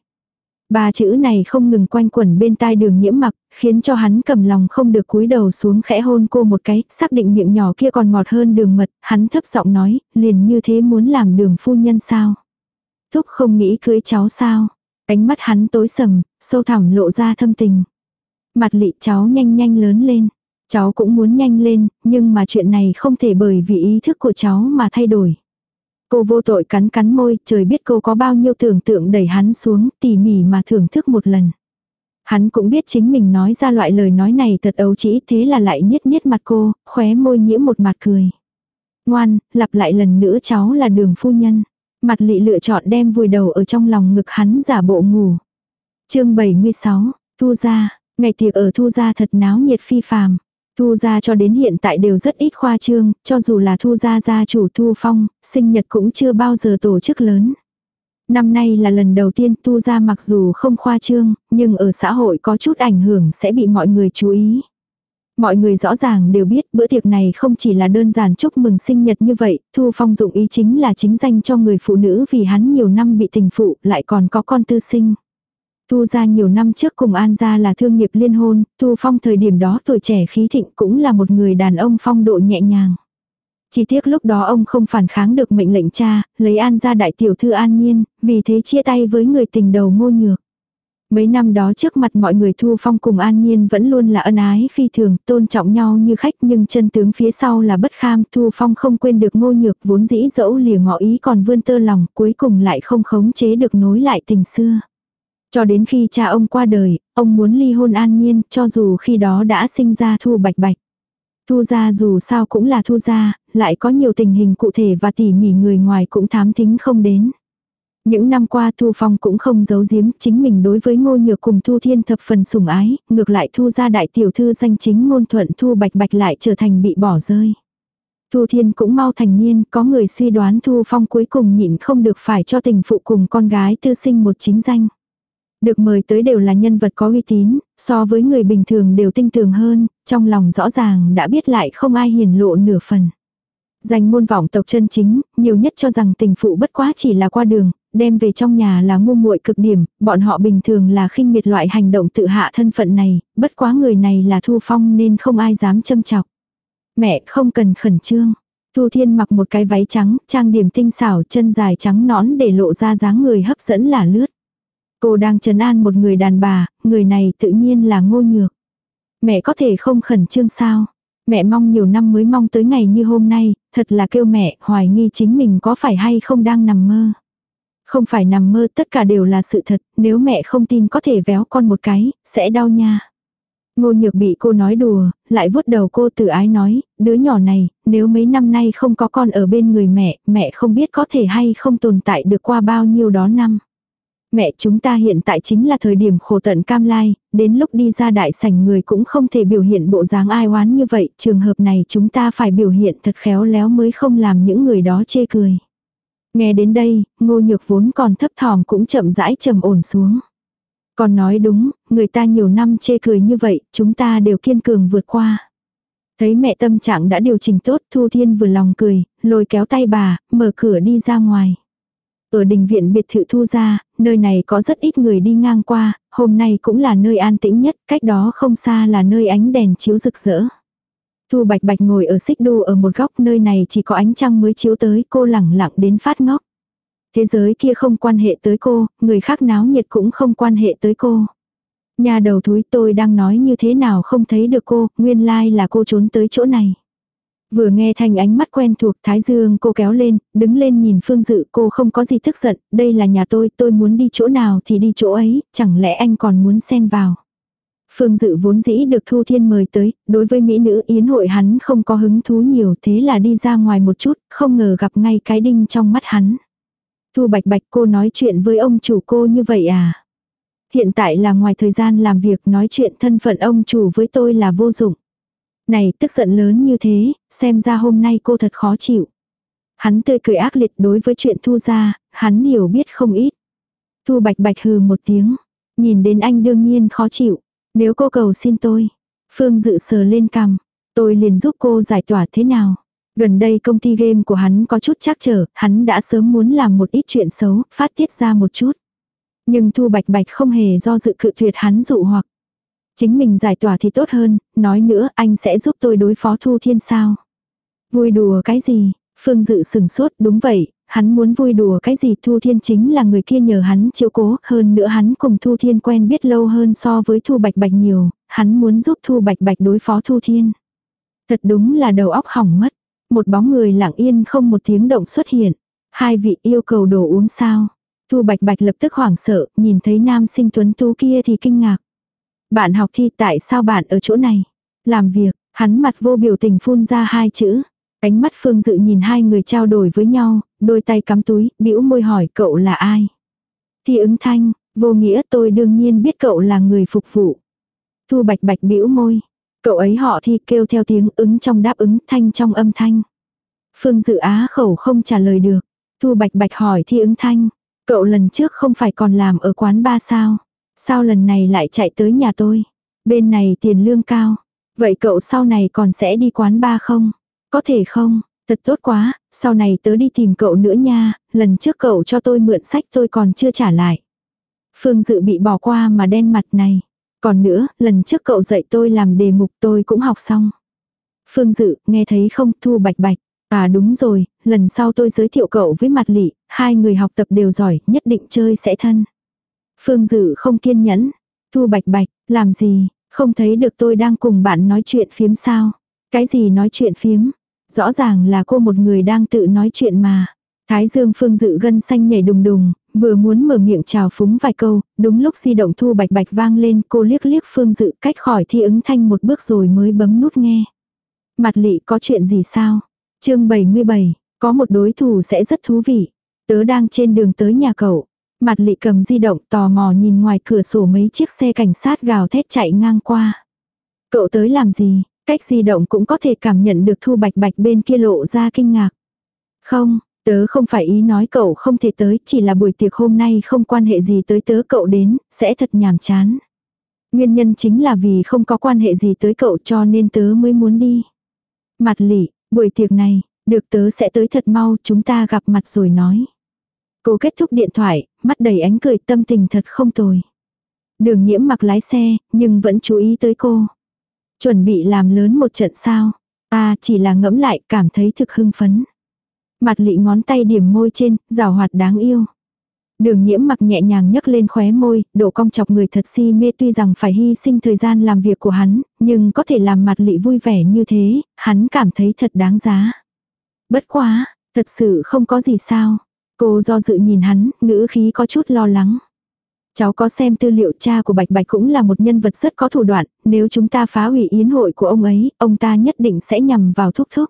A: Ba chữ này không ngừng quanh quẩn bên tai đường nhiễm mặc, khiến cho hắn cầm lòng không được cúi đầu xuống khẽ hôn cô một cái, xác định miệng nhỏ kia còn ngọt hơn đường mật, hắn thấp giọng nói, liền như thế muốn làm đường phu nhân sao. Thúc không nghĩ cưới cháu sao. Ánh mắt hắn tối sầm, sâu thẳm lộ ra thâm tình. Mặt lị cháu nhanh nhanh lớn lên. Cháu cũng muốn nhanh lên, nhưng mà chuyện này không thể bởi vì ý thức của cháu mà thay đổi. Cô vô tội cắn cắn môi, trời biết cô có bao nhiêu tưởng tượng đẩy hắn xuống, tỉ mỉ mà thưởng thức một lần. Hắn cũng biết chính mình nói ra loại lời nói này thật ấu chỉ thế là lại niết niết mặt cô, khóe môi nhiễm một mặt cười. Ngoan, lặp lại lần nữa cháu là đường phu nhân. Mặt lị lựa chọn đem vùi đầu ở trong lòng ngực hắn giả bộ ngủ. chương 76, Thu gia ngày tiệc ở Thu gia thật náo nhiệt phi phàm. Thu gia cho đến hiện tại đều rất ít khoa trương, cho dù là Thu gia gia chủ Thu Phong, sinh nhật cũng chưa bao giờ tổ chức lớn. Năm nay là lần đầu tiên Thu gia mặc dù không khoa trương, nhưng ở xã hội có chút ảnh hưởng sẽ bị mọi người chú ý. Mọi người rõ ràng đều biết bữa tiệc này không chỉ là đơn giản chúc mừng sinh nhật như vậy, Thu Phong dụng ý chính là chính danh cho người phụ nữ vì hắn nhiều năm bị tình phụ, lại còn có con tư sinh. Tu ra nhiều năm trước cùng An gia là thương nghiệp liên hôn, Tu Phong thời điểm đó tuổi trẻ khí thịnh cũng là một người đàn ông phong độ nhẹ nhàng. Chỉ tiếc lúc đó ông không phản kháng được mệnh lệnh cha, lấy An gia đại tiểu thư An Nhiên, vì thế chia tay với người tình đầu ngô nhược. Mấy năm đó trước mặt mọi người Thu Phong cùng An Nhiên vẫn luôn là ân ái phi thường, tôn trọng nhau như khách nhưng chân tướng phía sau là bất kham. Thu Phong không quên được ngô nhược vốn dĩ dẫu lìa ngọ ý còn vươn tơ lòng cuối cùng lại không khống chế được nối lại tình xưa. Cho đến khi cha ông qua đời, ông muốn ly hôn An Nhiên cho dù khi đó đã sinh ra Thu Bạch Bạch. Thu gia dù sao cũng là thu gia, lại có nhiều tình hình cụ thể và tỉ mỉ người ngoài cũng thám thính không đến. Những năm qua Thu Phong cũng không giấu giếm chính mình đối với ngô nhược cùng Thu Thiên thập phần sủng ái, ngược lại Thu gia đại tiểu thư danh chính ngôn thuận Thu Bạch Bạch lại trở thành bị bỏ rơi. Thu Thiên cũng mau thành niên, có người suy đoán Thu Phong cuối cùng nhịn không được phải cho tình phụ cùng con gái tư sinh một chính danh. Được mời tới đều là nhân vật có uy tín, so với người bình thường đều tinh tường hơn, trong lòng rõ ràng đã biết lại không ai hiển lộ nửa phần. Danh môn vọng tộc chân chính, nhiều nhất cho rằng tình phụ bất quá chỉ là qua đường, đem về trong nhà là ngu muội cực điểm, bọn họ bình thường là khinh miệt loại hành động tự hạ thân phận này, bất quá người này là Thu Phong nên không ai dám châm chọc. Mẹ không cần khẩn trương. Thu Thiên mặc một cái váy trắng, trang điểm tinh xảo, chân dài trắng nõn để lộ ra dáng người hấp dẫn là lướt. Cô đang trấn an một người đàn bà, người này tự nhiên là ngô nhược. Mẹ có thể không khẩn trương sao? Mẹ mong nhiều năm mới mong tới ngày như hôm nay, thật là kêu mẹ, hoài nghi chính mình có phải hay không đang nằm mơ. Không phải nằm mơ tất cả đều là sự thật, nếu mẹ không tin có thể véo con một cái, sẽ đau nha. Ngô nhược bị cô nói đùa, lại vuốt đầu cô tự ái nói, đứa nhỏ này, nếu mấy năm nay không có con ở bên người mẹ, mẹ không biết có thể hay không tồn tại được qua bao nhiêu đó năm. Mẹ chúng ta hiện tại chính là thời điểm khổ tận cam lai, đến lúc đi ra đại sảnh người cũng không thể biểu hiện bộ dáng ai oán như vậy, trường hợp này chúng ta phải biểu hiện thật khéo léo mới không làm những người đó chê cười. Nghe đến đây, ngô nhược vốn còn thấp thỏm cũng chậm rãi trầm ổn xuống. Còn nói đúng, người ta nhiều năm chê cười như vậy, chúng ta đều kiên cường vượt qua. Thấy mẹ tâm trạng đã điều chỉnh tốt, Thu Thiên vừa lòng cười, lôi kéo tay bà, mở cửa đi ra ngoài. Ở đình viện biệt thự thu ra, nơi này có rất ít người đi ngang qua, hôm nay cũng là nơi an tĩnh nhất, cách đó không xa là nơi ánh đèn chiếu rực rỡ. Thu bạch bạch ngồi ở xích đu ở một góc nơi này chỉ có ánh trăng mới chiếu tới cô lẳng lặng đến phát ngốc. Thế giới kia không quan hệ tới cô, người khác náo nhiệt cũng không quan hệ tới cô. Nhà đầu thúi tôi đang nói như thế nào không thấy được cô, nguyên lai là cô trốn tới chỗ này. Vừa nghe thanh ánh mắt quen thuộc Thái Dương cô kéo lên, đứng lên nhìn Phương Dự cô không có gì tức giận, đây là nhà tôi, tôi muốn đi chỗ nào thì đi chỗ ấy, chẳng lẽ anh còn muốn xen vào. Phương Dự vốn dĩ được Thu Thiên mời tới, đối với mỹ nữ yến hội hắn không có hứng thú nhiều thế là đi ra ngoài một chút, không ngờ gặp ngay cái đinh trong mắt hắn. Thu Bạch Bạch cô nói chuyện với ông chủ cô như vậy à? Hiện tại là ngoài thời gian làm việc nói chuyện thân phận ông chủ với tôi là vô dụng. Này tức giận lớn như thế, xem ra hôm nay cô thật khó chịu. Hắn tươi cười ác liệt đối với chuyện thu ra, hắn hiểu biết không ít. Thu bạch bạch hừ một tiếng, nhìn đến anh đương nhiên khó chịu. Nếu cô cầu xin tôi, Phương dự sờ lên cằm, tôi liền giúp cô giải tỏa thế nào. Gần đây công ty game của hắn có chút chắc trở, hắn đã sớm muốn làm một ít chuyện xấu, phát tiết ra một chút. Nhưng Thu Bạch Bạch không hề do dự cự tuyệt hắn dụ hoặc. Chính mình giải tỏa thì tốt hơn, nói nữa anh sẽ giúp tôi đối phó Thu Thiên sao. Vui đùa cái gì, Phương Dự sừng sốt đúng vậy, hắn muốn vui đùa cái gì Thu Thiên chính là người kia nhờ hắn chiếu cố, hơn nữa hắn cùng Thu Thiên quen biết lâu hơn so với Thu Bạch Bạch nhiều, hắn muốn giúp Thu Bạch Bạch đối phó Thu Thiên. Thật đúng là đầu óc hỏng mất, một bóng người lặng yên không một tiếng động xuất hiện. Hai vị yêu cầu đồ uống sao. Thu Bạch Bạch lập tức hoảng sợ, nhìn thấy nam sinh tuấn tú kia thì kinh ngạc. Bạn học thi tại sao bạn ở chỗ này? Làm việc, hắn mặt vô biểu tình phun ra hai chữ. Ánh mắt Phương Dự nhìn hai người trao đổi với nhau, đôi tay cắm túi, bĩu môi hỏi cậu là ai? Thi ứng thanh, vô nghĩa tôi đương nhiên biết cậu là người phục vụ. Thu bạch bạch bĩu môi. Cậu ấy họ thi kêu theo tiếng ứng trong đáp ứng thanh trong âm thanh. Phương Dự á khẩu không trả lời được. Thu bạch bạch hỏi thi ứng thanh. Cậu lần trước không phải còn làm ở quán ba sao? Sao lần này lại chạy tới nhà tôi? Bên này tiền lương cao. Vậy cậu sau này còn sẽ đi quán ba không? Có thể không? Thật tốt quá, sau này tớ đi tìm cậu nữa nha, lần trước cậu cho tôi mượn sách tôi còn chưa trả lại. Phương Dự bị bỏ qua mà đen mặt này. Còn nữa, lần trước cậu dạy tôi làm đề mục tôi cũng học xong. Phương Dự, nghe thấy không thu bạch bạch. À đúng rồi, lần sau tôi giới thiệu cậu với mặt lị, hai người học tập đều giỏi, nhất định chơi sẽ thân. Phương Dự không kiên nhẫn. Thu bạch bạch, làm gì, không thấy được tôi đang cùng bạn nói chuyện phiếm sao. Cái gì nói chuyện phiếm? Rõ ràng là cô một người đang tự nói chuyện mà. Thái Dương Phương Dự gân xanh nhảy đùng đùng, vừa muốn mở miệng chào phúng vài câu, đúng lúc di động thu bạch bạch vang lên cô liếc liếc Phương Dự cách khỏi thi ứng thanh một bước rồi mới bấm nút nghe. Mặt lị có chuyện gì sao? chương 77, có một đối thủ sẽ rất thú vị. Tớ đang trên đường tới nhà cậu. Mặt lị cầm di động tò mò nhìn ngoài cửa sổ mấy chiếc xe cảnh sát gào thét chạy ngang qua. Cậu tới làm gì? Cách di động cũng có thể cảm nhận được thu bạch bạch bên kia lộ ra kinh ngạc. Không, tớ không phải ý nói cậu không thể tới, chỉ là buổi tiệc hôm nay không quan hệ gì tới tớ cậu đến, sẽ thật nhàm chán. Nguyên nhân chính là vì không có quan hệ gì tới cậu cho nên tớ mới muốn đi. Mặt lị, buổi tiệc này, được tớ sẽ tới thật mau, chúng ta gặp mặt rồi nói. Cô kết thúc điện thoại, mắt đầy ánh cười tâm tình thật không tồi. Đường nhiễm mặc lái xe, nhưng vẫn chú ý tới cô. Chuẩn bị làm lớn một trận sao. Ta chỉ là ngẫm lại cảm thấy thực hưng phấn. Mặt lị ngón tay điểm môi trên, rào hoạt đáng yêu. Đường nhiễm mặc nhẹ nhàng nhấc lên khóe môi, độ cong chọc người thật si mê tuy rằng phải hy sinh thời gian làm việc của hắn, nhưng có thể làm mặt lị vui vẻ như thế, hắn cảm thấy thật đáng giá. Bất quá, thật sự không có gì sao. Cô do dự nhìn hắn, ngữ khí có chút lo lắng. Cháu có xem tư liệu cha của Bạch Bạch cũng là một nhân vật rất có thủ đoạn, nếu chúng ta phá hủy yến hội của ông ấy, ông ta nhất định sẽ nhằm vào thúc thúc.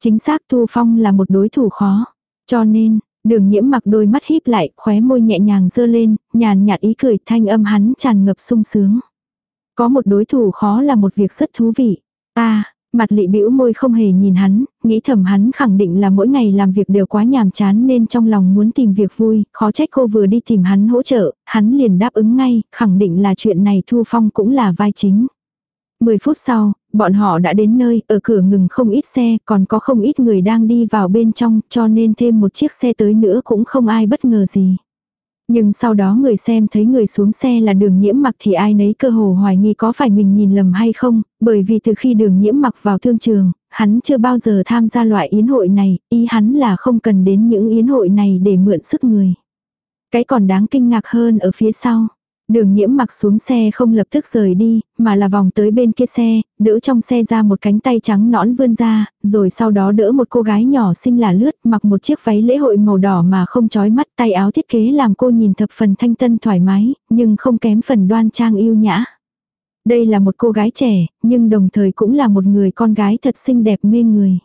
A: Chính xác Thu Phong là một đối thủ khó. Cho nên, đường nhiễm mặc đôi mắt híp lại, khóe môi nhẹ nhàng dơ lên, nhàn nhạt ý cười thanh âm hắn tràn ngập sung sướng. Có một đối thủ khó là một việc rất thú vị. Ta, Mặt lị bĩu môi không hề nhìn hắn, nghĩ thầm hắn khẳng định là mỗi ngày làm việc đều quá nhàm chán nên trong lòng muốn tìm việc vui, khó trách cô vừa đi tìm hắn hỗ trợ, hắn liền đáp ứng ngay, khẳng định là chuyện này Thu Phong cũng là vai chính. 10 phút sau, bọn họ đã đến nơi, ở cửa ngừng không ít xe, còn có không ít người đang đi vào bên trong, cho nên thêm một chiếc xe tới nữa cũng không ai bất ngờ gì. Nhưng sau đó người xem thấy người xuống xe là đường nhiễm mặc thì ai nấy cơ hồ hoài nghi có phải mình nhìn lầm hay không, bởi vì từ khi đường nhiễm mặc vào thương trường, hắn chưa bao giờ tham gia loại yến hội này, ý hắn là không cần đến những yến hội này để mượn sức người. Cái còn đáng kinh ngạc hơn ở phía sau. Đường nhiễm mặc xuống xe không lập tức rời đi, mà là vòng tới bên kia xe, đỡ trong xe ra một cánh tay trắng nõn vươn ra, rồi sau đó đỡ một cô gái nhỏ xinh là lướt mặc một chiếc váy lễ hội màu đỏ mà không chói mắt tay áo thiết kế làm cô nhìn thập phần thanh tân thoải mái, nhưng không kém phần đoan trang yêu nhã. Đây là một cô gái trẻ, nhưng đồng thời cũng là một người con gái thật xinh đẹp mê người.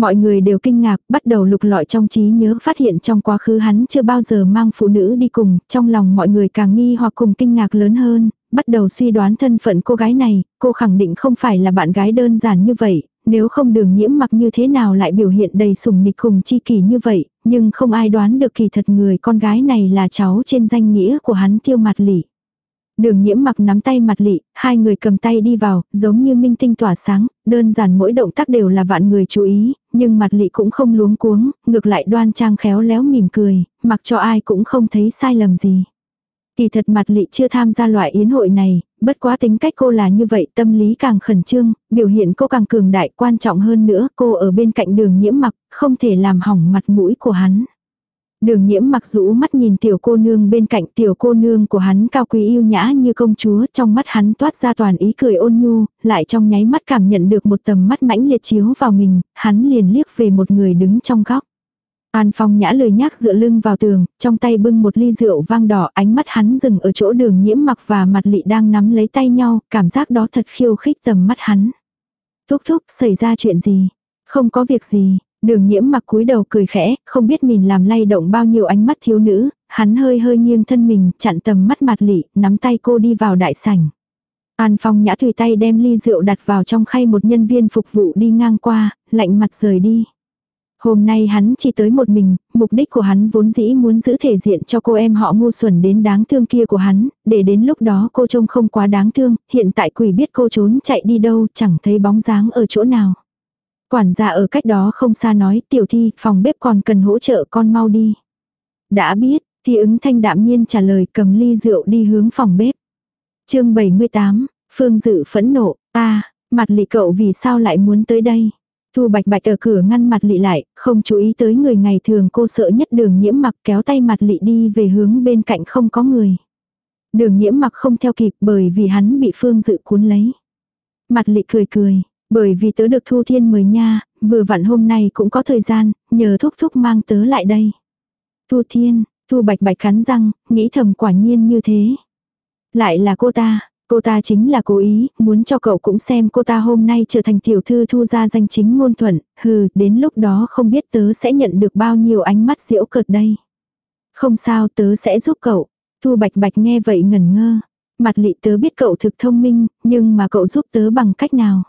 A: Mọi người đều kinh ngạc, bắt đầu lục lọi trong trí nhớ phát hiện trong quá khứ hắn chưa bao giờ mang phụ nữ đi cùng, trong lòng mọi người càng nghi hoặc cùng kinh ngạc lớn hơn, bắt đầu suy đoán thân phận cô gái này, cô khẳng định không phải là bạn gái đơn giản như vậy, nếu không đường nhiễm mặc như thế nào lại biểu hiện đầy sùng nịch cùng chi kỳ như vậy, nhưng không ai đoán được kỳ thật người con gái này là cháu trên danh nghĩa của hắn tiêu mặt lỉ. Đường nhiễm mặc nắm tay mặt lị, hai người cầm tay đi vào, giống như minh tinh tỏa sáng, đơn giản mỗi động tác đều là vạn người chú ý, nhưng mặt lị cũng không luống cuống, ngược lại đoan trang khéo léo mỉm cười, mặc cho ai cũng không thấy sai lầm gì. Kỳ thật mặt lị chưa tham gia loại yến hội này, bất quá tính cách cô là như vậy tâm lý càng khẩn trương, biểu hiện cô càng cường đại quan trọng hơn nữa cô ở bên cạnh đường nhiễm mặc, không thể làm hỏng mặt mũi của hắn. Đường nhiễm mặc rũ mắt nhìn tiểu cô nương bên cạnh tiểu cô nương của hắn cao quý yêu nhã như công chúa trong mắt hắn toát ra toàn ý cười ôn nhu, lại trong nháy mắt cảm nhận được một tầm mắt mãnh liệt chiếu vào mình, hắn liền liếc về một người đứng trong góc. An Phong nhã lời nhác dựa lưng vào tường, trong tay bưng một ly rượu vang đỏ ánh mắt hắn dừng ở chỗ đường nhiễm mặc và mặt lị đang nắm lấy tay nhau, cảm giác đó thật khiêu khích tầm mắt hắn. Thúc thúc xảy ra chuyện gì? Không có việc gì, Đường nhiễm mặc cúi đầu cười khẽ, không biết mình làm lay động bao nhiêu ánh mắt thiếu nữ, hắn hơi hơi nghiêng thân mình, chặn tầm mắt mặt lị, nắm tay cô đi vào đại sảnh. An Phong nhã tùy tay đem ly rượu đặt vào trong khay một nhân viên phục vụ đi ngang qua, lạnh mặt rời đi. Hôm nay hắn chỉ tới một mình, mục đích của hắn vốn dĩ muốn giữ thể diện cho cô em họ ngu xuẩn đến đáng thương kia của hắn, để đến lúc đó cô trông không quá đáng thương, hiện tại quỷ biết cô trốn chạy đi đâu, chẳng thấy bóng dáng ở chỗ nào. Quản gia ở cách đó không xa nói, tiểu thi, phòng bếp còn cần hỗ trợ con mau đi. Đã biết, thì ứng thanh đạm nhiên trả lời cầm ly rượu đi hướng phòng bếp. chương 78, Phương Dự phẫn nộ, ta, mặt lị cậu vì sao lại muốn tới đây? Thu bạch bạch ở cửa ngăn mặt lị lại, không chú ý tới người ngày thường cô sợ nhất đường nhiễm mặc kéo tay mặt lị đi về hướng bên cạnh không có người. Đường nhiễm mặc không theo kịp bởi vì hắn bị phương dự cuốn lấy. Mặt lị cười cười, bởi vì tớ được Thu Thiên mời nha, vừa vặn hôm nay cũng có thời gian, nhờ thúc thúc mang tớ lại đây. Thu Thiên, Thu Bạch Bạch cắn răng, nghĩ thầm quả nhiên như thế. Lại là cô ta, cô ta chính là cố ý, muốn cho cậu cũng xem cô ta hôm nay trở thành tiểu thư thu ra danh chính ngôn thuận, hừ, đến lúc đó không biết tớ sẽ nhận được bao nhiêu ánh mắt diễu cợt đây. Không sao tớ sẽ giúp cậu. Thu Bạch Bạch nghe vậy ngẩn ngơ. Mặt lị tớ biết cậu thực thông minh, nhưng mà cậu giúp tớ bằng cách nào?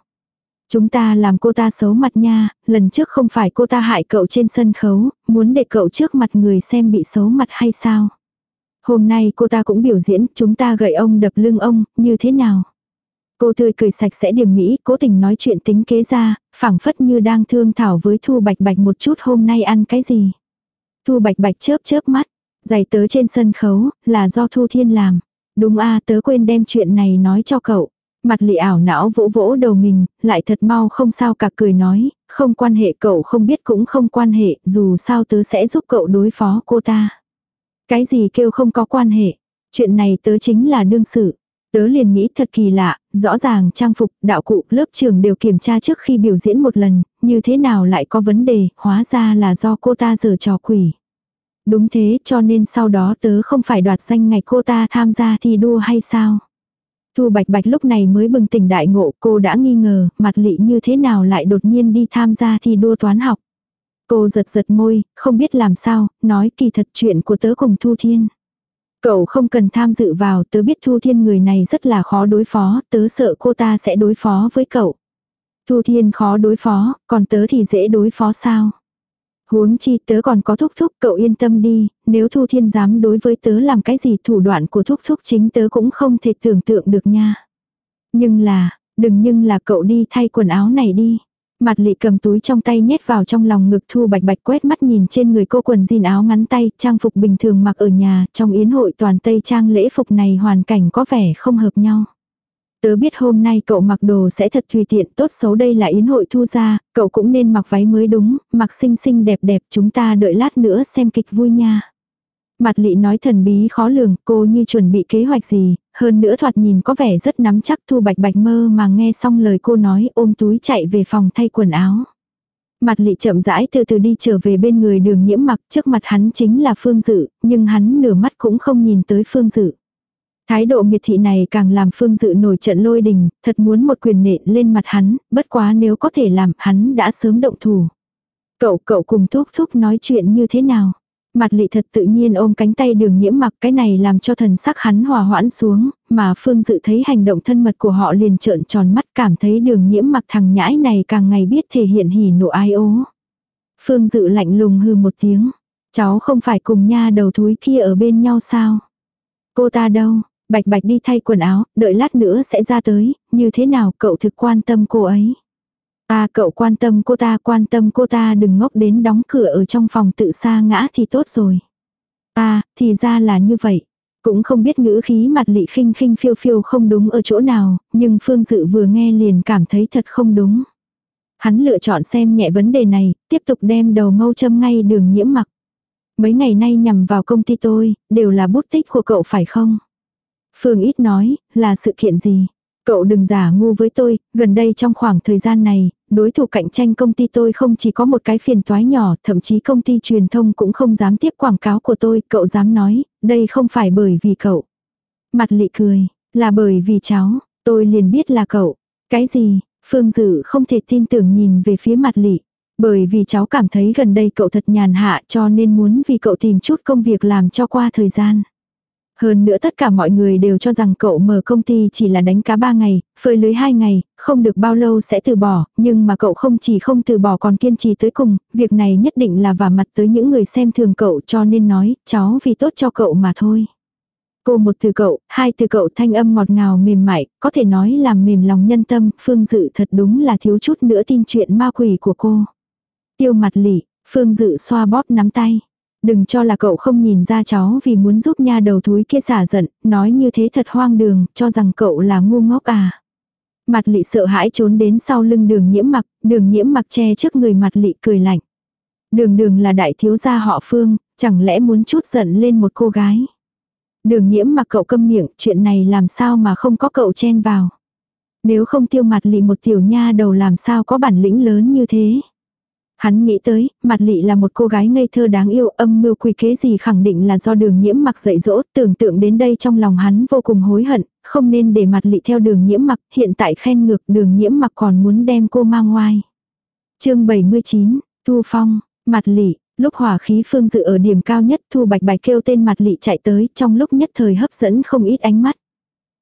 A: Chúng ta làm cô ta xấu mặt nha, lần trước không phải cô ta hại cậu trên sân khấu, muốn để cậu trước mặt người xem bị xấu mặt hay sao? Hôm nay cô ta cũng biểu diễn, chúng ta gậy ông đập lưng ông, như thế nào? Cô tươi cười sạch sẽ điểm mỹ, cố tình nói chuyện tính kế ra, phảng phất như đang thương thảo với Thu Bạch Bạch một chút hôm nay ăn cái gì. Thu Bạch Bạch chớp chớp mắt, giày tớ trên sân khấu, là do Thu Thiên làm. Đúng a tớ quên đem chuyện này nói cho cậu. Mặt lị ảo não vỗ vỗ đầu mình, lại thật mau không sao cả cười nói, không quan hệ cậu không biết cũng không quan hệ, dù sao tớ sẽ giúp cậu đối phó cô ta. Cái gì kêu không có quan hệ, chuyện này tớ chính là đương sự. Tớ liền nghĩ thật kỳ lạ, rõ ràng trang phục, đạo cụ, lớp trường đều kiểm tra trước khi biểu diễn một lần, như thế nào lại có vấn đề, hóa ra là do cô ta giờ trò quỷ. Đúng thế cho nên sau đó tớ không phải đoạt danh ngày cô ta tham gia thi đua hay sao? Thu Bạch Bạch lúc này mới bừng tỉnh đại ngộ, cô đã nghi ngờ, mặt lị như thế nào lại đột nhiên đi tham gia thi đua toán học. Cô giật giật môi, không biết làm sao, nói kỳ thật chuyện của tớ cùng Thu Thiên. Cậu không cần tham dự vào, tớ biết Thu Thiên người này rất là khó đối phó, tớ sợ cô ta sẽ đối phó với cậu. Thu Thiên khó đối phó, còn tớ thì dễ đối phó sao? Huống chi tớ còn có thúc thúc cậu yên tâm đi, nếu Thu Thiên dám đối với tớ làm cái gì thủ đoạn của thúc thúc chính tớ cũng không thể tưởng tượng được nha. Nhưng là, đừng nhưng là cậu đi thay quần áo này đi. Mặt lị cầm túi trong tay nhét vào trong lòng ngực thu bạch bạch quét mắt nhìn trên người cô quần jean áo ngắn tay, trang phục bình thường mặc ở nhà, trong yến hội toàn tây trang lễ phục này hoàn cảnh có vẻ không hợp nhau. Tớ biết hôm nay cậu mặc đồ sẽ thật tùy tiện, tốt xấu đây là yến hội thu ra, cậu cũng nên mặc váy mới đúng, mặc xinh xinh đẹp đẹp chúng ta đợi lát nữa xem kịch vui nha. Mặt lị nói thần bí khó lường, cô như chuẩn bị kế hoạch gì, hơn nữa thoạt nhìn có vẻ rất nắm chắc thu bạch bạch mơ mà nghe xong lời cô nói ôm túi chạy về phòng thay quần áo. Mặt lị chậm rãi từ từ đi trở về bên người đường nhiễm mặc trước mặt hắn chính là Phương Dự, nhưng hắn nửa mắt cũng không nhìn tới Phương Dự. Thái độ miệt thị này càng làm Phương Dự nổi trận lôi đình, thật muốn một quyền nện lên mặt hắn, bất quá nếu có thể làm hắn đã sớm động thủ. Cậu cậu cùng thúc thúc nói chuyện như thế nào? Mặt lị thật tự nhiên ôm cánh tay đường nhiễm mặc cái này làm cho thần sắc hắn hòa hoãn xuống, mà Phương Dự thấy hành động thân mật của họ liền trợn tròn mắt cảm thấy đường nhiễm mặc thằng nhãi này càng ngày biết thể hiện hỉ nộ ai ố. Phương Dự lạnh lùng hư một tiếng, cháu không phải cùng nha đầu thúi kia ở bên nhau sao? Cô ta đâu? Bạch bạch đi thay quần áo, đợi lát nữa sẽ ra tới, như thế nào cậu thực quan tâm cô ấy? Ta cậu quan tâm cô ta quan tâm cô ta đừng ngốc đến đóng cửa ở trong phòng tự xa ngã thì tốt rồi. Ta, thì ra là như vậy. Cũng không biết ngữ khí mặt lị khinh khinh phiêu phiêu không đúng ở chỗ nào, nhưng Phương Dự vừa nghe liền cảm thấy thật không đúng. Hắn lựa chọn xem nhẹ vấn đề này, tiếp tục đem đầu mâu châm ngay đường nhiễm mặc. Mấy ngày nay nhằm vào công ty tôi, đều là bút tích của cậu phải không? Phương ít nói, là sự kiện gì? Cậu đừng giả ngu với tôi, gần đây trong khoảng thời gian này, đối thủ cạnh tranh công ty tôi không chỉ có một cái phiền toái nhỏ, thậm chí công ty truyền thông cũng không dám tiếp quảng cáo của tôi, cậu dám nói, đây không phải bởi vì cậu. Mặt lị cười, là bởi vì cháu, tôi liền biết là cậu. Cái gì, Phương Dự không thể tin tưởng nhìn về phía mặt lị. Bởi vì cháu cảm thấy gần đây cậu thật nhàn hạ cho nên muốn vì cậu tìm chút công việc làm cho qua thời gian. Hơn nữa tất cả mọi người đều cho rằng cậu mở công ty chỉ là đánh cá 3 ngày, phơi lưới 2 ngày, không được bao lâu sẽ từ bỏ, nhưng mà cậu không chỉ không từ bỏ còn kiên trì tới cùng, việc này nhất định là vả mặt tới những người xem thường cậu cho nên nói, cháu vì tốt cho cậu mà thôi. Cô một từ cậu, hai từ cậu thanh âm ngọt ngào mềm mại, có thể nói làm mềm lòng nhân tâm, Phương Dự thật đúng là thiếu chút nữa tin chuyện ma quỷ của cô. Tiêu mặt lỉ, Phương Dự xoa bóp nắm tay. Đừng cho là cậu không nhìn ra cháu vì muốn giúp nha đầu thúi kia xả giận, nói như thế thật hoang đường, cho rằng cậu là ngu ngốc à. Mặt lị sợ hãi trốn đến sau lưng đường nhiễm mặc, đường nhiễm mặc che trước người mặt lị cười lạnh. Đường đường là đại thiếu gia họ phương, chẳng lẽ muốn chút giận lên một cô gái. Đường nhiễm mặc cậu câm miệng, chuyện này làm sao mà không có cậu chen vào. Nếu không tiêu mặt lị một tiểu nha đầu làm sao có bản lĩnh lớn như thế. Hắn nghĩ tới, mặt lị là một cô gái ngây thơ đáng yêu, âm mưu quy kế gì khẳng định là do đường nhiễm mặc dạy dỗ, tưởng tượng đến đây trong lòng hắn vô cùng hối hận, không nên để mặt lị theo đường nhiễm mặc, hiện tại khen ngược đường nhiễm mặc còn muốn đem cô mang ngoai. chương 79, Thu Phong, mặt lị, lúc hỏa khí phương dự ở điểm cao nhất Thu Bạch Bạch kêu tên mặt lị chạy tới trong lúc nhất thời hấp dẫn không ít ánh mắt.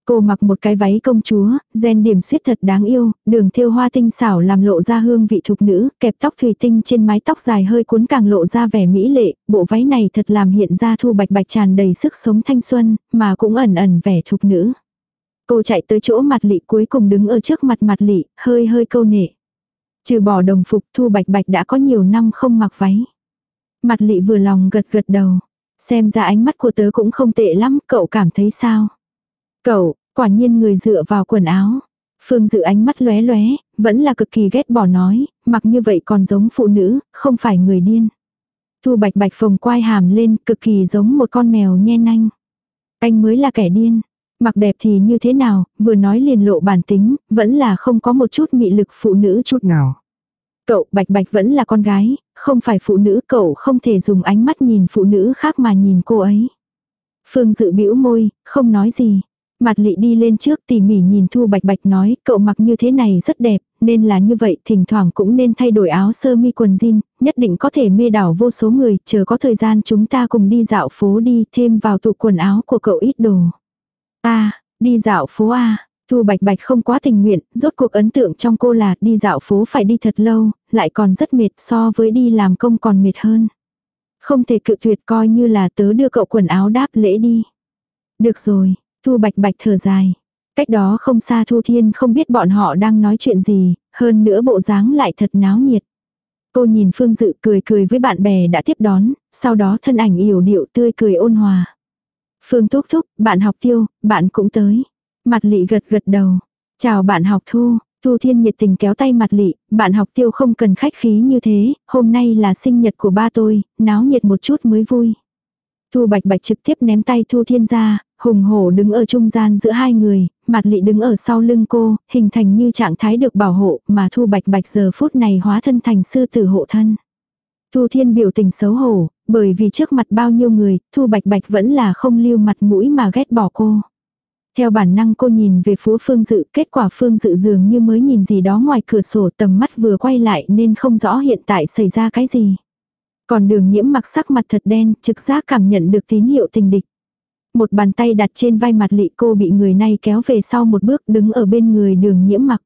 A: Cô mặc một cái váy công chúa, gen điểm suyết thật đáng yêu, đường thêu hoa tinh xảo làm lộ ra hương vị thục nữ, kẹp tóc thủy tinh trên mái tóc dài hơi cuốn càng lộ ra vẻ mỹ lệ, bộ váy này thật làm hiện ra thu bạch bạch tràn đầy sức sống thanh xuân, mà cũng ẩn ẩn vẻ thục nữ. Cô chạy tới chỗ mặt lị cuối cùng đứng ở trước mặt mặt lị, hơi hơi câu nệ. Trừ bỏ đồng phục thu bạch bạch đã có nhiều năm không mặc váy. Mặt lị vừa lòng gật gật đầu. Xem ra ánh mắt của tớ cũng không tệ lắm, cậu cảm thấy sao? Cậu, quả nhiên người dựa vào quần áo. Phương dự ánh mắt lóe lóe, vẫn là cực kỳ ghét bỏ nói, mặc như vậy còn giống phụ nữ, không phải người điên. Thu bạch bạch phồng quai hàm lên, cực kỳ giống một con mèo nhe nanh. Anh mới là kẻ điên. Mặc đẹp thì như thế nào, vừa nói liền lộ bản tính, vẫn là không có một chút mị lực phụ nữ chút nào. Cậu bạch bạch vẫn là con gái, không phải phụ nữ cậu không thể dùng ánh mắt nhìn phụ nữ khác mà nhìn cô ấy. Phương dự bĩu môi, không nói gì. Mặt lị đi lên trước tỉ mỉ nhìn Thu Bạch Bạch nói, cậu mặc như thế này rất đẹp, nên là như vậy, thỉnh thoảng cũng nên thay đổi áo sơ mi quần jean, nhất định có thể mê đảo vô số người, chờ có thời gian chúng ta cùng đi dạo phố đi, thêm vào tụ quần áo của cậu ít đồ. À, đi dạo phố A, Thu Bạch Bạch không quá tình nguyện, rốt cuộc ấn tượng trong cô là đi dạo phố phải đi thật lâu, lại còn rất mệt so với đi làm công còn mệt hơn. Không thể cự tuyệt coi như là tớ đưa cậu quần áo đáp lễ đi. Được rồi, Thu Bạch Bạch thở dài. Cách đó không xa Thu Thiên không biết bọn họ đang nói chuyện gì, hơn nữa bộ dáng lại thật náo nhiệt. Cô nhìn Phương Dự cười cười với bạn bè đã tiếp đón, sau đó thân ảnh yểu điệu tươi cười ôn hòa. Phương Thúc Thúc, bạn học tiêu, bạn cũng tới. Mặt lị gật gật đầu. Chào bạn học Thu, Thu Thiên nhiệt tình kéo tay mặt lị, bạn học tiêu không cần khách khí như thế, hôm nay là sinh nhật của ba tôi, náo nhiệt một chút mới vui. Thu Bạch Bạch trực tiếp ném tay Thu Thiên ra, hùng hổ đứng ở trung gian giữa hai người, mặt lị đứng ở sau lưng cô, hình thành như trạng thái được bảo hộ, mà Thu Bạch Bạch giờ phút này hóa thân thành sư tử hộ thân. Thu Thiên biểu tình xấu hổ, bởi vì trước mặt bao nhiêu người, Thu Bạch Bạch vẫn là không lưu mặt mũi mà ghét bỏ cô. Theo bản năng cô nhìn về phố Phương Dự, kết quả Phương Dự dường như mới nhìn gì đó ngoài cửa sổ tầm mắt vừa quay lại nên không rõ hiện tại xảy ra cái gì. Còn đường nhiễm mặc sắc mặt thật đen, trực giác cảm nhận được tín hiệu tình địch. Một bàn tay đặt trên vai mặt lị cô bị người này kéo về sau một bước đứng ở bên người đường nhiễm mặc.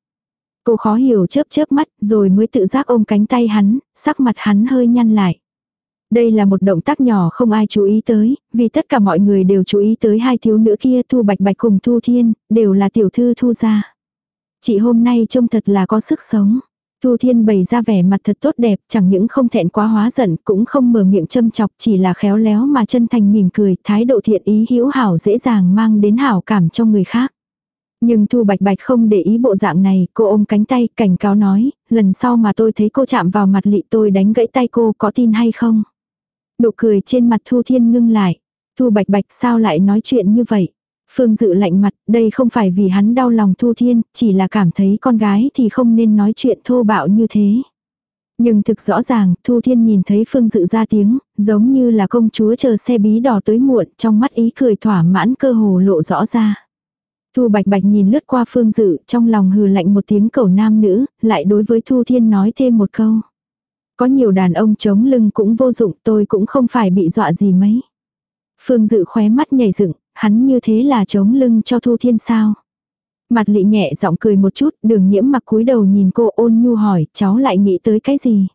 A: Cô khó hiểu chớp chớp mắt rồi mới tự giác ôm cánh tay hắn, sắc mặt hắn hơi nhăn lại. Đây là một động tác nhỏ không ai chú ý tới, vì tất cả mọi người đều chú ý tới hai thiếu nữ kia Thu Bạch Bạch cùng Thu Thiên, đều là tiểu thư Thu gia. Chị hôm nay trông thật là có sức sống. Thu Thiên bày ra vẻ mặt thật tốt đẹp, chẳng những không thẹn quá hóa giận, cũng không mở miệng châm chọc, chỉ là khéo léo mà chân thành mỉm cười, thái độ thiện ý hữu hảo dễ dàng mang đến hảo cảm cho người khác. Nhưng Thu Bạch Bạch không để ý bộ dạng này, cô ôm cánh tay, cảnh cáo nói, lần sau mà tôi thấy cô chạm vào mặt lị tôi đánh gãy tay cô có tin hay không? Nụ cười trên mặt Thu Thiên ngưng lại. Thu Bạch Bạch sao lại nói chuyện như vậy? Phương Dự lạnh mặt, đây không phải vì hắn đau lòng Thu Thiên, chỉ là cảm thấy con gái thì không nên nói chuyện thô bạo như thế. Nhưng thực rõ ràng, Thu Thiên nhìn thấy Phương Dự ra tiếng, giống như là công chúa chờ xe bí đỏ tới muộn, trong mắt ý cười thỏa mãn cơ hồ lộ rõ ra. Thu Bạch Bạch nhìn lướt qua Phương Dự, trong lòng hừ lạnh một tiếng cầu nam nữ, lại đối với Thu Thiên nói thêm một câu. Có nhiều đàn ông chống lưng cũng vô dụng tôi cũng không phải bị dọa gì mấy. Phương Dự khóe mắt nhảy dựng, hắn như thế là chống lưng cho Thu Thiên sao. Mặt lị nhẹ giọng cười một chút, đường nhiễm mặc cúi đầu nhìn cô ôn nhu hỏi, cháu lại nghĩ tới cái gì?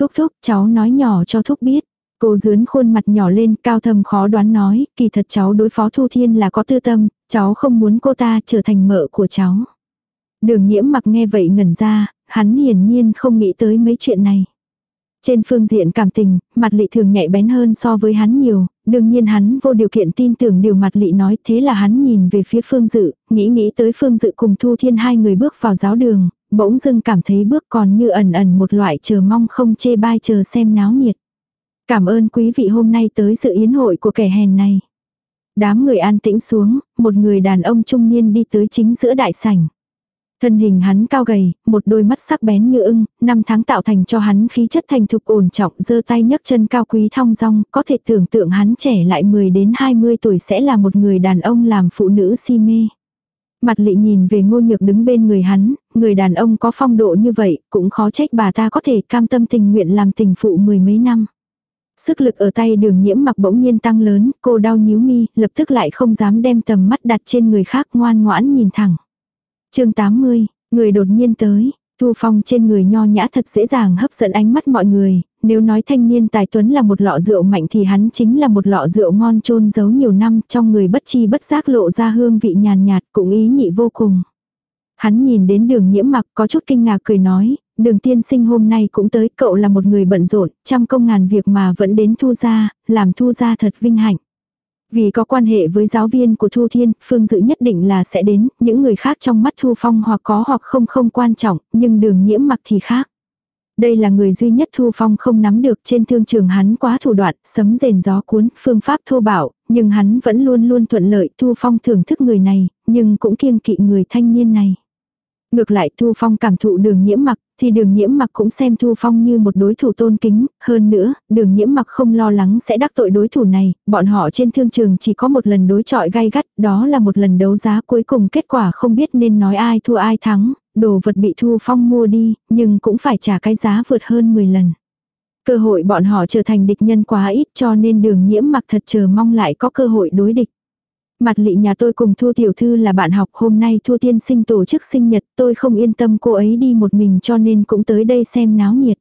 A: Thúc thúc, cháu nói nhỏ cho thúc biết. Cô dướn khuôn mặt nhỏ lên, cao thầm khó đoán nói, kỳ thật cháu đối phó Thu Thiên là có tư tâm, cháu không muốn cô ta trở thành mợ của cháu. Đường nhiễm mặc nghe vậy ngẩn ra, hắn hiển nhiên không nghĩ tới mấy chuyện này. Trên phương diện cảm tình, mặt lị thường nhạy bén hơn so với hắn nhiều, đương nhiên hắn vô điều kiện tin tưởng điều mặt lị nói thế là hắn nhìn về phía phương dự, nghĩ nghĩ tới phương dự cùng thu thiên hai người bước vào giáo đường, bỗng dưng cảm thấy bước còn như ẩn ẩn một loại chờ mong không chê bai chờ xem náo nhiệt. Cảm ơn quý vị hôm nay tới sự yến hội của kẻ hèn này. Đám người an tĩnh xuống, một người đàn ông trung niên đi tới chính giữa đại sảnh. Thân hình hắn cao gầy, một đôi mắt sắc bén như ưng, năm tháng tạo thành cho hắn khí chất thành thục ổn trọng, giơ tay nhấc chân cao quý thong dong, có thể tưởng tượng hắn trẻ lại 10 đến 20 tuổi sẽ là một người đàn ông làm phụ nữ si mê. Mặt lị nhìn về ngô nhược đứng bên người hắn, người đàn ông có phong độ như vậy, cũng khó trách bà ta có thể cam tâm tình nguyện làm tình phụ mười mấy năm. Sức lực ở tay đường nhiễm mặc bỗng nhiên tăng lớn, cô đau nhíu mi, lập tức lại không dám đem tầm mắt đặt trên người khác ngoan ngoãn nhìn thẳng chương 80, người đột nhiên tới, thu phong trên người nho nhã thật dễ dàng hấp dẫn ánh mắt mọi người, nếu nói thanh niên tài tuấn là một lọ rượu mạnh thì hắn chính là một lọ rượu ngon trôn giấu nhiều năm trong người bất chi bất giác lộ ra hương vị nhàn nhạt cũng ý nhị vô cùng. Hắn nhìn đến đường nhiễm mặc có chút kinh ngạc cười nói, đường tiên sinh hôm nay cũng tới cậu là một người bận rộn, trăm công ngàn việc mà vẫn đến thu ra, làm thu ra thật vinh hạnh. Vì có quan hệ với giáo viên của Thu Thiên, Phương Dự nhất định là sẽ đến, những người khác trong mắt Thu Phong hoặc có hoặc không không quan trọng, nhưng đường nhiễm mặc thì khác. Đây là người duy nhất Thu Phong không nắm được trên thương trường hắn quá thủ đoạn, sấm rền gió cuốn, phương pháp thô bạo, nhưng hắn vẫn luôn luôn thuận lợi Thu Phong thưởng thức người này, nhưng cũng kiêng kỵ người thanh niên này. Ngược lại Thu Phong cảm thụ đường nhiễm mặc, thì đường nhiễm mặc cũng xem Thu Phong như một đối thủ tôn kính, hơn nữa, đường nhiễm mặc không lo lắng sẽ đắc tội đối thủ này, bọn họ trên thương trường chỉ có một lần đối chọi gay gắt, đó là một lần đấu giá cuối cùng kết quả không biết nên nói ai thua ai thắng, đồ vật bị Thu Phong mua đi, nhưng cũng phải trả cái giá vượt hơn 10 lần. Cơ hội bọn họ trở thành địch nhân quá ít cho nên đường nhiễm mặc thật chờ mong lại có cơ hội đối địch. Mặt lị nhà tôi cùng Thu Tiểu Thư là bạn học hôm nay Thu Tiên Sinh tổ chức sinh nhật tôi không yên tâm cô ấy đi một mình cho nên cũng tới đây xem náo nhiệt.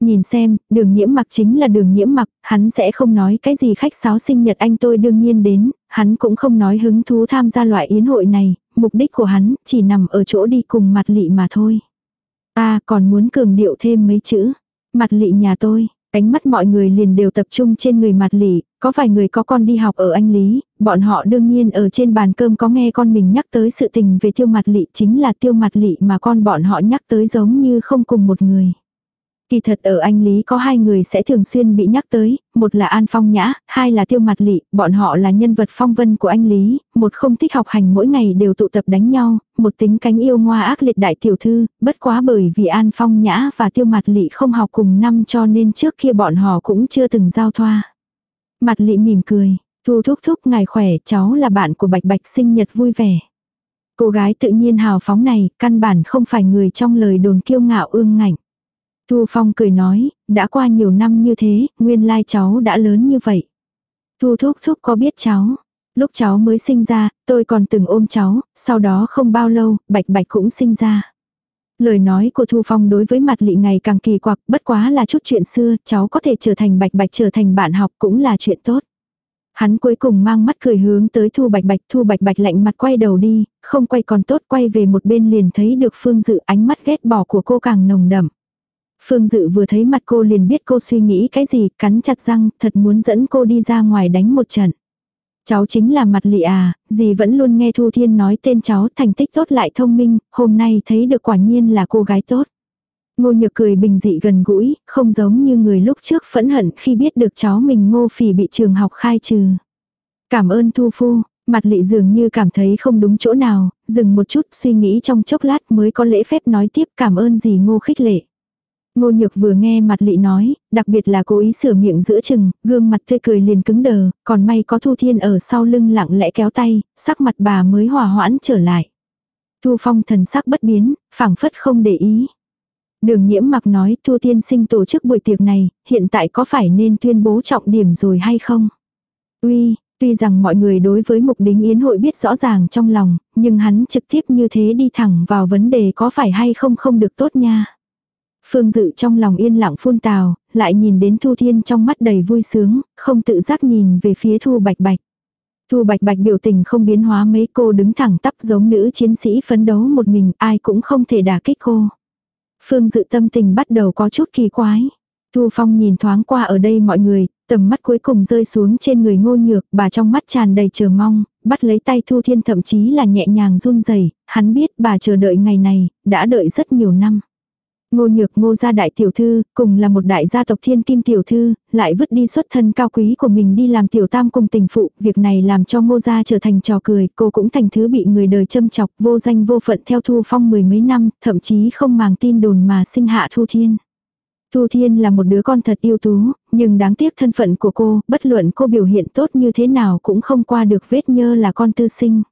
A: Nhìn xem, đường nhiễm mặc chính là đường nhiễm mặc, hắn sẽ không nói cái gì khách sáo sinh nhật anh tôi đương nhiên đến, hắn cũng không nói hứng thú tham gia loại yến hội này, mục đích của hắn chỉ nằm ở chỗ đi cùng mặt lị mà thôi. Ta còn muốn cường điệu thêm mấy chữ. Mặt lị nhà tôi, Ánh mắt mọi người liền đều tập trung trên người mặt lỉ, có vài người có con đi học ở Anh Lý, bọn họ đương nhiên ở trên bàn cơm có nghe con mình nhắc tới sự tình về tiêu mặt lị chính là tiêu mặt lị mà con bọn họ nhắc tới giống như không cùng một người. Kỳ thật ở Anh Lý có hai người sẽ thường xuyên bị nhắc tới, một là An Phong Nhã, hai là Tiêu Mặt Lị, bọn họ là nhân vật phong vân của Anh Lý, một không thích học hành mỗi ngày đều tụ tập đánh nhau, một tính cánh yêu ngoa ác liệt đại tiểu thư, bất quá bởi vì An Phong Nhã và Tiêu Mặt Lị không học cùng năm cho nên trước kia bọn họ cũng chưa từng giao thoa. Mặt Lị mỉm cười, thu thúc thúc ngài khỏe, cháu là bạn của Bạch Bạch sinh nhật vui vẻ. Cô gái tự nhiên hào phóng này, căn bản không phải người trong lời đồn kiêu ngạo ương ngạnh. Thu Phong cười nói, đã qua nhiều năm như thế, nguyên lai cháu đã lớn như vậy. Thu Thúc Thúc có biết cháu. Lúc cháu mới sinh ra, tôi còn từng ôm cháu, sau đó không bao lâu, Bạch Bạch cũng sinh ra. Lời nói của Thu Phong đối với mặt lị ngày càng kỳ quặc, bất quá là chút chuyện xưa, cháu có thể trở thành Bạch Bạch trở thành bạn học cũng là chuyện tốt. Hắn cuối cùng mang mắt cười hướng tới Thu Bạch Bạch, Thu Bạch Bạch lạnh mặt quay đầu đi, không quay còn tốt quay về một bên liền thấy được Phương Dự ánh mắt ghét bỏ của cô càng nồng đậm. Phương Dự vừa thấy mặt cô liền biết cô suy nghĩ cái gì, cắn chặt răng, thật muốn dẫn cô đi ra ngoài đánh một trận. Cháu chính là mặt lị à, dì vẫn luôn nghe Thu Thiên nói tên cháu thành tích tốt lại thông minh, hôm nay thấy được quả nhiên là cô gái tốt. Ngô nhược cười bình dị gần gũi, không giống như người lúc trước phẫn hận khi biết được cháu mình ngô phỉ bị trường học khai trừ. Cảm ơn Thu Phu, mặt lị dường như cảm thấy không đúng chỗ nào, dừng một chút suy nghĩ trong chốc lát mới có lễ phép nói tiếp cảm ơn gì ngô khích lệ. Ngô Nhược vừa nghe mặt lị nói, đặc biệt là cố ý sửa miệng giữa chừng, gương mặt tươi cười liền cứng đờ, còn may có Thu Thiên ở sau lưng lặng lẽ kéo tay, sắc mặt bà mới hòa hoãn trở lại. Thu Phong thần sắc bất biến, phảng phất không để ý. Đường nhiễm mặc nói Thu Thiên sinh tổ chức buổi tiệc này, hiện tại có phải nên tuyên bố trọng điểm rồi hay không? Uy, tuy rằng mọi người đối với mục đính yến hội biết rõ ràng trong lòng, nhưng hắn trực tiếp như thế đi thẳng vào vấn đề có phải hay không không được tốt nha. Phương Dự trong lòng yên lặng phun tào, lại nhìn đến Thu Thiên trong mắt đầy vui sướng, không tự giác nhìn về phía Thu Bạch Bạch. Thu Bạch Bạch biểu tình không biến hóa mấy cô đứng thẳng tắp giống nữ chiến sĩ phấn đấu một mình, ai cũng không thể đả kích cô. Phương Dự tâm tình bắt đầu có chút kỳ quái. Thu Phong nhìn thoáng qua ở đây mọi người, tầm mắt cuối cùng rơi xuống trên người ngô nhược, bà trong mắt tràn đầy chờ mong, bắt lấy tay Thu Thiên thậm chí là nhẹ nhàng run rẩy hắn biết bà chờ đợi ngày này, đã đợi rất nhiều năm. Ngô nhược ngô gia đại tiểu thư, cùng là một đại gia tộc thiên kim tiểu thư, lại vứt đi xuất thân cao quý của mình đi làm tiểu tam cùng tình phụ, việc này làm cho ngô gia trở thành trò cười, cô cũng thành thứ bị người đời châm chọc, vô danh vô phận theo thu phong mười mấy năm, thậm chí không màng tin đồn mà sinh hạ thu thiên. Thu Thiên là một đứa con thật yêu tú, nhưng đáng tiếc thân phận của cô, bất luận cô biểu hiện tốt như thế nào cũng không qua được vết nhơ là con tư sinh.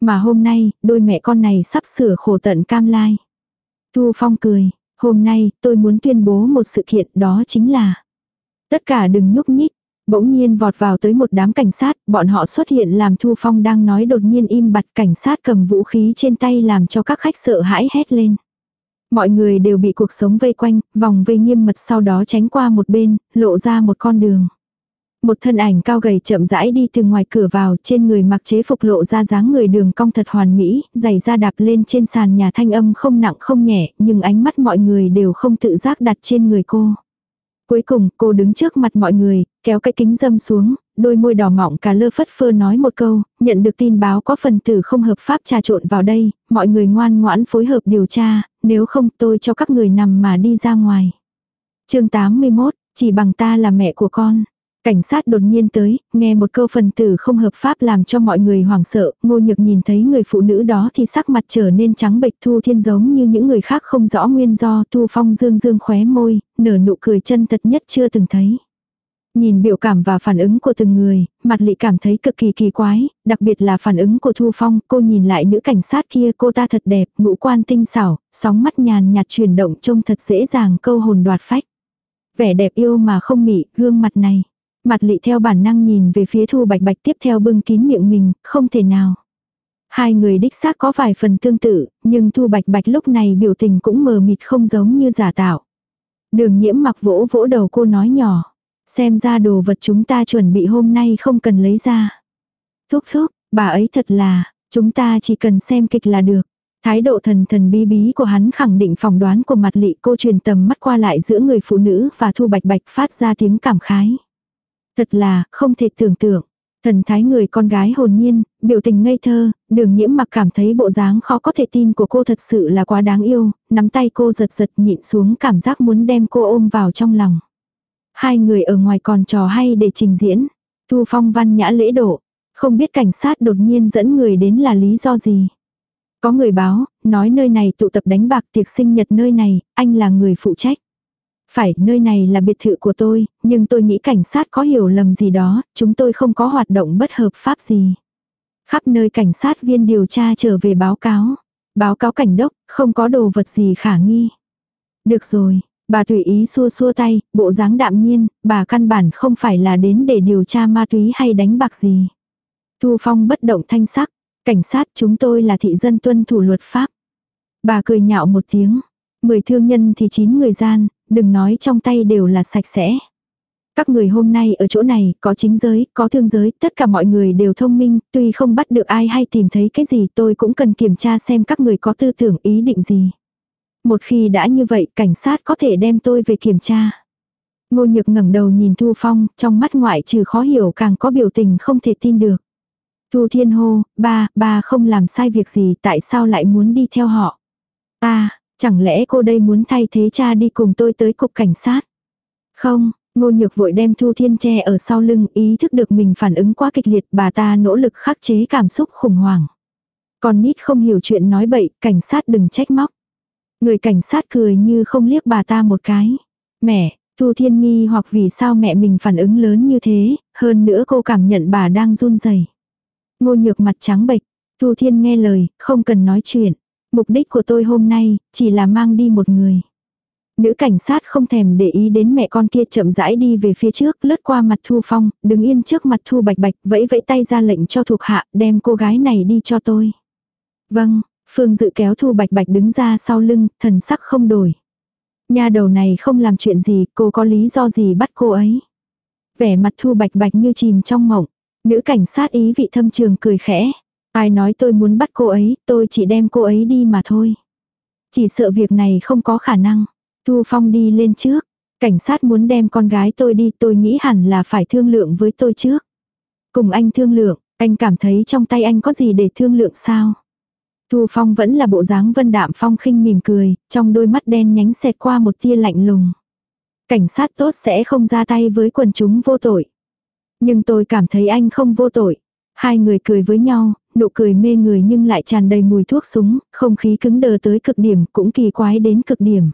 A: Mà hôm nay, đôi mẹ con này sắp sửa khổ tận cam lai. Thu Phong cười, Hôm nay, tôi muốn tuyên bố một sự kiện đó chính là Tất cả đừng nhúc nhích. Bỗng nhiên vọt vào tới một đám cảnh sát, bọn họ xuất hiện làm Thu Phong đang nói đột nhiên im bặt cảnh sát cầm vũ khí trên tay làm cho các khách sợ hãi hét lên. Mọi người đều bị cuộc sống vây quanh, vòng vây nghiêm mật sau đó tránh qua một bên, lộ ra một con đường. Một thân ảnh cao gầy chậm rãi đi từ ngoài cửa vào, trên người mặc chế phục lộ ra dáng người đường cong thật hoàn mỹ, giày da đạp lên trên sàn nhà thanh âm không nặng không nhẹ, nhưng ánh mắt mọi người đều không tự giác đặt trên người cô. Cuối cùng, cô đứng trước mặt mọi người, kéo cái kính dâm xuống, đôi môi đỏ mọng cả lơ phất phơ nói một câu, nhận được tin báo có phần tử không hợp pháp trà trộn vào đây, mọi người ngoan ngoãn phối hợp điều tra, nếu không tôi cho các người nằm mà đi ra ngoài. chương 81, chỉ bằng ta là mẹ của con. Cảnh sát đột nhiên tới, nghe một câu phần tử không hợp pháp làm cho mọi người hoảng sợ, ngô nhược nhìn thấy người phụ nữ đó thì sắc mặt trở nên trắng bệch thu thiên giống như những người khác không rõ nguyên do thu phong dương dương khóe môi, nở nụ cười chân thật nhất chưa từng thấy. Nhìn biểu cảm và phản ứng của từng người, mặt lị cảm thấy cực kỳ kỳ quái, đặc biệt là phản ứng của Thu Phong, cô nhìn lại nữ cảnh sát kia cô ta thật đẹp, ngũ quan tinh xảo, sóng mắt nhàn nhạt chuyển động trông thật dễ dàng câu hồn đoạt phách. Vẻ đẹp yêu mà không mị, gương mặt này. Mặt lị theo bản năng nhìn về phía Thu Bạch Bạch tiếp theo bưng kín miệng mình, không thể nào. Hai người đích xác có vài phần tương tự, nhưng Thu Bạch Bạch lúc này biểu tình cũng mờ mịt không giống như giả tạo. Đường nhiễm mặc vỗ vỗ đầu cô nói nhỏ. Xem ra đồ vật chúng ta chuẩn bị hôm nay không cần lấy ra. Thúc thúc, bà ấy thật là, chúng ta chỉ cần xem kịch là được. Thái độ thần thần bí bí của hắn khẳng định phỏng đoán của mặt lị cô truyền tầm mắt qua lại giữa người phụ nữ và thu bạch bạch phát ra tiếng cảm khái. Thật là, không thể tưởng tượng. Thần thái người con gái hồn nhiên, biểu tình ngây thơ, đường nhiễm mặc cảm thấy bộ dáng khó có thể tin của cô thật sự là quá đáng yêu, nắm tay cô giật giật nhịn xuống cảm giác muốn đem cô ôm vào trong lòng. Hai người ở ngoài còn trò hay để trình diễn. Thu phong văn nhã lễ độ. Không biết cảnh sát đột nhiên dẫn người đến là lý do gì. Có người báo, nói nơi này tụ tập đánh bạc tiệc sinh nhật nơi này, anh là người phụ trách. Phải, nơi này là biệt thự của tôi, nhưng tôi nghĩ cảnh sát có hiểu lầm gì đó, chúng tôi không có hoạt động bất hợp pháp gì. Khắp nơi cảnh sát viên điều tra trở về báo cáo. Báo cáo cảnh đốc, không có đồ vật gì khả nghi. Được rồi, Bà tùy ý xua xua tay, bộ dáng đạm nhiên, bà căn bản không phải là đến để điều tra ma túy hay đánh bạc gì. Thu Phong bất động thanh sắc, cảnh sát chúng tôi là thị dân tuân thủ luật pháp. Bà cười nhạo một tiếng, mười thương nhân thì chín người gian, đừng nói trong tay đều là sạch sẽ. Các người hôm nay ở chỗ này, có chính giới, có thương giới, tất cả mọi người đều thông minh, tuy không bắt được ai hay tìm thấy cái gì tôi cũng cần kiểm tra xem các người có tư tưởng ý định gì. Một khi đã như vậy cảnh sát có thể đem tôi về kiểm tra. Ngô nhược ngẩng đầu nhìn Thu Phong, trong mắt ngoại trừ khó hiểu càng có biểu tình không thể tin được. Thu Thiên hô, ba, ba không làm sai việc gì tại sao lại muốn đi theo họ. Ta, chẳng lẽ cô đây muốn thay thế cha đi cùng tôi tới cục cảnh sát. Không, ngô nhược vội đem Thu Thiên che ở sau lưng ý thức được mình phản ứng quá kịch liệt bà ta nỗ lực khắc chế cảm xúc khủng hoảng. Còn nít không hiểu chuyện nói bậy, cảnh sát đừng trách móc. Người cảnh sát cười như không liếc bà ta một cái. Mẹ, Thu Thiên nghi hoặc vì sao mẹ mình phản ứng lớn như thế, hơn nữa cô cảm nhận bà đang run rẩy. Ngô nhược mặt trắng bệch, Thu Thiên nghe lời, không cần nói chuyện. Mục đích của tôi hôm nay, chỉ là mang đi một người. Nữ cảnh sát không thèm để ý đến mẹ con kia chậm rãi đi về phía trước, lướt qua mặt Thu Phong, đứng yên trước mặt Thu Bạch Bạch, vẫy vẫy tay ra lệnh cho thuộc hạ, đem cô gái này đi cho tôi. Vâng, Phương Dự kéo Thu Bạch Bạch đứng ra sau lưng, thần sắc không đổi. Nhà đầu này không làm chuyện gì, cô có lý do gì bắt cô ấy. Vẻ mặt Thu Bạch Bạch như chìm trong mộng. Nữ cảnh sát ý vị thâm trường cười khẽ. Ai nói tôi muốn bắt cô ấy, tôi chỉ đem cô ấy đi mà thôi. Chỉ sợ việc này không có khả năng. Thu Phong đi lên trước. Cảnh sát muốn đem con gái tôi đi tôi nghĩ hẳn là phải thương lượng với tôi trước. Cùng anh thương lượng, anh cảm thấy trong tay anh có gì để thương lượng sao? Thu Phong vẫn là bộ dáng vân đạm phong khinh mỉm cười, trong đôi mắt đen nhánh xẹt qua một tia lạnh lùng. Cảnh sát tốt sẽ không ra tay với quần chúng vô tội. Nhưng tôi cảm thấy anh không vô tội. Hai người cười với nhau, nụ cười mê người nhưng lại tràn đầy mùi thuốc súng, không khí cứng đờ tới cực điểm cũng kỳ quái đến cực điểm.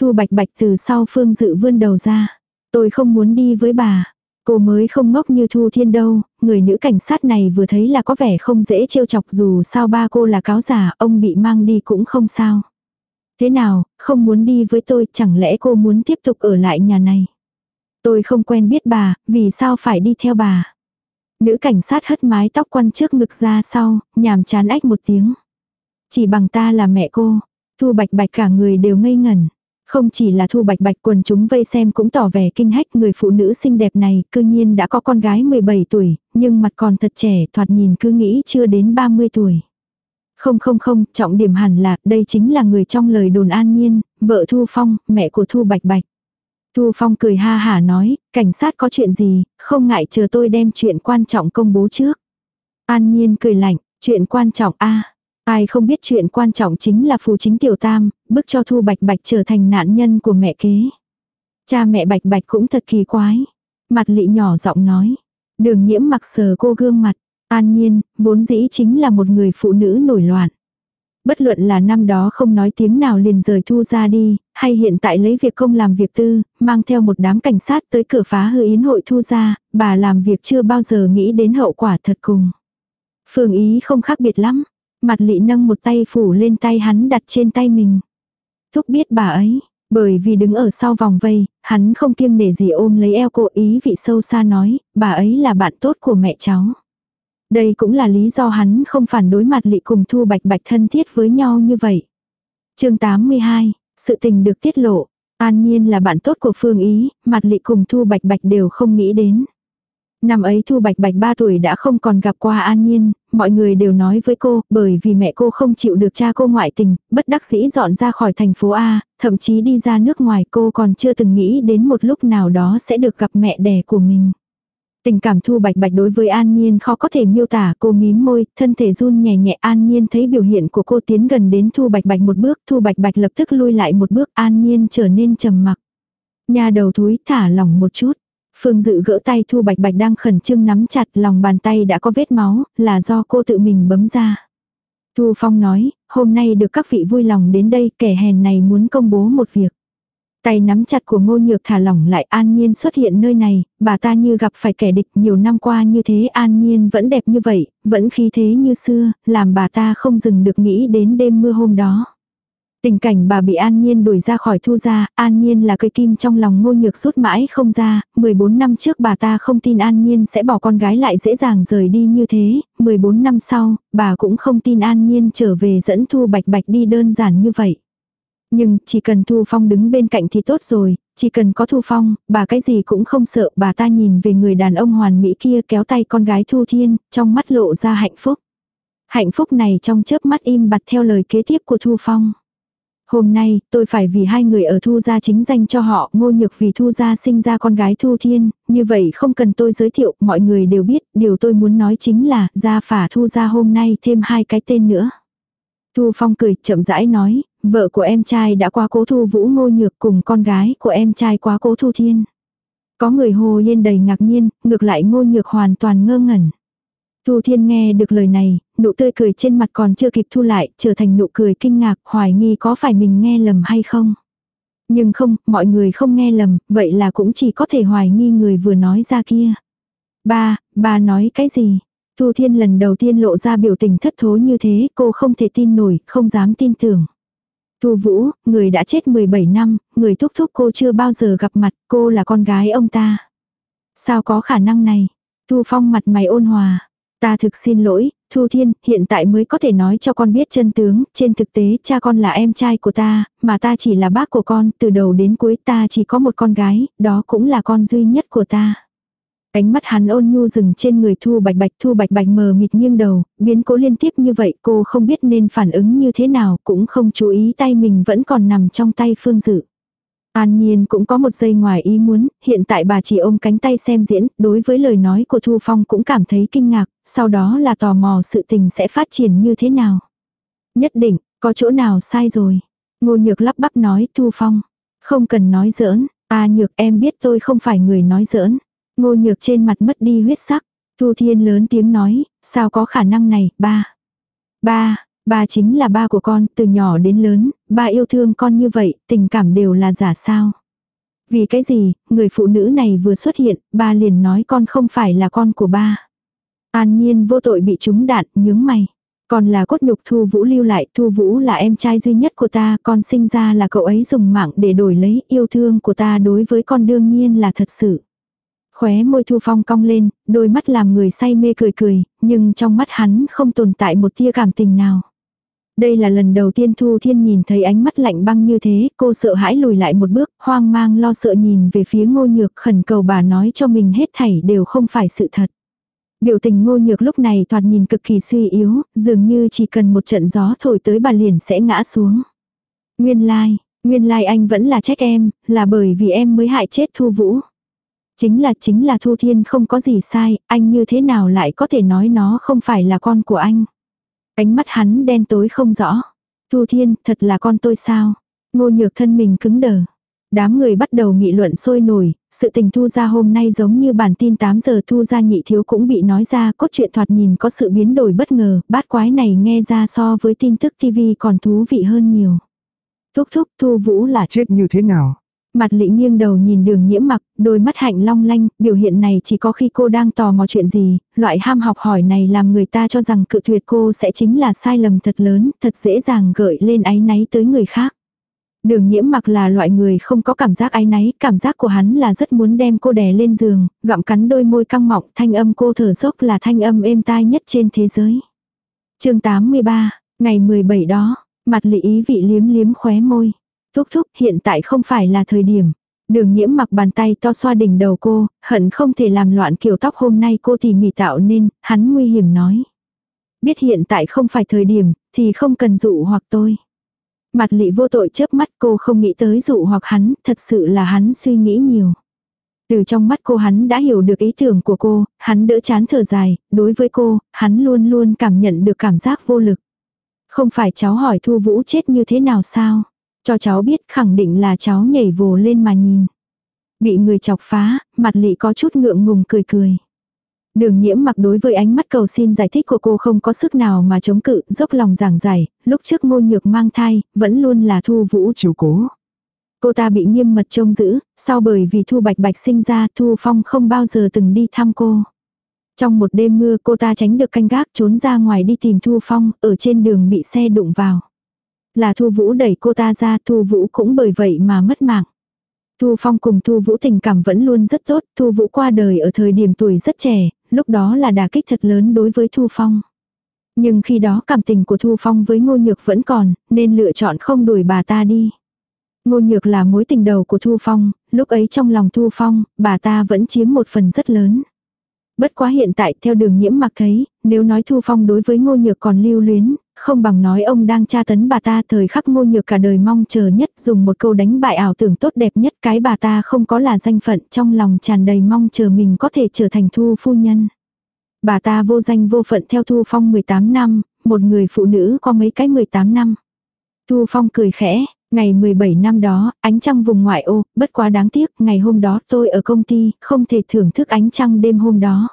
A: Thu bạch bạch từ sau phương dự vươn đầu ra. Tôi không muốn đi với bà. Cô mới không ngốc như Thu Thiên đâu, người nữ cảnh sát này vừa thấy là có vẻ không dễ trêu chọc dù sao ba cô là cáo giả, ông bị mang đi cũng không sao. Thế nào, không muốn đi với tôi, chẳng lẽ cô muốn tiếp tục ở lại nhà này? Tôi không quen biết bà, vì sao phải đi theo bà? Nữ cảnh sát hất mái tóc quăn trước ngực ra sau, nhàm chán ách một tiếng. Chỉ bằng ta là mẹ cô, thu bạch bạch cả người đều ngây ngẩn. Không chỉ là thu bạch bạch quần chúng vây xem cũng tỏ vẻ kinh hách người phụ nữ xinh đẹp này cư nhiên đã có con gái 17 tuổi, nhưng mặt còn thật trẻ thoạt nhìn cứ nghĩ chưa đến 30 tuổi. Không không không, trọng điểm hẳn là đây chính là người trong lời đồn an nhiên, vợ Thu Phong, mẹ của Thu Bạch Bạch. Thu Phong cười ha hả nói, cảnh sát có chuyện gì, không ngại chờ tôi đem chuyện quan trọng công bố trước. An nhiên cười lạnh, chuyện quan trọng a Ai không biết chuyện quan trọng chính là phù chính tiểu tam, bức cho Thu Bạch Bạch trở thành nạn nhân của mẹ kế. Cha mẹ Bạch Bạch cũng thật kỳ quái. mặt lị nhỏ giọng nói. Đường nhiễm mặc sờ cô gương mặt. An nhiên, vốn dĩ chính là một người phụ nữ nổi loạn. Bất luận là năm đó không nói tiếng nào liền rời thu ra đi, hay hiện tại lấy việc công làm việc tư, mang theo một đám cảnh sát tới cửa phá hư yến hội thu ra, bà làm việc chưa bao giờ nghĩ đến hậu quả thật cùng. Phương ý không khác biệt lắm, mặt lị nâng một tay phủ lên tay hắn đặt trên tay mình. Thúc biết bà ấy, bởi vì đứng ở sau vòng vây, hắn không kiêng nể gì ôm lấy eo cô ý vị sâu xa nói, bà ấy là bạn tốt của mẹ cháu. Đây cũng là lý do hắn không phản đối mặt lị cùng Thu Bạch Bạch thân thiết với nhau như vậy. chương 82, sự tình được tiết lộ. An nhiên là bạn tốt của Phương Ý, mặt lị cùng Thu Bạch Bạch đều không nghĩ đến. Năm ấy Thu Bạch Bạch 3 tuổi đã không còn gặp qua An Nhiên, mọi người đều nói với cô, bởi vì mẹ cô không chịu được cha cô ngoại tình, bất đắc dĩ dọn ra khỏi thành phố A, thậm chí đi ra nước ngoài cô còn chưa từng nghĩ đến một lúc nào đó sẽ được gặp mẹ đẻ của mình. Tình cảm Thu Bạch Bạch đối với An Nhiên khó có thể miêu tả, cô mím môi, thân thể run nhẹ nhẹ An Nhiên thấy biểu hiện của cô tiến gần đến Thu Bạch Bạch một bước, Thu Bạch Bạch lập tức lui lại một bước, An Nhiên trở nên trầm mặc. Nhà đầu thúi thả lỏng một chút. Phương Dự gỡ tay Thu Bạch Bạch đang khẩn trương nắm chặt lòng bàn tay đã có vết máu, là do cô tự mình bấm ra. Thu Phong nói, hôm nay được các vị vui lòng đến đây, kẻ hèn này muốn công bố một việc. Tay nắm chặt của ngô nhược thả lỏng lại an nhiên xuất hiện nơi này, bà ta như gặp phải kẻ địch nhiều năm qua như thế an nhiên vẫn đẹp như vậy, vẫn khí thế như xưa, làm bà ta không dừng được nghĩ đến đêm mưa hôm đó. Tình cảnh bà bị An Nhiên đuổi ra khỏi thu gia, An Nhiên là cây kim trong lòng ngô nhược rút mãi không ra, 14 năm trước bà ta không tin An Nhiên sẽ bỏ con gái lại dễ dàng rời đi như thế, 14 năm sau, bà cũng không tin An Nhiên trở về dẫn Thu Bạch Bạch đi đơn giản như vậy. Nhưng chỉ cần Thu Phong đứng bên cạnh thì tốt rồi, chỉ cần có Thu Phong, bà cái gì cũng không sợ, bà ta nhìn về người đàn ông hoàn mỹ kia kéo tay con gái Thu Thiên, trong mắt lộ ra hạnh phúc. Hạnh phúc này trong chớp mắt im bặt theo lời kế tiếp của Thu Phong. Hôm nay, tôi phải vì hai người ở Thu Gia chính danh cho họ, ngô nhược vì Thu Gia sinh ra con gái Thu Thiên, như vậy không cần tôi giới thiệu, mọi người đều biết, điều tôi muốn nói chính là, gia phả Thu Gia hôm nay thêm hai cái tên nữa. Thu Phong cười, chậm rãi nói, vợ của em trai đã qua cố thu vũ ngô nhược cùng con gái của em trai qua cố thu thiên. Có người hồ yên đầy ngạc nhiên, ngược lại ngô nhược hoàn toàn ngơ ngẩn. Thu Thiên nghe được lời này, nụ tươi cười trên mặt còn chưa kịp thu lại, trở thành nụ cười kinh ngạc, hoài nghi có phải mình nghe lầm hay không. Nhưng không, mọi người không nghe lầm, vậy là cũng chỉ có thể hoài nghi người vừa nói ra kia. Ba, ba nói cái gì? Thu Thiên lần đầu tiên lộ ra biểu tình thất thố như thế, cô không thể tin nổi, không dám tin tưởng. Thu Vũ, người đã chết 17 năm, người thúc thúc cô chưa bao giờ gặp mặt, cô là con gái ông ta. Sao có khả năng này? Thu Phong mặt mày ôn hòa. Ta thực xin lỗi, Thu Thiên, hiện tại mới có thể nói cho con biết chân tướng, trên thực tế cha con là em trai của ta, mà ta chỉ là bác của con, từ đầu đến cuối ta chỉ có một con gái, đó cũng là con duy nhất của ta. Ánh mắt hắn ôn nhu dừng trên người Thu Bạch Bạch, Thu Bạch Bạch mờ mịt nghiêng đầu, biến cố liên tiếp như vậy cô không biết nên phản ứng như thế nào, cũng không chú ý tay mình vẫn còn nằm trong tay Phương Dự. An Nhiên cũng có một giây ngoài ý muốn, hiện tại bà chỉ ôm cánh tay xem diễn, đối với lời nói của Thu Phong cũng cảm thấy kinh ngạc, sau đó là tò mò sự tình sẽ phát triển như thế nào. Nhất định, có chỗ nào sai rồi. Ngô Nhược lắp bắp nói Thu Phong. Không cần nói giỡn, à Nhược em biết tôi không phải người nói giỡn. Ngô Nhược trên mặt mất đi huyết sắc. Thu Thiên lớn tiếng nói, sao có khả năng này, ba. Ba, ba chính là ba của con, từ nhỏ đến lớn, ba yêu thương con như vậy, tình cảm đều là giả sao. Vì cái gì, người phụ nữ này vừa xuất hiện, ba liền nói con không phải là con của ba. An nhiên vô tội bị trúng đạn, nhướng mày. Còn là cốt nhục Thu Vũ lưu lại, Thu Vũ là em trai duy nhất của ta, con sinh ra là cậu ấy dùng mạng để đổi lấy yêu thương của ta đối với con đương nhiên là thật sự. Khóe môi Thu Phong cong lên, đôi mắt làm người say mê cười cười, nhưng trong mắt hắn không tồn tại một tia cảm tình nào. Đây là lần đầu tiên Thu Thiên nhìn thấy ánh mắt lạnh băng như thế, cô sợ hãi lùi lại một bước, hoang mang lo sợ nhìn về phía ngô nhược khẩn cầu bà nói cho mình hết thảy đều không phải sự thật. Biểu tình ngô nhược lúc này thoạt nhìn cực kỳ suy yếu, dường như chỉ cần một trận gió thổi tới bà liền sẽ ngã xuống. Nguyên lai, like, nguyên lai like anh vẫn là trách em, là bởi vì em mới hại chết Thu Vũ. Chính là chính là Thu Thiên không có gì sai, anh như thế nào lại có thể nói nó không phải là con của anh. Ánh mắt hắn đen tối không rõ. Thu Thiên, thật là con tôi sao? Ngô nhược thân mình cứng đờ. Đám người bắt đầu nghị luận sôi nổi, sự tình thu ra hôm nay giống như bản tin 8 giờ thu ra nhị thiếu cũng bị nói ra cốt truyện thoạt nhìn có sự biến đổi bất ngờ, bát quái này nghe ra so với tin tức TV còn thú vị hơn nhiều. Thúc thúc thu vũ là
B: Chết như thế nào?
A: Mặt lị nghiêng đầu nhìn đường nhiễm mặc, đôi mắt hạnh long lanh, biểu hiện này chỉ có khi cô đang tò mò chuyện gì, loại ham học hỏi này làm người ta cho rằng cự tuyệt cô sẽ chính là sai lầm thật lớn, thật dễ dàng gợi lên áy náy tới người khác. Đường nhiễm mặc là loại người không có cảm giác áy náy, cảm giác của hắn là rất muốn đem cô đè lên giường, gặm cắn đôi môi căng mọng, thanh âm cô thở dốc là thanh âm êm tai nhất trên thế giới. chương 83, ngày 17 đó, mặt lị ý vị liếm liếm khóe môi. Thúc thúc hiện tại không phải là thời điểm. Đường nhiễm mặc bàn tay to xoa đỉnh đầu cô, hận không thể làm loạn kiểu tóc hôm nay cô tỉ mỉ tạo nên, hắn nguy hiểm nói. Biết hiện tại không phải thời điểm, thì không cần dụ hoặc tôi. Mặt lị vô tội chớp mắt cô không nghĩ tới dụ hoặc hắn, thật sự là hắn suy nghĩ nhiều. Từ trong mắt cô hắn đã hiểu được ý tưởng của cô, hắn đỡ chán thở dài, đối với cô, hắn luôn luôn cảm nhận được cảm giác vô lực. Không phải cháu hỏi Thu Vũ chết như thế nào sao? Cho cháu biết khẳng định là cháu nhảy vồ lên mà nhìn. Bị người chọc phá, mặt lị có chút ngượng ngùng cười cười. Đường nhiễm mặc đối với ánh mắt cầu xin giải thích của cô không có sức nào mà chống cự, dốc lòng giảng giải, lúc trước ngô nhược mang thai, vẫn luôn là thu vũ
B: Chiếu cố.
A: Cô ta bị nghiêm mật trông giữ, sau bởi vì thu bạch bạch sinh ra thu phong không bao giờ từng đi thăm cô. Trong một đêm mưa cô ta tránh được canh gác trốn ra ngoài đi tìm thu phong, ở trên đường bị xe đụng vào. Là Thu Vũ đẩy cô ta ra, Thu Vũ cũng bởi vậy mà mất mạng. Thu Phong cùng Thu Vũ tình cảm vẫn luôn rất tốt, Thu Vũ qua đời ở thời điểm tuổi rất trẻ, lúc đó là đả kích thật lớn đối với Thu Phong. Nhưng khi đó cảm tình của Thu Phong với Ngô Nhược vẫn còn, nên lựa chọn không đuổi bà ta đi. Ngô Nhược là mối tình đầu của Thu Phong, lúc ấy trong lòng Thu Phong, bà ta vẫn chiếm một phần rất lớn. Bất quá hiện tại theo đường nhiễm mặc thấy, nếu nói Thu Phong đối với Ngô Nhược còn lưu luyến, không bằng nói ông đang tra tấn bà ta thời khắc ngô nhược cả đời mong chờ nhất dùng một câu đánh bại ảo tưởng tốt đẹp nhất cái bà ta không có là danh phận trong lòng tràn đầy mong chờ mình có thể trở thành thu phu nhân. Bà ta vô danh vô phận theo Thu Phong 18 năm, một người phụ nữ có mấy cái 18 năm. Thu Phong cười khẽ, ngày 17 năm đó, ánh trăng vùng ngoại ô, bất quá đáng tiếc, ngày hôm đó tôi ở công ty, không thể thưởng thức ánh trăng đêm hôm đó.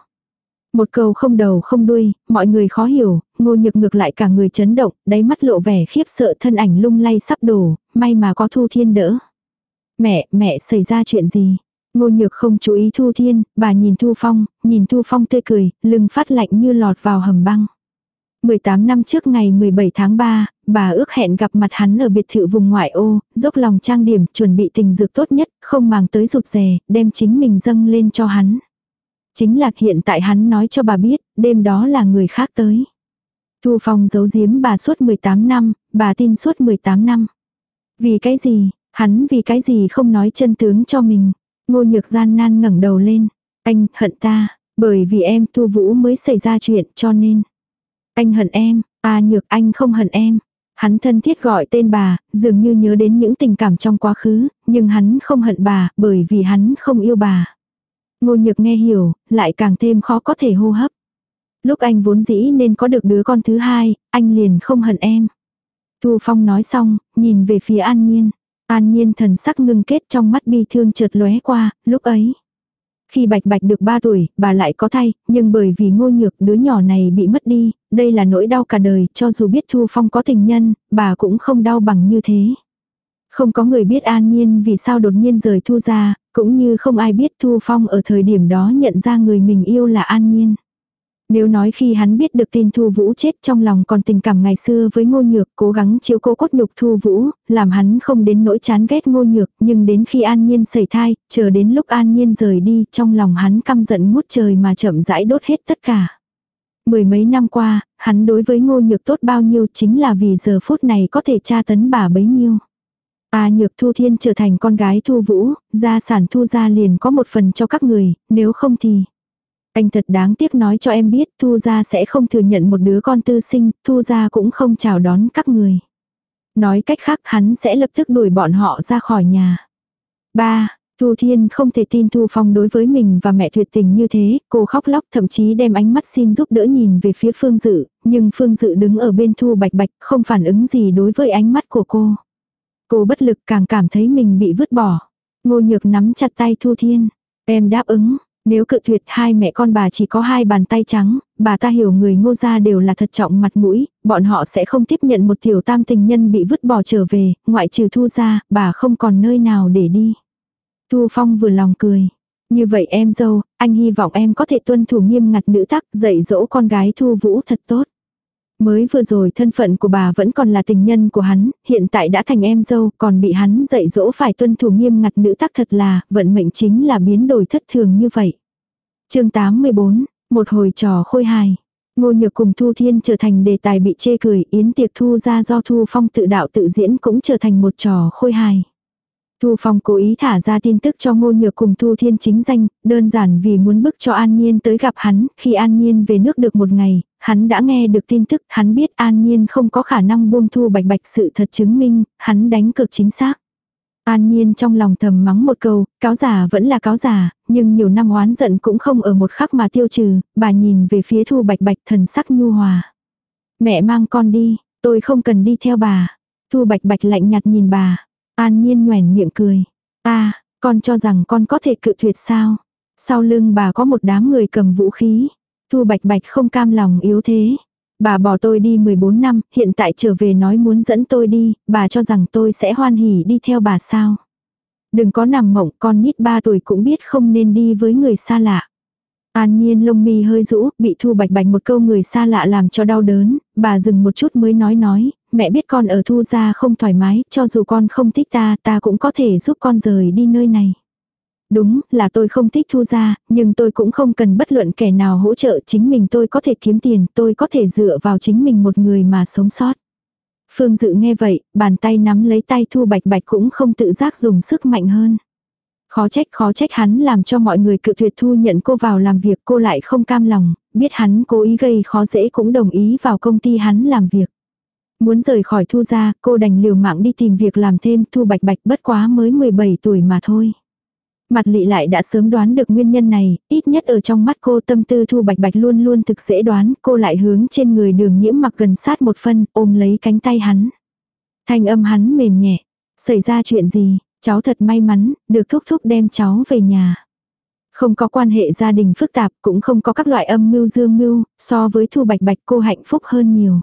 A: Một câu không đầu không đuôi, mọi người khó hiểu, ngô nhược ngược lại cả người chấn động, đáy mắt lộ vẻ khiếp sợ thân ảnh lung lay sắp đổ, may mà có Thu Thiên đỡ. Mẹ, mẹ xảy ra chuyện gì? Ngô nhược không chú ý Thu Thiên, bà nhìn Thu Phong, nhìn Thu Phong tươi cười, lưng phát lạnh như lọt vào hầm băng. 18 năm trước ngày 17 tháng 3, bà ước hẹn gặp mặt hắn ở biệt thự vùng ngoại ô, dốc lòng trang điểm, chuẩn bị tình dược tốt nhất, không màng tới rụt rè, đem chính mình dâng lên cho hắn. Chính là hiện tại hắn nói cho bà biết, đêm đó là người khác tới. Thu Phong giấu giếm bà suốt 18 năm, bà tin suốt 18 năm. Vì cái gì, hắn vì cái gì không nói chân tướng cho mình. Ngô nhược gian nan ngẩng đầu lên. Anh hận ta, bởi vì em Thu Vũ mới xảy ra chuyện cho nên. Anh hận em, ta nhược anh không hận em. Hắn thân thiết gọi tên bà, dường như nhớ đến những tình cảm trong quá khứ, nhưng hắn không hận bà, bởi vì hắn không yêu bà. Ngô nhược nghe hiểu, lại càng thêm khó có thể hô hấp. Lúc anh vốn dĩ nên có được đứa con thứ hai, anh liền không hận em. Thu Phong nói xong, nhìn về phía An Nhiên. An Nhiên thần sắc ngưng kết trong mắt bi thương chợt lóe qua, lúc ấy. Khi Bạch Bạch được 3 tuổi, bà lại có thay, nhưng bởi vì ngô nhược đứa nhỏ này bị mất đi, đây là nỗi đau cả đời, cho dù biết Thu Phong có tình nhân, bà cũng không đau bằng như thế. Không có người biết an nhiên vì sao đột nhiên rời Thu ra, cũng như không ai biết Thu Phong ở thời điểm đó nhận ra người mình yêu là an nhiên. Nếu nói khi hắn biết được tin Thu Vũ chết trong lòng còn tình cảm ngày xưa với ngô nhược cố gắng chiếu cố cốt nhục Thu Vũ, làm hắn không đến nỗi chán ghét ngô nhược, nhưng đến khi an nhiên xảy thai, chờ đến lúc an nhiên rời đi, trong lòng hắn căm giận ngút trời mà chậm rãi đốt hết tất cả. Mười mấy năm qua, hắn đối với ngô nhược tốt bao nhiêu chính là vì giờ phút này có thể tra tấn bà bấy nhiêu. À nhược thu thiên trở thành con gái thu vũ, gia sản thu gia liền có một phần cho các người, nếu không thì... Anh thật đáng tiếc nói cho em biết thu gia sẽ không thừa nhận một đứa con tư sinh, thu gia cũng không chào đón các người. Nói cách khác hắn sẽ lập tức đuổi bọn họ ra khỏi nhà. Ba, Thu Thiên không thể tin Thu Phong đối với mình và mẹ tuyệt tình như thế, cô khóc lóc thậm chí đem ánh mắt xin giúp đỡ nhìn về phía Phương Dự, nhưng Phương Dự đứng ở bên Thu Bạch Bạch không phản ứng gì đối với ánh mắt của cô. Cô bất lực càng cảm thấy mình bị vứt bỏ. Ngô nhược nắm chặt tay Thu Thiên. Em đáp ứng, nếu cự tuyệt hai mẹ con bà chỉ có hai bàn tay trắng, bà ta hiểu người ngô gia đều là thật trọng mặt mũi, bọn họ sẽ không tiếp nhận một tiểu tam tình nhân bị vứt bỏ trở về, ngoại trừ thu ra, bà không còn nơi nào để đi. Thu Phong vừa lòng cười. Như vậy em dâu, anh hy vọng em có thể tuân thủ nghiêm ngặt nữ tắc, dạy dỗ con gái Thu Vũ thật tốt. Mới vừa rồi thân phận của bà vẫn còn là tình nhân của hắn, hiện tại đã thành em dâu, còn bị hắn dạy dỗ phải tuân thủ nghiêm ngặt nữ tắc thật là, vận mệnh chính là biến đổi thất thường như vậy. chương 84, một hồi trò khôi hài. Ngô Nhược cùng Thu Thiên trở thành đề tài bị chê cười, yến tiệc thu ra do Thu Phong tự đạo tự diễn cũng trở thành một trò khôi hài. Thu Phong cố ý thả ra tin tức cho Ngô Nhược cùng Thu Thiên chính danh, đơn giản vì muốn bức cho An Nhiên tới gặp hắn, khi An Nhiên về nước được một ngày, hắn đã nghe được tin tức, hắn biết An Nhiên không có khả năng buông Thu Bạch Bạch sự thật chứng minh, hắn đánh cực chính xác. An Nhiên trong lòng thầm mắng một câu, cáo giả vẫn là cáo giả, nhưng nhiều năm oán giận cũng không ở một khắc mà tiêu trừ, bà nhìn về phía Thu Bạch Bạch thần sắc nhu hòa. Mẹ mang con đi, tôi không cần đi theo bà. Thu Bạch Bạch lạnh nhạt nhìn bà. An Nhiên nhoẻn miệng cười. Ta, con cho rằng con có thể cự tuyệt sao? Sau lưng bà có một đám người cầm vũ khí. Thu Bạch Bạch không cam lòng yếu thế. Bà bỏ tôi đi 14 năm, hiện tại trở về nói muốn dẫn tôi đi, bà cho rằng tôi sẽ hoan hỉ đi theo bà sao. Đừng có nằm mộng, con nít 3 tuổi cũng biết không nên đi với người xa lạ. An nhiên lông mi hơi rũ, bị thu bạch bạch một câu người xa lạ làm cho đau đớn, bà dừng một chút mới nói nói, mẹ biết con ở thu gia không thoải mái, cho dù con không thích ta, ta cũng có thể giúp con rời đi nơi này. Đúng là tôi không thích thu gia, nhưng tôi cũng không cần bất luận kẻ nào hỗ trợ chính mình tôi có thể kiếm tiền, tôi có thể dựa vào chính mình một người mà sống sót. Phương Dự nghe vậy, bàn tay nắm lấy tay Thu Bạch Bạch cũng không tự giác dùng sức mạnh hơn. Khó trách khó trách hắn làm cho mọi người cự tuyệt thu nhận cô vào làm việc cô lại không cam lòng, biết hắn cố ý gây khó dễ cũng đồng ý vào công ty hắn làm việc. Muốn rời khỏi thu ra, cô đành liều mạng đi tìm việc làm thêm thu bạch bạch bất quá mới 17 tuổi mà thôi. Mặt lị lại đã sớm đoán được nguyên nhân này, ít nhất ở trong mắt cô tâm tư thu bạch bạch luôn luôn thực dễ đoán, cô lại hướng trên người đường nhiễm mặc gần sát một phân, ôm lấy cánh tay hắn. Thanh âm hắn mềm nhẹ, xảy ra chuyện gì, cháu thật may mắn, được thúc thúc đem cháu về nhà. Không có quan hệ gia đình phức tạp, cũng không có các loại âm mưu dương mưu, so với thu bạch bạch cô hạnh phúc hơn nhiều.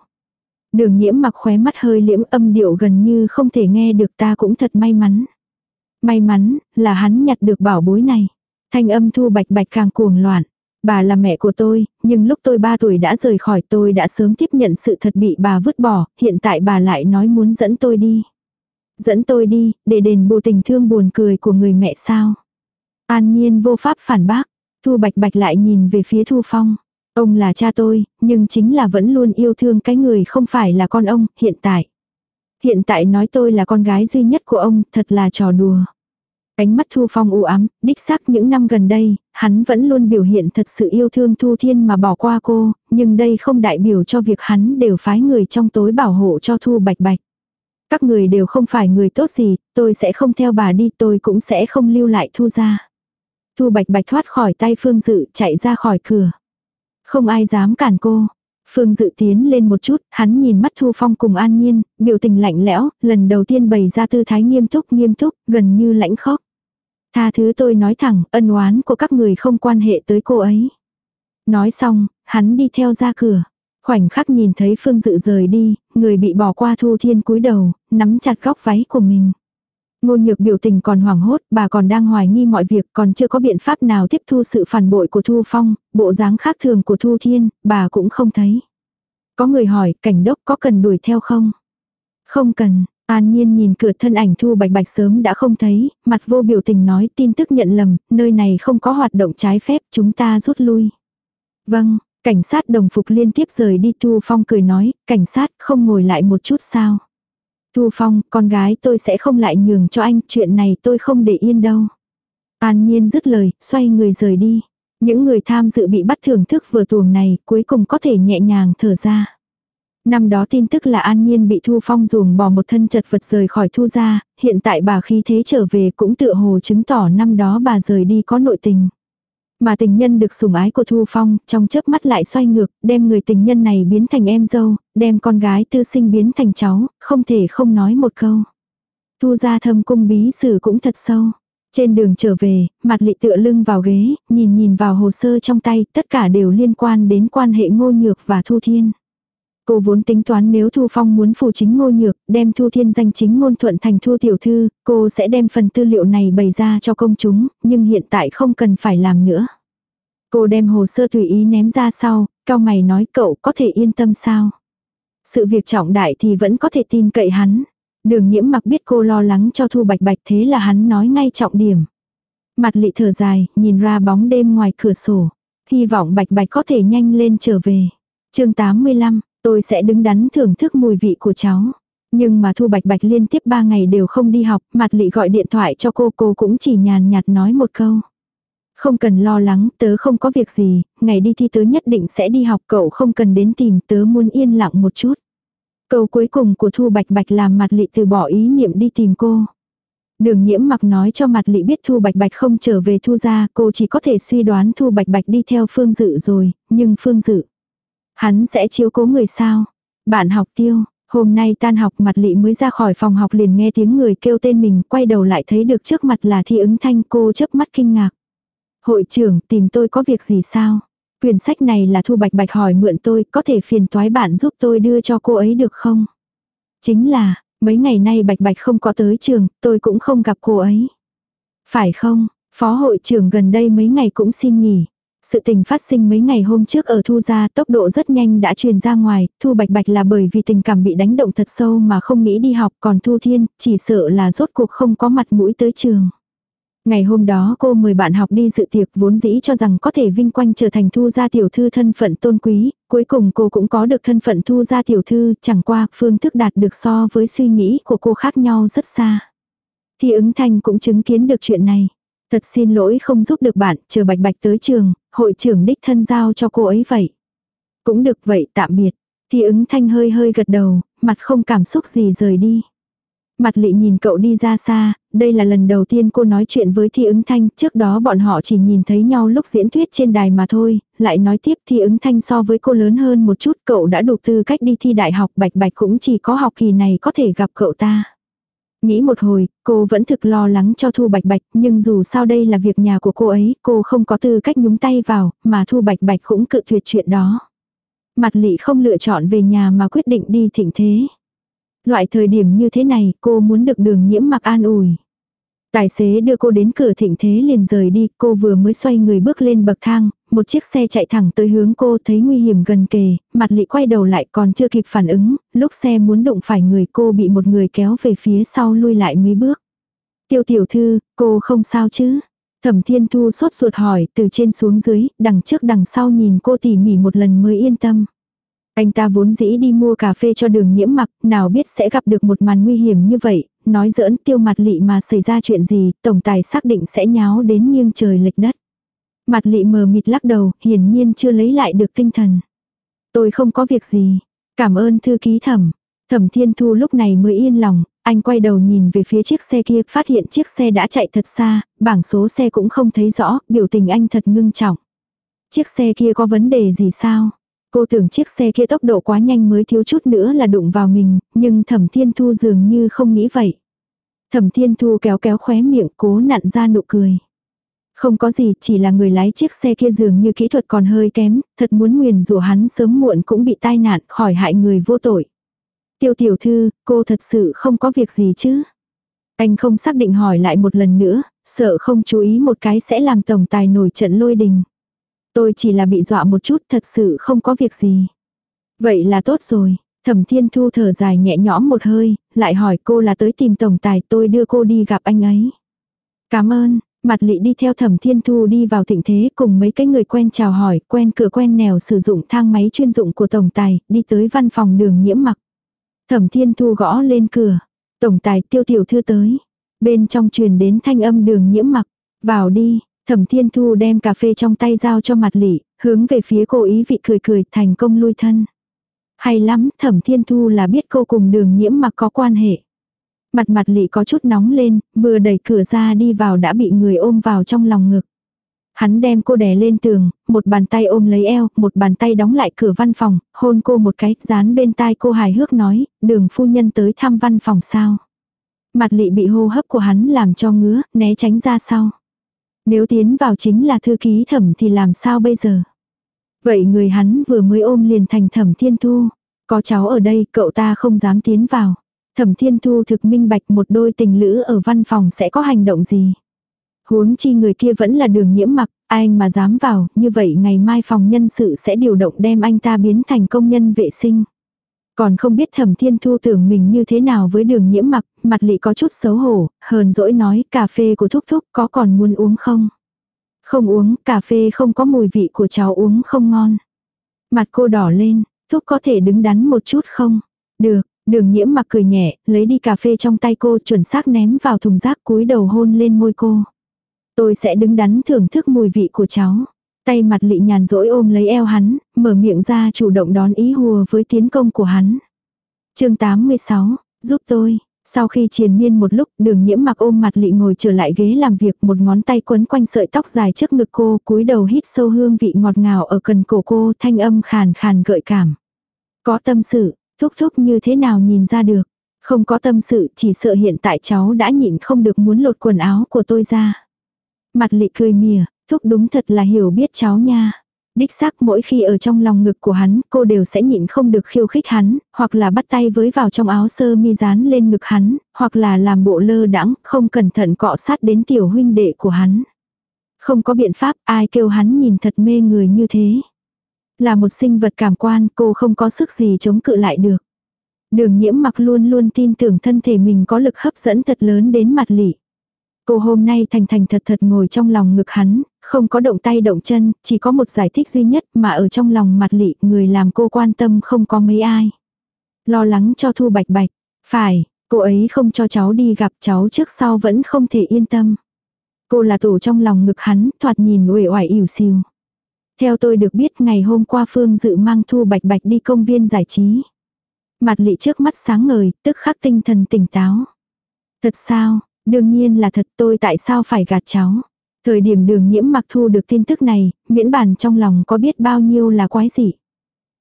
A: Đường nhiễm mặc khóe mắt hơi liễm âm điệu gần như không thể nghe được ta cũng thật may mắn. May mắn, là hắn nhặt được bảo bối này. Thanh âm thu bạch bạch càng cuồng loạn. Bà là mẹ của tôi, nhưng lúc tôi 3 tuổi đã rời khỏi tôi đã sớm tiếp nhận sự thật bị bà vứt bỏ, hiện tại bà lại nói muốn dẫn tôi đi. Dẫn tôi đi, để đền bù tình thương buồn cười của người mẹ sao. An nhiên vô pháp phản bác, Thu Bạch Bạch lại nhìn về phía Thu Phong. Ông là cha tôi, nhưng chính là vẫn luôn yêu thương cái người không phải là con ông, hiện tại. Hiện tại nói tôi là con gái duy nhất của ông, thật là trò đùa. Ánh mắt Thu Phong u ám, đích xác những năm gần đây, hắn vẫn luôn biểu hiện thật sự yêu thương Thu Thiên mà bỏ qua cô, nhưng đây không đại biểu cho việc hắn đều phái người trong tối bảo hộ cho Thu Bạch Bạch. Các người đều không phải người tốt gì, tôi sẽ không theo bà đi, tôi cũng sẽ không lưu lại Thu ra. Thu Bạch Bạch thoát khỏi tay Phương Dự, chạy ra khỏi cửa. Không ai dám cản cô. Phương Dự tiến lên một chút, hắn nhìn mắt Thu Phong cùng An Nhiên, biểu tình lạnh lẽo, lần đầu tiên bày ra tư thái nghiêm túc nghiêm túc, gần như lãnh khóc. Tha thứ tôi nói thẳng, ân oán của các người không quan hệ tới cô ấy. Nói xong, hắn đi theo ra cửa. Khoảnh khắc nhìn thấy Phương Dự rời đi, người bị bỏ qua Thu Thiên cúi đầu, nắm chặt góc váy của mình. Ngô nhược biểu tình còn hoảng hốt, bà còn đang hoài nghi mọi việc, còn chưa có biện pháp nào tiếp thu sự phản bội của Thu Phong, bộ dáng khác thường của Thu Thiên, bà cũng không thấy. Có người hỏi, cảnh đốc có cần đuổi theo không? Không cần, An Nhiên nhìn cửa thân ảnh Thu Bạch Bạch sớm đã không thấy, mặt vô biểu tình nói tin tức nhận lầm, nơi này không có hoạt động trái phép, chúng ta rút lui. Vâng, cảnh sát đồng phục liên tiếp rời đi Thu Phong cười nói, cảnh sát không ngồi lại một chút sao. Thu Phong, con gái tôi sẽ không lại nhường cho anh, chuyện này tôi không để yên đâu. An Nhiên dứt lời, xoay người rời đi. Những người tham dự bị bắt thưởng thức vừa tuồng này cuối cùng có thể nhẹ nhàng thở ra. Năm đó tin tức là An Nhiên bị Thu Phong ruồng bỏ một thân chật vật rời khỏi Thu gia, hiện tại bà khi thế trở về cũng tựa hồ chứng tỏ năm đó bà rời đi có nội tình. Mà tình nhân được sủng ái của Thu Phong, trong chớp mắt lại xoay ngược, đem người tình nhân này biến thành em dâu, đem con gái tư sinh biến thành cháu, không thể không nói một câu. Thu ra thâm cung bí sử cũng thật sâu. Trên đường trở về, mặt lị tựa lưng vào ghế, nhìn nhìn vào hồ sơ trong tay, tất cả đều liên quan đến quan hệ ngô nhược và thu thiên. Cô vốn tính toán nếu Thu Phong muốn phù chính ngô nhược, đem Thu Thiên danh chính ngôn thuận thành Thu Tiểu Thư, cô sẽ đem phần tư liệu này bày ra cho công chúng, nhưng hiện tại không cần phải làm nữa. Cô đem hồ sơ tùy ý ném ra sau, cao mày nói cậu có thể yên tâm sao. Sự việc trọng đại thì vẫn có thể tin cậy hắn. Đường nhiễm mặc biết cô lo lắng cho Thu Bạch Bạch thế là hắn nói ngay trọng điểm. Mặt lị thở dài, nhìn ra bóng đêm ngoài cửa sổ. Hy vọng Bạch Bạch có thể nhanh lên trở về. chương 85, tôi sẽ đứng đắn thưởng thức mùi vị của cháu. Nhưng mà Thu Bạch Bạch liên tiếp 3 ngày đều không đi học, mặt lị gọi điện thoại cho cô, cô cũng chỉ nhàn nhạt nói một câu. Không cần lo lắng, tớ không có việc gì, ngày đi thi tớ nhất định sẽ đi học, cậu không cần đến tìm, tớ muốn yên lặng một chút. Câu cuối cùng của Thu Bạch Bạch làm mặt lị từ bỏ ý niệm đi tìm cô. Đường nhiễm mặc nói cho mặt lị biết Thu Bạch Bạch không trở về Thu ra, cô chỉ có thể suy đoán Thu Bạch Bạch đi theo Phương Dự rồi, nhưng Phương Dự. Hắn sẽ chiếu cố người sao? Bạn học tiêu, hôm nay tan học mặt lị mới ra khỏi phòng học liền nghe tiếng người kêu tên mình, quay đầu lại thấy được trước mặt là thi ứng thanh cô chớp mắt kinh ngạc. Hội trưởng tìm tôi có việc gì sao? Quyển sách này là Thu Bạch Bạch hỏi mượn tôi, có thể phiền toái bạn giúp tôi đưa cho cô ấy được không? Chính là, mấy ngày nay Bạch Bạch không có tới trường, tôi cũng không gặp cô ấy. Phải không, phó hội trưởng gần đây mấy ngày cũng xin nghỉ. Sự tình phát sinh mấy ngày hôm trước ở Thu gia tốc độ rất nhanh đã truyền ra ngoài, Thu Bạch Bạch là bởi vì tình cảm bị đánh động thật sâu mà không nghĩ đi học, còn Thu Thiên chỉ sợ là rốt cuộc không có mặt mũi tới trường. Ngày hôm đó cô mời bạn học đi dự tiệc vốn dĩ cho rằng có thể vinh quanh trở thành thu gia tiểu thư thân phận tôn quý, cuối cùng cô cũng có được thân phận thu gia tiểu thư, chẳng qua phương thức đạt được so với suy nghĩ của cô khác nhau rất xa. Thì ứng thanh cũng chứng kiến được chuyện này. Thật xin lỗi không giúp được bạn, chờ bạch bạch tới trường, hội trưởng đích thân giao cho cô ấy vậy. Cũng được vậy tạm biệt. Thì ứng thanh hơi hơi gật đầu, mặt không cảm xúc gì rời đi. Mặt lị nhìn cậu đi ra xa, đây là lần đầu tiên cô nói chuyện với Thi ứng thanh, trước đó bọn họ chỉ nhìn thấy nhau lúc diễn thuyết trên đài mà thôi, lại nói tiếp Thi ứng thanh so với cô lớn hơn một chút, cậu đã đủ tư cách đi thi đại học, bạch bạch cũng chỉ có học kỳ này có thể gặp cậu ta. Nghĩ một hồi, cô vẫn thực lo lắng cho Thu Bạch Bạch, nhưng dù sao đây là việc nhà của cô ấy, cô không có tư cách nhúng tay vào, mà Thu Bạch Bạch cũng cự tuyệt chuyện đó. Mặt lị không lựa chọn về nhà mà quyết định đi thịnh thế. Loại thời điểm như thế này cô muốn được đường nhiễm mặc an ủi. Tài xế đưa cô đến cửa thịnh thế liền rời đi, cô vừa mới xoay người bước lên bậc thang, một chiếc xe chạy thẳng tới hướng cô thấy nguy hiểm gần kề, mặt lị quay đầu lại còn chưa kịp phản ứng, lúc xe muốn đụng phải người cô bị một người kéo về phía sau lui lại mấy bước. Tiêu tiểu thư, cô không sao chứ? Thẩm thiên thu sốt ruột hỏi từ trên xuống dưới, đằng trước đằng sau nhìn cô tỉ mỉ một lần mới yên tâm. Anh ta vốn dĩ đi mua cà phê cho đường nhiễm mặc, nào biết sẽ gặp được một màn nguy hiểm như vậy, nói giỡn tiêu mặt lị mà xảy ra chuyện gì, tổng tài xác định sẽ nháo đến nghiêng trời lệch đất. Mặt lị mờ mịt lắc đầu, hiển nhiên chưa lấy lại được tinh thần. Tôi không có việc gì. Cảm ơn thư ký thẩm. Thẩm thiên thu lúc này mới yên lòng, anh quay đầu nhìn về phía chiếc xe kia, phát hiện chiếc xe đã chạy thật xa, bảng số xe cũng không thấy rõ, biểu tình anh thật ngưng trọng. Chiếc xe kia có vấn đề gì sao? Cô tưởng chiếc xe kia tốc độ quá nhanh mới thiếu chút nữa là đụng vào mình, nhưng thẩm thiên thu dường như không nghĩ vậy. Thẩm thiên thu kéo kéo khóe miệng cố nặn ra nụ cười. Không có gì, chỉ là người lái chiếc xe kia dường như kỹ thuật còn hơi kém, thật muốn nguyền rủa hắn sớm muộn cũng bị tai nạn khỏi hại người vô tội. Tiêu tiểu thư, cô thật sự không có việc gì chứ? Anh không xác định hỏi lại một lần nữa, sợ không chú ý một cái sẽ làm tổng tài nổi trận lôi đình. Tôi chỉ là bị dọa một chút thật sự không có việc gì. Vậy là tốt rồi. Thẩm Thiên Thu thở dài nhẹ nhõm một hơi, lại hỏi cô là tới tìm tổng tài tôi đưa cô đi gặp anh ấy. Cảm ơn, mặt lị đi theo Thẩm Thiên Thu đi vào thịnh thế cùng mấy cái người quen chào hỏi, quen cửa quen nèo sử dụng thang máy chuyên dụng của tổng tài, đi tới văn phòng đường nhiễm mặc. Thẩm Thiên Thu gõ lên cửa. Tổng tài tiêu tiểu thư tới. Bên trong truyền đến thanh âm đường nhiễm mặc. Vào đi, Thẩm Thiên Thu đem cà phê trong tay giao cho mặt lị, hướng về phía cô ý vị cười cười thành công lui thân. Hay lắm, Thẩm Thiên Thu là biết cô cùng đường nhiễm mặc có quan hệ. Mặt mặt lị có chút nóng lên, vừa đẩy cửa ra đi vào đã bị người ôm vào trong lòng ngực. Hắn đem cô đè lên tường, một bàn tay ôm lấy eo, một bàn tay đóng lại cửa văn phòng, hôn cô một cái, dán bên tai cô hài hước nói, đường phu nhân tới thăm văn phòng sao. Mặt lị bị hô hấp của hắn làm cho ngứa, né tránh ra sau. Nếu tiến vào chính là thư ký thẩm thì làm sao bây giờ? Vậy người hắn vừa mới ôm liền thành thẩm thiên thu. Có cháu ở đây cậu ta không dám tiến vào. Thẩm thiên thu thực minh bạch một đôi tình lữ ở văn phòng sẽ có hành động gì. Huống chi người kia vẫn là đường nhiễm mặc, anh mà dám vào, như vậy ngày mai phòng nhân sự sẽ điều động đem anh ta biến thành công nhân vệ sinh. Còn không biết thẩm thiên thu tưởng mình như thế nào với đường nhiễm mặc, mặt lị có chút xấu hổ, hờn dỗi nói cà phê của thúc thúc có còn muốn uống không? Không uống, cà phê không có mùi vị của cháu uống không ngon. Mặt cô đỏ lên, thúc có thể đứng đắn một chút không? Được, đường nhiễm mặc cười nhẹ, lấy đi cà phê trong tay cô chuẩn xác ném vào thùng rác cúi đầu hôn lên môi cô. Tôi sẽ đứng đắn thưởng thức mùi vị của cháu. Tay mặt lị nhàn rỗi ôm lấy eo hắn, mở miệng ra chủ động đón ý hùa với tiến công của hắn. chương 86, giúp tôi. Sau khi triền miên một lúc, đường nhiễm mặc ôm mặt lị ngồi trở lại ghế làm việc, một ngón tay quấn quanh sợi tóc dài trước ngực cô, cúi đầu hít sâu hương vị ngọt ngào ở cần cổ cô, thanh âm khàn khàn gợi cảm. Có tâm sự, thúc thúc như thế nào nhìn ra được. Không có tâm sự, chỉ sợ hiện tại cháu đã nhịn không được muốn lột quần áo của tôi ra. Mặt lị cười mỉa, thúc đúng thật là hiểu biết cháu nha. Đích xác mỗi khi ở trong lòng ngực của hắn, cô đều sẽ nhịn không được khiêu khích hắn, hoặc là bắt tay với vào trong áo sơ mi dán lên ngực hắn, hoặc là làm bộ lơ đãng không cẩn thận cọ sát đến tiểu huynh đệ của hắn. Không có biện pháp ai kêu hắn nhìn thật mê người như thế. Là một sinh vật cảm quan cô không có sức gì chống cự lại được. Đường nhiễm mặc luôn luôn tin tưởng thân thể mình có lực hấp dẫn thật lớn đến mặt lị. Cô hôm nay thành thành thật thật ngồi trong lòng ngực hắn, không có động tay động chân, chỉ có một giải thích duy nhất mà ở trong lòng mặt lị người làm cô quan tâm không có mấy ai. Lo lắng cho Thu Bạch Bạch. Phải, cô ấy không cho cháu đi gặp cháu trước sau vẫn không thể yên tâm. Cô là tổ trong lòng ngực hắn, thoạt nhìn uể oải ỉu xìu. Theo tôi được biết ngày hôm qua Phương dự mang Thu Bạch Bạch đi công viên giải trí. Mặt lị trước mắt sáng ngời, tức khắc tinh thần tỉnh táo. Thật sao, Đương nhiên là thật tôi tại sao phải gạt cháu. Thời điểm đường nhiễm mặc thu được tin tức này, miễn bản trong lòng có biết bao nhiêu là quái gì.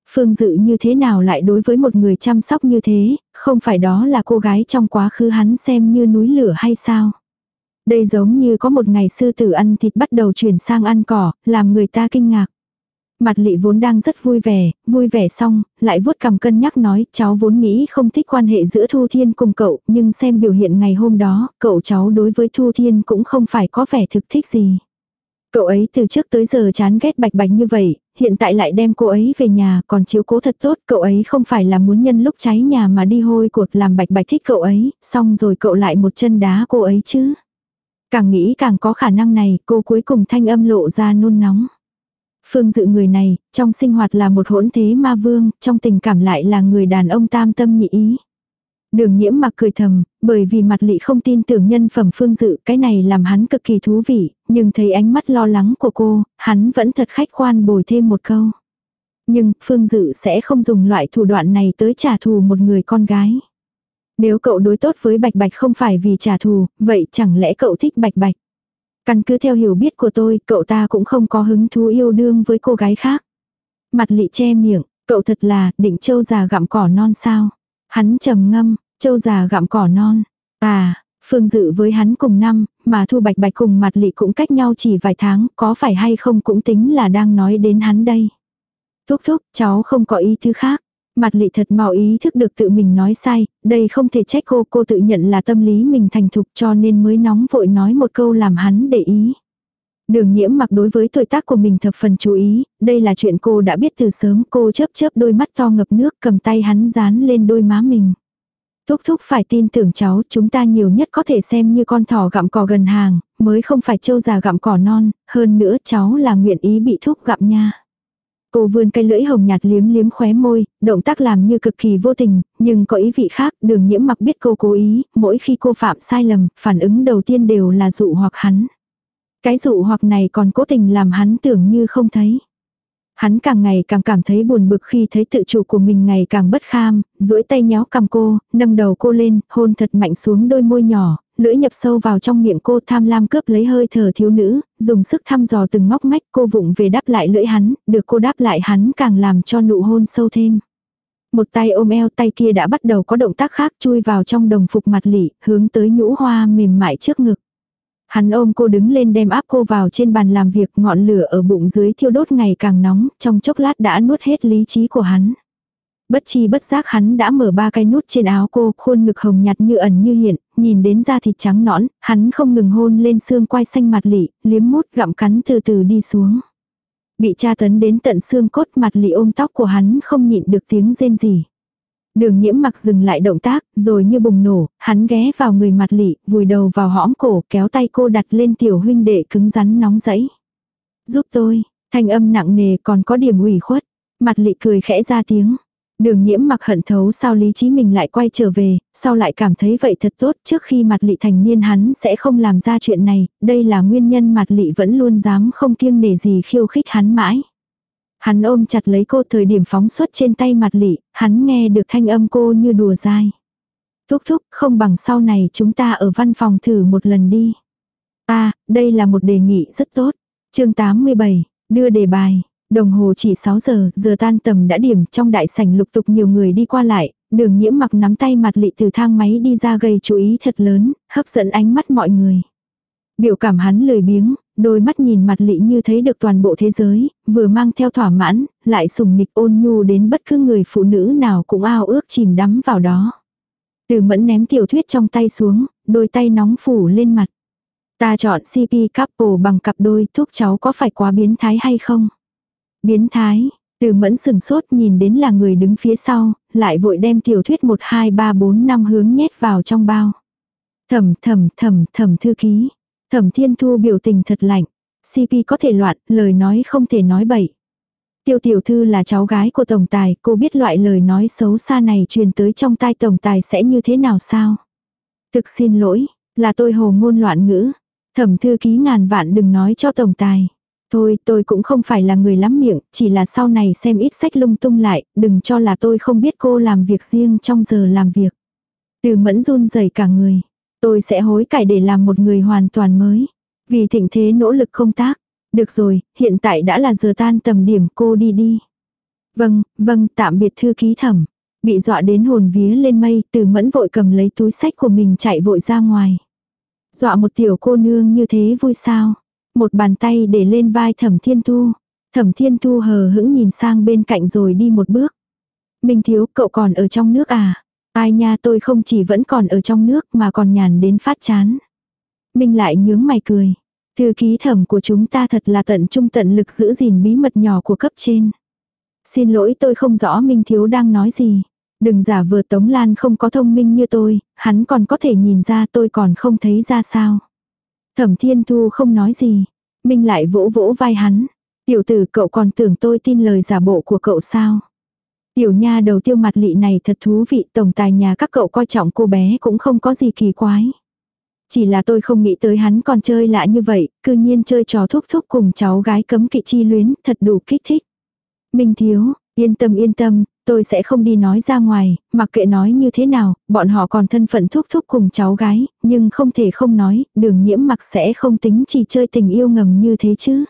A: Phương dự như thế nào lại đối với một người chăm sóc như thế, không phải đó là cô gái trong quá khứ hắn xem như núi lửa hay sao. Đây giống như có một ngày sư tử ăn thịt bắt đầu chuyển sang ăn cỏ, làm người ta kinh ngạc. Mặt lị vốn đang rất vui vẻ, vui vẻ xong, lại vuốt cầm cân nhắc nói, cháu vốn nghĩ không thích quan hệ giữa Thu Thiên cùng cậu, nhưng xem biểu hiện ngày hôm đó, cậu cháu đối với Thu Thiên cũng không phải có vẻ thực thích gì. Cậu ấy từ trước tới giờ chán ghét bạch bạch như vậy, hiện tại lại đem cô ấy về nhà còn chiếu cố thật tốt, cậu ấy không phải là muốn nhân lúc cháy nhà mà đi hôi cuộc làm bạch bạch thích cậu ấy, xong rồi cậu lại một chân đá cô ấy chứ. Càng nghĩ càng có khả năng này, cô cuối cùng thanh âm lộ ra nôn nóng. Phương dự người này, trong sinh hoạt là một hỗn thế ma vương, trong tình cảm lại là người đàn ông tam tâm nhị ý. Đường nhiễm mặc cười thầm, bởi vì mặt lị không tin tưởng nhân phẩm phương dự, cái này làm hắn cực kỳ thú vị, nhưng thấy ánh mắt lo lắng của cô, hắn vẫn thật khách khoan bồi thêm một câu. Nhưng, phương dự sẽ không dùng loại thủ đoạn này tới trả thù một người con gái. Nếu cậu đối tốt với bạch bạch không phải vì trả thù, vậy chẳng lẽ cậu thích bạch bạch? Căn cứ theo hiểu biết của tôi, cậu ta cũng không có hứng thú yêu đương với cô gái khác. Mặt lị che miệng, cậu thật là, định châu già gặm cỏ non sao. Hắn trầm ngâm, châu già gặm cỏ non. À, Phương Dự với hắn cùng năm, mà Thu Bạch Bạch cùng mặt lị cũng cách nhau chỉ vài tháng, có phải hay không cũng tính là đang nói đến hắn đây. Thúc thúc, cháu không có ý thứ khác. Mặt lị thật mau ý thức được tự mình nói sai, đây không thể trách cô, cô tự nhận là tâm lý mình thành thục cho nên mới nóng vội nói một câu làm hắn để ý. Đường nhiễm mặc đối với tuổi tác của mình thập phần chú ý, đây là chuyện cô đã biết từ sớm cô chớp chớp đôi mắt to ngập nước cầm tay hắn dán lên đôi má mình. Thúc thúc phải tin tưởng cháu, chúng ta nhiều nhất có thể xem như con thỏ gặm cỏ gần hàng, mới không phải trâu già gặm cỏ non, hơn nữa cháu là nguyện ý bị thúc gặm nha. Cô vươn cây lưỡi hồng nhạt liếm liếm khóe môi, động tác làm như cực kỳ vô tình, nhưng có ý vị khác, đường nhiễm mặc biết cô cố ý, mỗi khi cô phạm sai lầm, phản ứng đầu tiên đều là dụ hoặc hắn. Cái dụ hoặc này còn cố tình làm hắn tưởng như không thấy. Hắn càng ngày càng cảm thấy buồn bực khi thấy tự chủ của mình ngày càng bất kham, duỗi tay nhéo cầm cô, nâng đầu cô lên, hôn thật mạnh xuống đôi môi nhỏ, lưỡi nhập sâu vào trong miệng cô tham lam cướp lấy hơi thở thiếu nữ, dùng sức thăm dò từng ngóc ngách cô vụng về đáp lại lưỡi hắn, được cô đáp lại hắn càng làm cho nụ hôn sâu thêm. Một tay ôm eo tay kia đã bắt đầu có động tác khác chui vào trong đồng phục mặt lị, hướng tới nhũ hoa mềm mại trước ngực. Hắn ôm cô đứng lên đem áp cô vào trên bàn làm việc ngọn lửa ở bụng dưới thiêu đốt ngày càng nóng, trong chốc lát đã nuốt hết lý trí của hắn. Bất chi bất giác hắn đã mở ba cái nút trên áo cô, khuôn ngực hồng nhạt như ẩn như hiện, nhìn đến da thịt trắng nõn, hắn không ngừng hôn lên xương quai xanh mặt lị, liếm mút gặm cắn từ từ đi xuống. Bị tra tấn đến tận xương cốt mặt lị ôm tóc của hắn không nhịn được tiếng rên gì. Đường nhiễm mặc dừng lại động tác, rồi như bùng nổ, hắn ghé vào người mặt lị, vùi đầu vào hõm cổ, kéo tay cô đặt lên tiểu huynh đệ cứng rắn nóng dẫy. Giúp tôi, thanh âm nặng nề còn có điểm ủy khuất. Mặt lị cười khẽ ra tiếng. Đường nhiễm mặc hận thấu sao lý trí mình lại quay trở về, sau lại cảm thấy vậy thật tốt trước khi mặt lị thành niên hắn sẽ không làm ra chuyện này, đây là nguyên nhân mặt lị vẫn luôn dám không kiêng nể gì khiêu khích hắn mãi. Hắn ôm chặt lấy cô thời điểm phóng xuất trên tay mặt lị, hắn nghe được thanh âm cô như đùa dai. Thúc thúc, không bằng sau này chúng ta ở văn phòng thử một lần đi. À, đây là một đề nghị rất tốt. chương 87, đưa đề bài. Đồng hồ chỉ 6 giờ, giờ tan tầm đã điểm trong đại sảnh lục tục nhiều người đi qua lại, đường nhiễm mặc nắm tay mặt lị từ thang máy đi ra gây chú ý thật lớn, hấp dẫn ánh mắt mọi người. Biểu cảm hắn lười biếng, đôi mắt nhìn mặt lị như thấy được toàn bộ thế giới, vừa mang theo thỏa mãn, lại sùng nịch ôn nhu đến bất cứ người phụ nữ nào cũng ao ước chìm đắm vào đó. Từ mẫn ném tiểu thuyết trong tay xuống, đôi tay nóng phủ lên mặt. Ta chọn CP couple bằng cặp đôi thúc cháu có phải quá biến thái hay không? Biến thái, từ mẫn sừng sốt nhìn đến là người đứng phía sau, lại vội đem tiểu thuyết 1 2 3 4 5 hướng nhét vào trong bao. Thẩm thẩm thẩm thẩm thư ký. Thẩm thiên thu biểu tình thật lạnh. CP có thể loạn, lời nói không thể nói bậy. Tiêu tiểu thư là cháu gái của tổng tài, cô biết loại lời nói xấu xa này truyền tới trong tai tổng tài sẽ như thế nào sao? Thực xin lỗi, là tôi hồ ngôn loạn ngữ. Thẩm thư ký ngàn vạn đừng nói cho tổng tài. Thôi tôi cũng không phải là người lắm miệng, chỉ là sau này xem ít sách lung tung lại, đừng cho là tôi không biết cô làm việc riêng trong giờ làm việc. Từ mẫn run rẩy cả người. Tôi sẽ hối cải để làm một người hoàn toàn mới. Vì thịnh thế nỗ lực công tác. Được rồi, hiện tại đã là giờ tan tầm điểm cô đi đi. Vâng, vâng, tạm biệt thư ký thẩm. Bị dọa đến hồn vía lên mây, từ mẫn vội cầm lấy túi sách của mình chạy vội ra ngoài. Dọa một tiểu cô nương như thế vui sao? Một bàn tay để lên vai thẩm thiên thu. Thẩm thiên thu hờ hững nhìn sang bên cạnh rồi đi một bước. Minh thiếu cậu còn ở trong nước à? Ai nha tôi không chỉ vẫn còn ở trong nước mà còn nhàn đến phát chán. Minh lại nhướng mày cười. Thư ký thẩm của chúng ta thật là tận trung tận lực giữ gìn bí mật nhỏ của cấp trên. Xin lỗi tôi không rõ Minh Thiếu đang nói gì. Đừng giả vờ Tống Lan không có thông minh như tôi, hắn còn có thể nhìn ra tôi còn không thấy ra sao. Thẩm Thiên Thu không nói gì. Minh lại vỗ vỗ vai hắn. Tiểu tử cậu còn tưởng tôi tin lời giả bộ của cậu sao. Tiểu nha đầu tiêu mặt lị này thật thú vị, tổng tài nhà các cậu coi trọng cô bé cũng không có gì kỳ quái. Chỉ là tôi không nghĩ tới hắn còn chơi lạ như vậy, cư nhiên chơi trò thúc thúc cùng cháu gái cấm kỵ chi luyến, thật đủ kích thích. Minh thiếu, yên tâm yên tâm, tôi sẽ không đi nói ra ngoài, mặc kệ nói như thế nào, bọn họ còn thân phận thúc thúc cùng cháu gái, nhưng không thể không nói, đường nhiễm mặc sẽ không tính chỉ chơi tình yêu ngầm như thế chứ.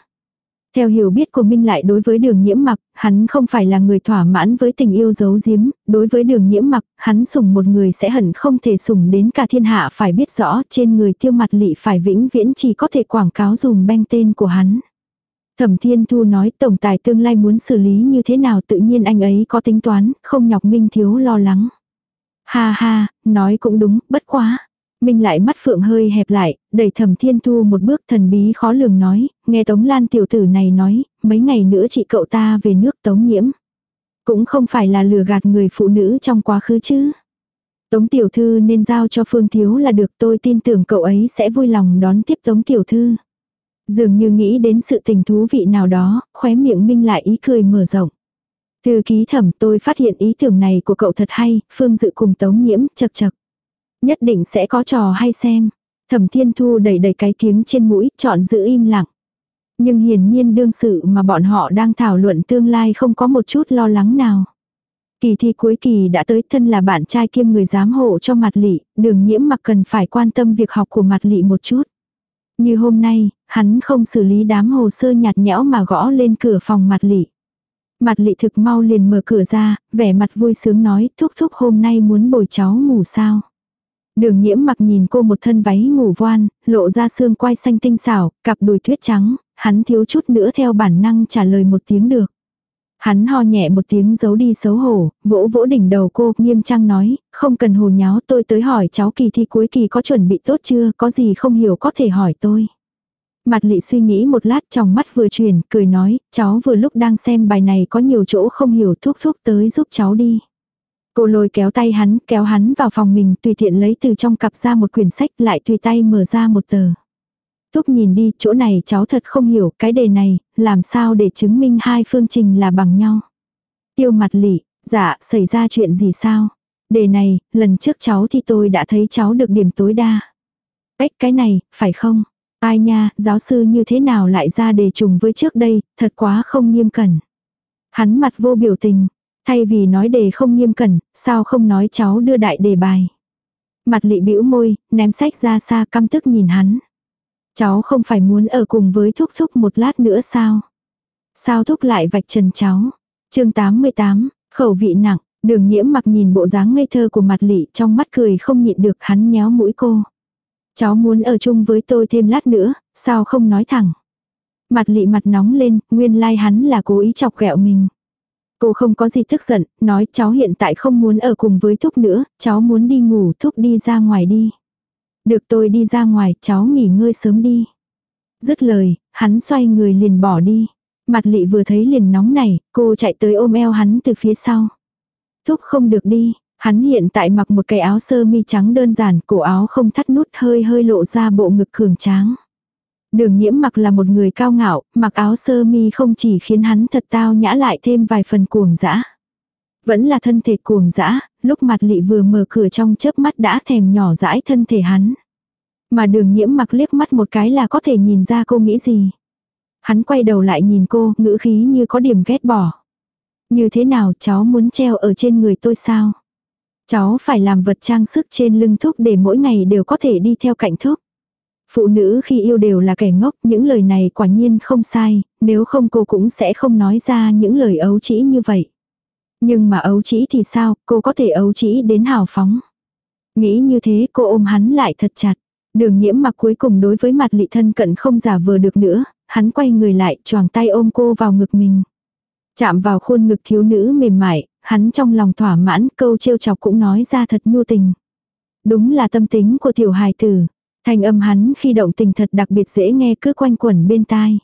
A: Theo hiểu biết của Minh lại đối với đường nhiễm mặc, hắn không phải là người thỏa mãn với tình yêu giấu giếm, đối với đường nhiễm mặc, hắn sủng một người sẽ hẳn không thể sủng đến cả thiên hạ phải biết rõ trên người tiêu mặt lị phải vĩnh viễn chỉ có thể quảng cáo dùm beng tên của hắn. Thẩm Thiên Thu nói tổng tài tương lai muốn xử lý như thế nào tự nhiên anh ấy có tính toán, không nhọc Minh thiếu lo lắng. Ha ha, nói cũng đúng, bất quá. Minh lại mắt phượng hơi hẹp lại, đẩy thẩm thiên thu một bước thần bí khó lường nói, nghe Tống Lan tiểu tử này nói, mấy ngày nữa chị cậu ta về nước Tống nhiễm. Cũng không phải là lừa gạt người phụ nữ trong quá khứ chứ. Tống tiểu thư nên giao cho Phương Thiếu là được tôi tin tưởng cậu ấy sẽ vui lòng đón tiếp Tống tiểu thư. Dường như nghĩ đến sự tình thú vị nào đó, khóe miệng Minh lại ý cười mở rộng. Thư ký thẩm tôi phát hiện ý tưởng này của cậu thật hay, Phương dự cùng Tống nhiễm chật chật. Nhất định sẽ có trò hay xem. Thẩm Thiên Thu đẩy đẩy cái kiếng trên mũi, chọn giữ im lặng. Nhưng hiển nhiên đương sự mà bọn họ đang thảo luận tương lai không có một chút lo lắng nào. Kỳ thi cuối kỳ đã tới thân là bạn trai kiêm người giám hộ cho mặt lị, đường nhiễm mặc cần phải quan tâm việc học của mặt lị một chút. Như hôm nay, hắn không xử lý đám hồ sơ nhạt nhẽo mà gõ lên cửa phòng mặt lị. Mặt lị thực mau liền mở cửa ra, vẻ mặt vui sướng nói thúc thúc hôm nay muốn bồi cháu ngủ sao. Đường nhiễm mặc nhìn cô một thân váy ngủ voan, lộ ra xương quai xanh tinh xảo, cặp đùi tuyết trắng, hắn thiếu chút nữa theo bản năng trả lời một tiếng được. Hắn ho nhẹ một tiếng giấu đi xấu hổ, vỗ vỗ đỉnh đầu cô, nghiêm trang nói, không cần hồ nháo tôi tới hỏi cháu kỳ thi cuối kỳ có chuẩn bị tốt chưa, có gì không hiểu có thể hỏi tôi. Mặt lị suy nghĩ một lát trong mắt vừa chuyển, cười nói, cháu vừa lúc đang xem bài này có nhiều chỗ không hiểu thúc thúc tới giúp cháu đi. Cô lôi kéo tay hắn, kéo hắn vào phòng mình, tùy tiện lấy từ trong cặp ra một quyển sách lại tùy tay mở ra một tờ. Thúc nhìn đi, chỗ này cháu thật không hiểu, cái đề này, làm sao để chứng minh hai phương trình là bằng nhau. Tiêu mặt lị, dạ, xảy ra chuyện gì sao? Đề này, lần trước cháu thì tôi đã thấy cháu được điểm tối đa. Cách cái này, phải không? Ai nha, giáo sư như thế nào lại ra đề trùng với trước đây, thật quá không nghiêm cẩn. Hắn mặt vô biểu tình, thay vì nói đề không nghiêm cẩn, sao không nói cháu đưa đại đề bài. Mặt lị bĩu môi, ném sách ra xa căm tức nhìn hắn. Cháu không phải muốn ở cùng với thúc thúc một lát nữa sao? Sao thúc lại vạch trần cháu? chương 88, khẩu vị nặng, đường nhiễm mặc nhìn bộ dáng ngây thơ của mặt lị trong mắt cười không nhịn được hắn nhéo mũi cô. Cháu muốn ở chung với tôi thêm lát nữa, sao không nói thẳng. Mặt lị mặt nóng lên, nguyên lai like hắn là cố ý chọc ghẹo mình. Cô không có gì tức giận, nói cháu hiện tại không muốn ở cùng với Thúc nữa, cháu muốn đi ngủ Thúc đi ra ngoài đi. Được tôi đi ra ngoài, cháu nghỉ ngơi sớm đi. Dứt lời, hắn xoay người liền bỏ đi. Mặt lị vừa thấy liền nóng này, cô chạy tới ôm eo hắn từ phía sau. Thúc không được đi, hắn hiện tại mặc một cái áo sơ mi trắng đơn giản, cổ áo không thắt nút hơi hơi lộ ra bộ ngực cường tráng. Đường nhiễm mặc là một người cao ngạo, mặc áo sơ mi không chỉ khiến hắn thật tao nhã lại thêm vài phần cuồng dã. Vẫn là thân thể cuồng dã, lúc mặt lị vừa mở cửa trong chớp mắt đã thèm nhỏ dãi thân thể hắn. Mà đường nhiễm mặc liếc mắt một cái là có thể nhìn ra cô nghĩ gì. Hắn quay đầu lại nhìn cô, ngữ khí như có điểm ghét bỏ. Như thế nào cháu muốn treo ở trên người tôi sao? Cháu phải làm vật trang sức trên lưng thúc để mỗi ngày đều có thể đi theo cạnh thúc. Phụ nữ khi yêu đều là kẻ ngốc, những lời này quả nhiên không sai, nếu không cô cũng sẽ không nói ra những lời ấu trĩ như vậy. Nhưng mà ấu trĩ thì sao, cô có thể ấu trĩ đến hào phóng. Nghĩ như thế cô ôm hắn lại thật chặt. Đường nhiễm mặc cuối cùng đối với mặt lị thân cận không giả vờ được nữa, hắn quay người lại choàng tay ôm cô vào ngực mình. Chạm vào khuôn ngực thiếu nữ mềm mại, hắn trong lòng thỏa mãn câu trêu chọc cũng nói ra thật nhu tình. Đúng là tâm tính của tiểu hài tử. Thanh âm hắn khi động tình thật đặc biệt dễ nghe cứ quanh quẩn bên tai.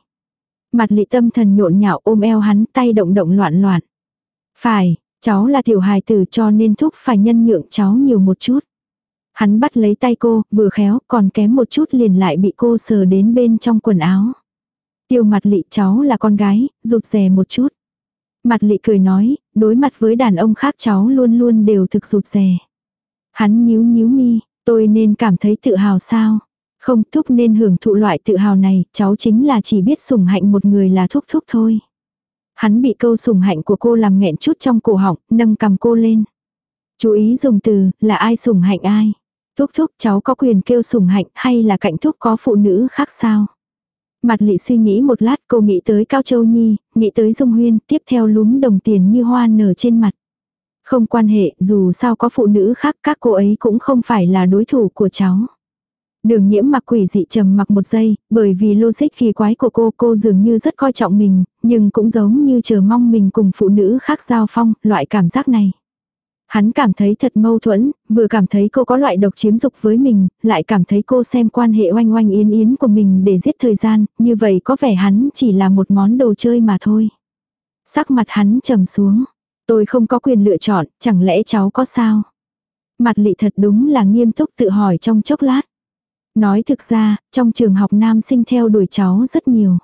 A: Mặt lị tâm thần nhộn nhạo ôm eo hắn tay động động loạn loạn. Phải, cháu là tiểu hài tử cho nên thúc phải nhân nhượng cháu nhiều một chút. Hắn bắt lấy tay cô, vừa khéo, còn kém một chút liền lại bị cô sờ đến bên trong quần áo. Tiêu mặt lị cháu là con gái, rụt rè một chút. Mặt lị cười nói, đối mặt với đàn ông khác cháu luôn luôn đều thực rụt rè. Hắn nhíu nhíu mi, tôi nên cảm thấy tự hào sao? Không thúc nên hưởng thụ loại tự hào này, cháu chính là chỉ biết sủng hạnh một người là thúc thúc thôi. Hắn bị câu sủng hạnh của cô làm nghẹn chút trong cổ họng, nâng cầm cô lên. Chú ý dùng từ, là ai sủng hạnh ai? Thúc thúc cháu có quyền kêu sủng hạnh hay là cạnh thúc có phụ nữ khác sao? Mặt lị suy nghĩ một lát cô nghĩ tới Cao Châu Nhi, nghĩ tới Dung Huyên, tiếp theo lúm đồng tiền như hoa nở trên mặt. Không quan hệ, dù sao có phụ nữ khác các cô ấy cũng không phải là đối thủ của cháu. Đường nhiễm mặc quỷ dị trầm mặc một giây, bởi vì logic kỳ quái của cô cô dường như rất coi trọng mình, nhưng cũng giống như chờ mong mình cùng phụ nữ khác giao phong, loại cảm giác này. Hắn cảm thấy thật mâu thuẫn, vừa cảm thấy cô có loại độc chiếm dục với mình, lại cảm thấy cô xem quan hệ oanh oanh yến yến của mình để giết thời gian, như vậy có vẻ hắn chỉ là một món đồ chơi mà thôi. Sắc mặt hắn trầm xuống. Tôi không có quyền lựa chọn, chẳng lẽ cháu có sao? Mặt lị thật đúng là nghiêm túc tự hỏi trong chốc lát. Nói thực ra, trong trường học nam sinh theo đuổi cháu rất nhiều.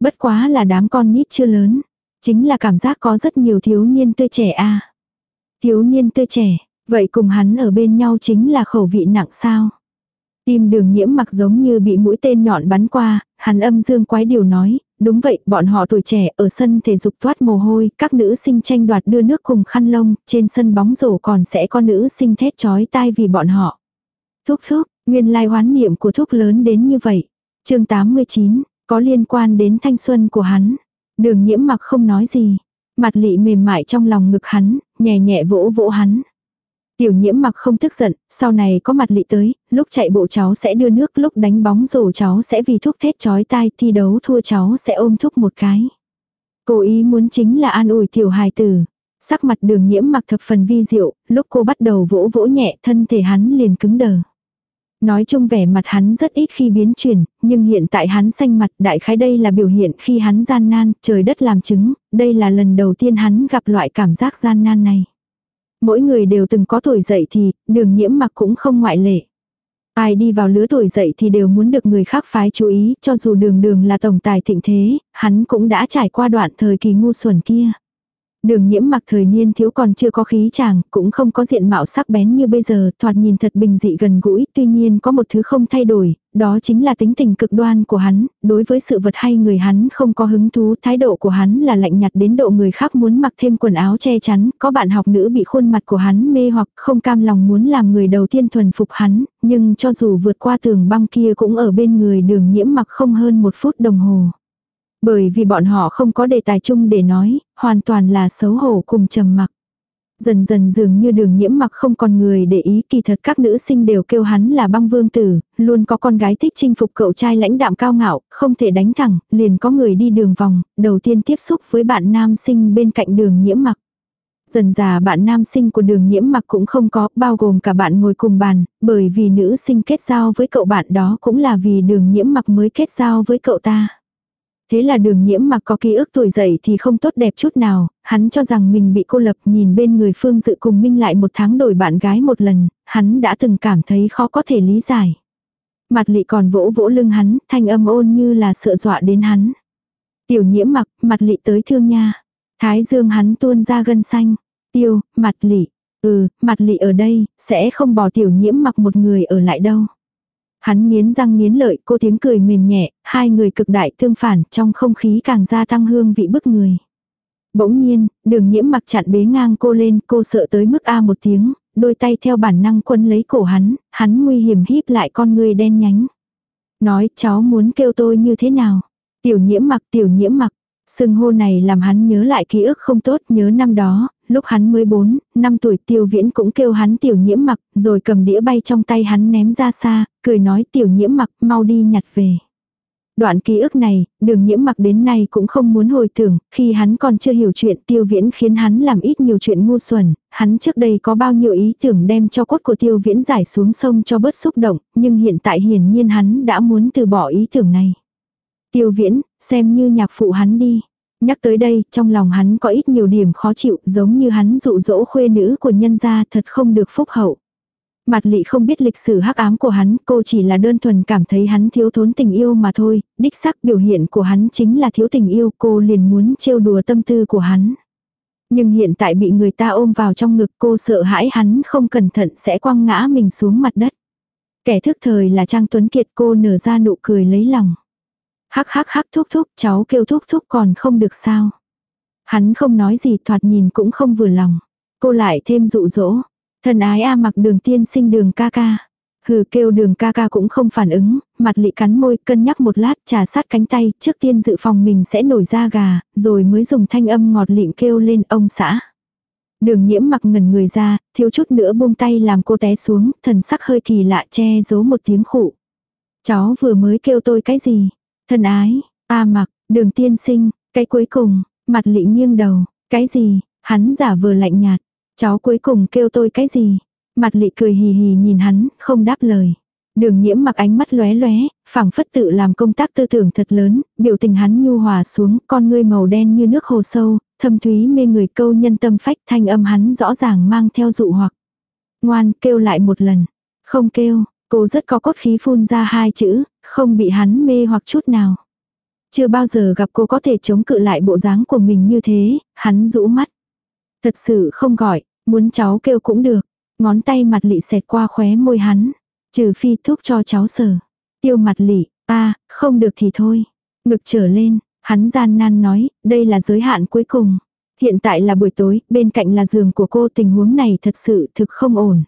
A: Bất quá là đám con nít chưa lớn. Chính là cảm giác có rất nhiều thiếu niên tươi trẻ a Thiếu niên tươi trẻ, vậy cùng hắn ở bên nhau chính là khẩu vị nặng sao? Tim đường nhiễm mặc giống như bị mũi tên nhọn bắn qua, hắn âm dương quái điều nói, đúng vậy, bọn họ tuổi trẻ ở sân thể dục thoát mồ hôi, các nữ sinh tranh đoạt đưa nước cùng khăn lông, trên sân bóng rổ còn sẽ có nữ sinh thét chói tai vì bọn họ. Thúc thúc, nguyên lai hoán niệm của thúc lớn đến như vậy. chương 89, có liên quan đến thanh xuân của hắn. Đường nhiễm mặc không nói gì. Mặt lị mềm mại trong lòng ngực hắn, nhẹ nhẹ vỗ vỗ hắn. Tiểu nhiễm mặc không tức giận, sau này có mặt lị tới, lúc chạy bộ cháu sẽ đưa nước, lúc đánh bóng rổ cháu sẽ vì thuốc thét chói tai, thi đấu thua cháu sẽ ôm thúc một cái. Cô ý muốn chính là an ủi tiểu hài tử. Sắc mặt đường nhiễm mặc thập phần vi diệu, lúc cô bắt đầu vỗ vỗ nhẹ thân thể hắn liền cứng đờ. Nói chung vẻ mặt hắn rất ít khi biến chuyển, nhưng hiện tại hắn xanh mặt đại khái đây là biểu hiện khi hắn gian nan, trời đất làm chứng, đây là lần đầu tiên hắn gặp loại cảm giác gian nan này. Mỗi người đều từng có tuổi dậy thì, đường nhiễm mặc cũng không ngoại lệ. Ai đi vào lứa tuổi dậy thì đều muốn được người khác phái chú ý, cho dù đường đường là tổng tài thịnh thế, hắn cũng đã trải qua đoạn thời kỳ ngu xuẩn kia. Đường nhiễm mặc thời niên thiếu còn chưa có khí chàng, cũng không có diện mạo sắc bén như bây giờ, thoạt nhìn thật bình dị gần gũi, tuy nhiên có một thứ không thay đổi, đó chính là tính tình cực đoan của hắn, đối với sự vật hay người hắn không có hứng thú, thái độ của hắn là lạnh nhạt đến độ người khác muốn mặc thêm quần áo che chắn, có bạn học nữ bị khuôn mặt của hắn mê hoặc không cam lòng muốn làm người đầu tiên thuần phục hắn, nhưng cho dù vượt qua tường băng kia cũng ở bên người đường nhiễm mặc không hơn một phút đồng hồ. Bởi vì bọn họ không có đề tài chung để nói, hoàn toàn là xấu hổ cùng trầm mặc. Dần dần dường như đường nhiễm mặc không còn người để ý kỳ thật các nữ sinh đều kêu hắn là băng vương tử, luôn có con gái thích chinh phục cậu trai lãnh đạm cao ngạo, không thể đánh thẳng, liền có người đi đường vòng, đầu tiên tiếp xúc với bạn nam sinh bên cạnh đường nhiễm mặc. Dần già bạn nam sinh của đường nhiễm mặc cũng không có, bao gồm cả bạn ngồi cùng bàn, bởi vì nữ sinh kết giao với cậu bạn đó cũng là vì đường nhiễm mặc mới kết giao với cậu ta. Thế là đường nhiễm mặc có ký ức tuổi dậy thì không tốt đẹp chút nào, hắn cho rằng mình bị cô lập nhìn bên người phương dự cùng minh lại một tháng đổi bạn gái một lần, hắn đã từng cảm thấy khó có thể lý giải. Mặt lị còn vỗ vỗ lưng hắn, thanh âm ôn như là sợ dọa đến hắn. Tiểu nhiễm mặc, mặt lị tới thương nha. Thái dương hắn tuôn ra gân xanh. Tiêu, mặt lị. Ừ, mặt lị ở đây, sẽ không bỏ tiểu nhiễm mặc một người ở lại đâu. Hắn nghiến răng nghiến lợi, cô tiếng cười mềm nhẹ, hai người cực đại tương phản, trong không khí càng gia tăng hương vị bức người. Bỗng nhiên, đường nhiễm mặc chặn bế ngang cô lên, cô sợ tới mức A một tiếng, đôi tay theo bản năng quân lấy cổ hắn, hắn nguy hiểm híp lại con người đen nhánh. Nói cháu muốn kêu tôi như thế nào? Tiểu nhiễm mặc, tiểu nhiễm mặc. Sưng hô này làm hắn nhớ lại ký ức không tốt, nhớ năm đó, lúc hắn mới 4, 5 tuổi tiêu viễn cũng kêu hắn tiểu nhiễm mặc, rồi cầm đĩa bay trong tay hắn ném ra xa, cười nói tiểu nhiễm mặc mau đi nhặt về. Đoạn ký ức này, đường nhiễm mặc đến nay cũng không muốn hồi tưởng, khi hắn còn chưa hiểu chuyện tiêu viễn khiến hắn làm ít nhiều chuyện ngu xuẩn, hắn trước đây có bao nhiêu ý tưởng đem cho cốt của tiêu viễn giải xuống sông cho bớt xúc động, nhưng hiện tại hiển nhiên hắn đã muốn từ bỏ ý tưởng này. Tiêu viễn, xem như nhạc phụ hắn đi. Nhắc tới đây, trong lòng hắn có ít nhiều điểm khó chịu, giống như hắn dụ dỗ khuê nữ của nhân gia thật không được phúc hậu. Mặt lị không biết lịch sử hắc ám của hắn, cô chỉ là đơn thuần cảm thấy hắn thiếu thốn tình yêu mà thôi, đích xác biểu hiện của hắn chính là thiếu tình yêu, cô liền muốn trêu đùa tâm tư của hắn. Nhưng hiện tại bị người ta ôm vào trong ngực cô sợ hãi hắn không cẩn thận sẽ quăng ngã mình xuống mặt đất. Kẻ thức thời là Trang Tuấn Kiệt cô nở ra nụ cười lấy lòng. Hắc hắc hắc thúc thúc cháu kêu thúc thúc còn không được sao. Hắn không nói gì thoạt nhìn cũng không vừa lòng. Cô lại thêm dụ dỗ. Thần ái a mặc đường tiên sinh đường ca ca. Hừ kêu đường ca ca cũng không phản ứng, mặt lị cắn môi cân nhắc một lát trà sát cánh tay, trước tiên dự phòng mình sẽ nổi da gà, rồi mới dùng thanh âm ngọt lịm kêu lên ông xã. Đường nhiễm mặc ngẩn người ra, thiếu chút nữa buông tay làm cô té xuống, thần sắc hơi kỳ lạ che giấu một tiếng khụ. Cháu vừa mới kêu tôi cái gì? Thân ái, ta mặc, đường tiên sinh, cái cuối cùng, mặt lị nghiêng đầu, cái gì, hắn giả vờ lạnh nhạt. Cháu cuối cùng kêu tôi cái gì? Mặt lị cười hì hì nhìn hắn, không đáp lời. Đường nhiễm mặc ánh mắt lóe lóe, phảng phất tự làm công tác tư tưởng thật lớn, biểu tình hắn nhu hòa xuống, con ngươi màu đen như nước hồ sâu, thâm thúy mê người câu nhân tâm phách thanh âm hắn rõ ràng mang theo dụ hoặc. Ngoan, kêu lại một lần. Không kêu, cô rất có cốt khí phun ra hai chữ, không bị hắn mê hoặc chút nào. Chưa bao giờ gặp cô có thể chống cự lại bộ dáng của mình như thế, hắn rũ mắt. Thật sự không gọi, muốn cháu kêu cũng được. Ngón tay mặt lị xẹt qua khóe môi hắn. Trừ phi thúc cho cháu sờ. Tiêu mặt lị, ta, không được thì thôi. Ngực trở lên, hắn gian nan nói, đây là giới hạn cuối cùng. Hiện tại là buổi tối, bên cạnh là giường của cô tình huống này thật sự thực không ổn.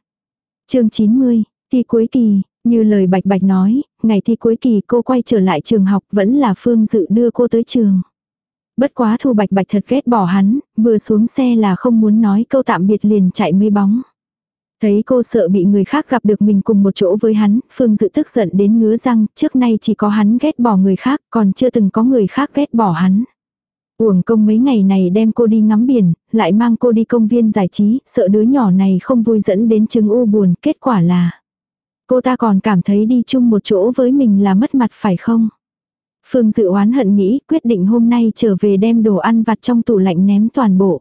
A: chương 90, thi cuối kỳ, như lời bạch bạch nói, ngày thi cuối kỳ cô quay trở lại trường học vẫn là Phương Dự đưa cô tới trường. Bất quá Thu Bạch Bạch thật ghét bỏ hắn, vừa xuống xe là không muốn nói câu tạm biệt liền chạy mê bóng. Thấy cô sợ bị người khác gặp được mình cùng một chỗ với hắn, Phương Dự tức giận đến ngứa răng, trước nay chỉ có hắn ghét bỏ người khác, còn chưa từng có người khác ghét bỏ hắn. Uổng công mấy ngày này đem cô đi ngắm biển, lại mang cô đi công viên giải trí, sợ đứa nhỏ này không vui dẫn đến chứng u buồn, kết quả là cô ta còn cảm thấy đi chung một chỗ với mình là mất mặt phải không? Phương Dự oán hận nghĩ quyết định hôm nay trở về đem đồ ăn vặt trong tủ lạnh ném toàn bộ.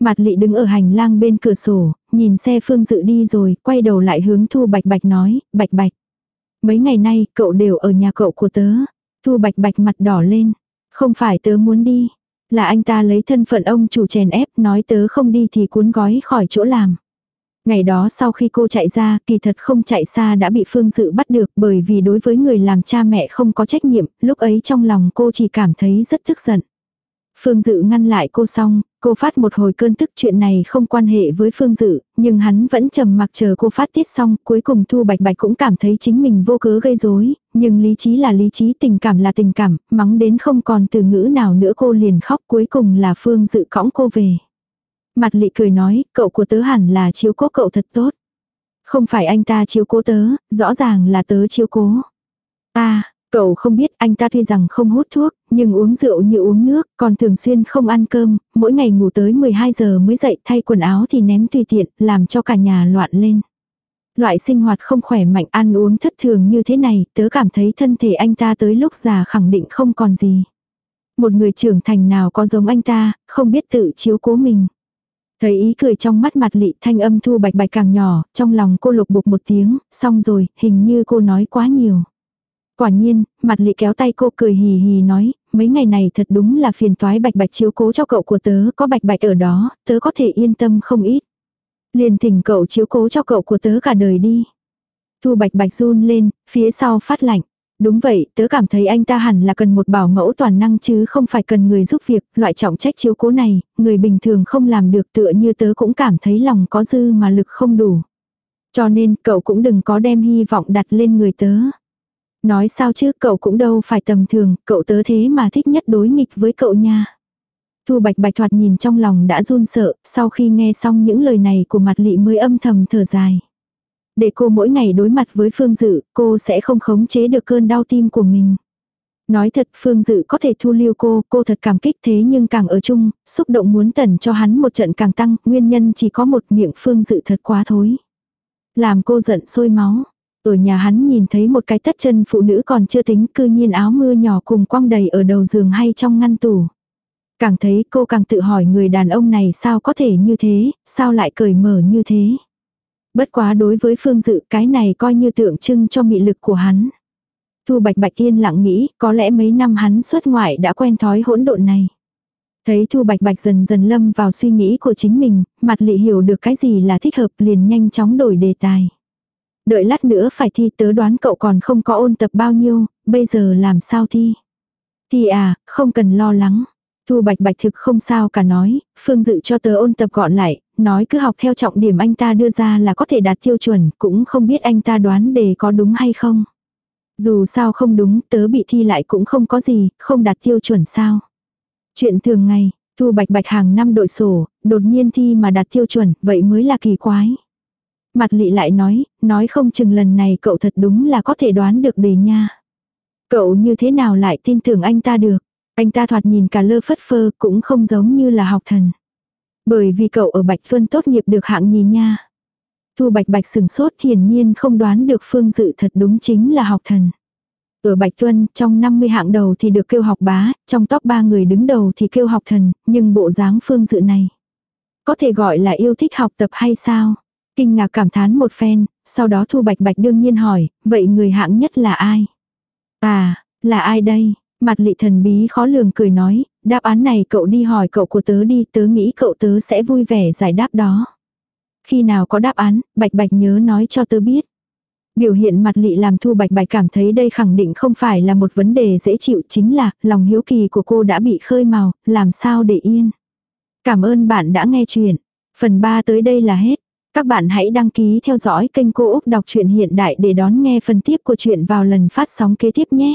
A: Mặt lị đứng ở hành lang bên cửa sổ, nhìn xe Phương Dự đi rồi, quay đầu lại hướng Thu Bạch Bạch nói, Bạch Bạch. Mấy ngày nay, cậu đều ở nhà cậu của tớ. Thu Bạch Bạch mặt đỏ lên. Không phải tớ muốn đi. Là anh ta lấy thân phận ông chủ chèn ép nói tớ không đi thì cuốn gói khỏi chỗ làm. Ngày đó sau khi cô chạy ra, kỳ thật không chạy xa đã bị Phương Dự bắt được bởi vì đối với người làm cha mẹ không có trách nhiệm, lúc ấy trong lòng cô chỉ cảm thấy rất tức giận. Phương Dự ngăn lại cô xong, cô phát một hồi cơn tức chuyện này không quan hệ với Phương Dự, nhưng hắn vẫn trầm mặc chờ cô phát tiết xong, cuối cùng Thu Bạch Bạch cũng cảm thấy chính mình vô cớ gây rối, nhưng lý trí là lý trí, tình cảm là tình cảm, mắng đến không còn từ ngữ nào nữa cô liền khóc cuối cùng là Phương Dự cõng cô về. Mặt lị cười nói, cậu của tớ hẳn là chiếu cố cậu thật tốt. Không phải anh ta chiếu cố tớ, rõ ràng là tớ chiếu cố. à Cậu không biết anh ta tuy rằng không hút thuốc, nhưng uống rượu như uống nước, còn thường xuyên không ăn cơm, mỗi ngày ngủ tới 12 giờ mới dậy thay quần áo thì ném tùy tiện, làm cho cả nhà loạn lên. Loại sinh hoạt không khỏe mạnh ăn uống thất thường như thế này, tớ cảm thấy thân thể anh ta tới lúc già khẳng định không còn gì. Một người trưởng thành nào có giống anh ta, không biết tự chiếu cố mình. Thấy ý cười trong mắt mặt lị thanh âm thu bạch bạch càng nhỏ, trong lòng cô lục bục một tiếng, xong rồi, hình như cô nói quá nhiều. Quả nhiên, mặt lị kéo tay cô cười hì hì nói, mấy ngày này thật đúng là phiền toái bạch bạch chiếu cố cho cậu của tớ, có bạch bạch ở đó, tớ có thể yên tâm không ít. Liền thỉnh cậu chiếu cố cho cậu của tớ cả đời đi. Thu bạch bạch run lên, phía sau phát lạnh. Đúng vậy, tớ cảm thấy anh ta hẳn là cần một bảo mẫu toàn năng chứ không phải cần người giúp việc, loại trọng trách chiếu cố này, người bình thường không làm được tựa như tớ cũng cảm thấy lòng có dư mà lực không đủ. Cho nên cậu cũng đừng có đem hy vọng đặt lên người tớ. Nói sao chứ cậu cũng đâu phải tầm thường, cậu tớ thế mà thích nhất đối nghịch với cậu nha. Thu bạch bạch thoạt nhìn trong lòng đã run sợ, sau khi nghe xong những lời này của mặt lị mới âm thầm thở dài. Để cô mỗi ngày đối mặt với Phương Dự, cô sẽ không khống chế được cơn đau tim của mình. Nói thật Phương Dự có thể thu lưu cô, cô thật cảm kích thế nhưng càng ở chung, xúc động muốn tẩn cho hắn một trận càng tăng, nguyên nhân chỉ có một miệng Phương Dự thật quá thối. Làm cô giận sôi máu, ở nhà hắn nhìn thấy một cái tất chân phụ nữ còn chưa tính cư nhiên áo mưa nhỏ cùng quăng đầy ở đầu giường hay trong ngăn tủ. Càng thấy cô càng tự hỏi người đàn ông này sao có thể như thế, sao lại cởi mở như thế. Bất quá đối với phương dự cái này coi như tượng trưng cho mị lực của hắn. Thu bạch bạch yên lặng nghĩ có lẽ mấy năm hắn xuất ngoại đã quen thói hỗn độn này. Thấy Thu Bạch Bạch dần dần lâm vào suy nghĩ của chính mình, mặt lị hiểu được cái gì là thích hợp liền nhanh chóng đổi đề tài. Đợi lát nữa phải thi tớ đoán cậu còn không có ôn tập bao nhiêu, bây giờ làm sao thi. Thì à, không cần lo lắng. Thu bạch bạch thực không sao cả nói, phương dự cho tớ ôn tập gọn lại, nói cứ học theo trọng điểm anh ta đưa ra là có thể đạt tiêu chuẩn, cũng không biết anh ta đoán đề có đúng hay không. Dù sao không đúng, tớ bị thi lại cũng không có gì, không đạt tiêu chuẩn sao. Chuyện thường ngày, thu bạch bạch hàng năm đội sổ, đột nhiên thi mà đạt tiêu chuẩn, vậy mới là kỳ quái. Mặt lị lại nói, nói không chừng lần này cậu thật đúng là có thể đoán được đề nha. Cậu như thế nào lại tin tưởng anh ta được. Anh ta thoạt nhìn cả lơ phất phơ cũng không giống như là học thần. Bởi vì cậu ở Bạch Luân tốt nghiệp được hạng nhì nha. Thu Bạch Bạch sừng sốt hiển nhiên không đoán được phương dự thật đúng chính là học thần. Ở Bạch Tuân, trong 50 hạng đầu thì được kêu học bá, trong top 3 người đứng đầu thì kêu học thần, nhưng bộ dáng phương dự này. Có thể gọi là yêu thích học tập hay sao? Kinh ngạc cảm thán một phen, sau đó Thu Bạch Bạch đương nhiên hỏi, vậy người hạng nhất là ai? À, là ai đây? Mặt lị thần bí khó lường cười nói, đáp án này cậu đi hỏi cậu của tớ đi, tớ nghĩ cậu tớ sẽ vui vẻ giải đáp đó. Khi nào có đáp án, Bạch Bạch nhớ nói cho tớ biết. Biểu hiện mặt lị làm Thu Bạch Bạch cảm thấy đây khẳng định không phải là một vấn đề dễ chịu chính là lòng hiếu kỳ của cô đã bị khơi màu, làm sao để yên. Cảm ơn bạn đã nghe chuyện. Phần 3 tới đây là hết. Các bạn hãy đăng ký theo dõi kênh Cô Úc Đọc truyện Hiện Đại để đón nghe phần tiếp của chuyện vào lần phát sóng kế tiếp nhé.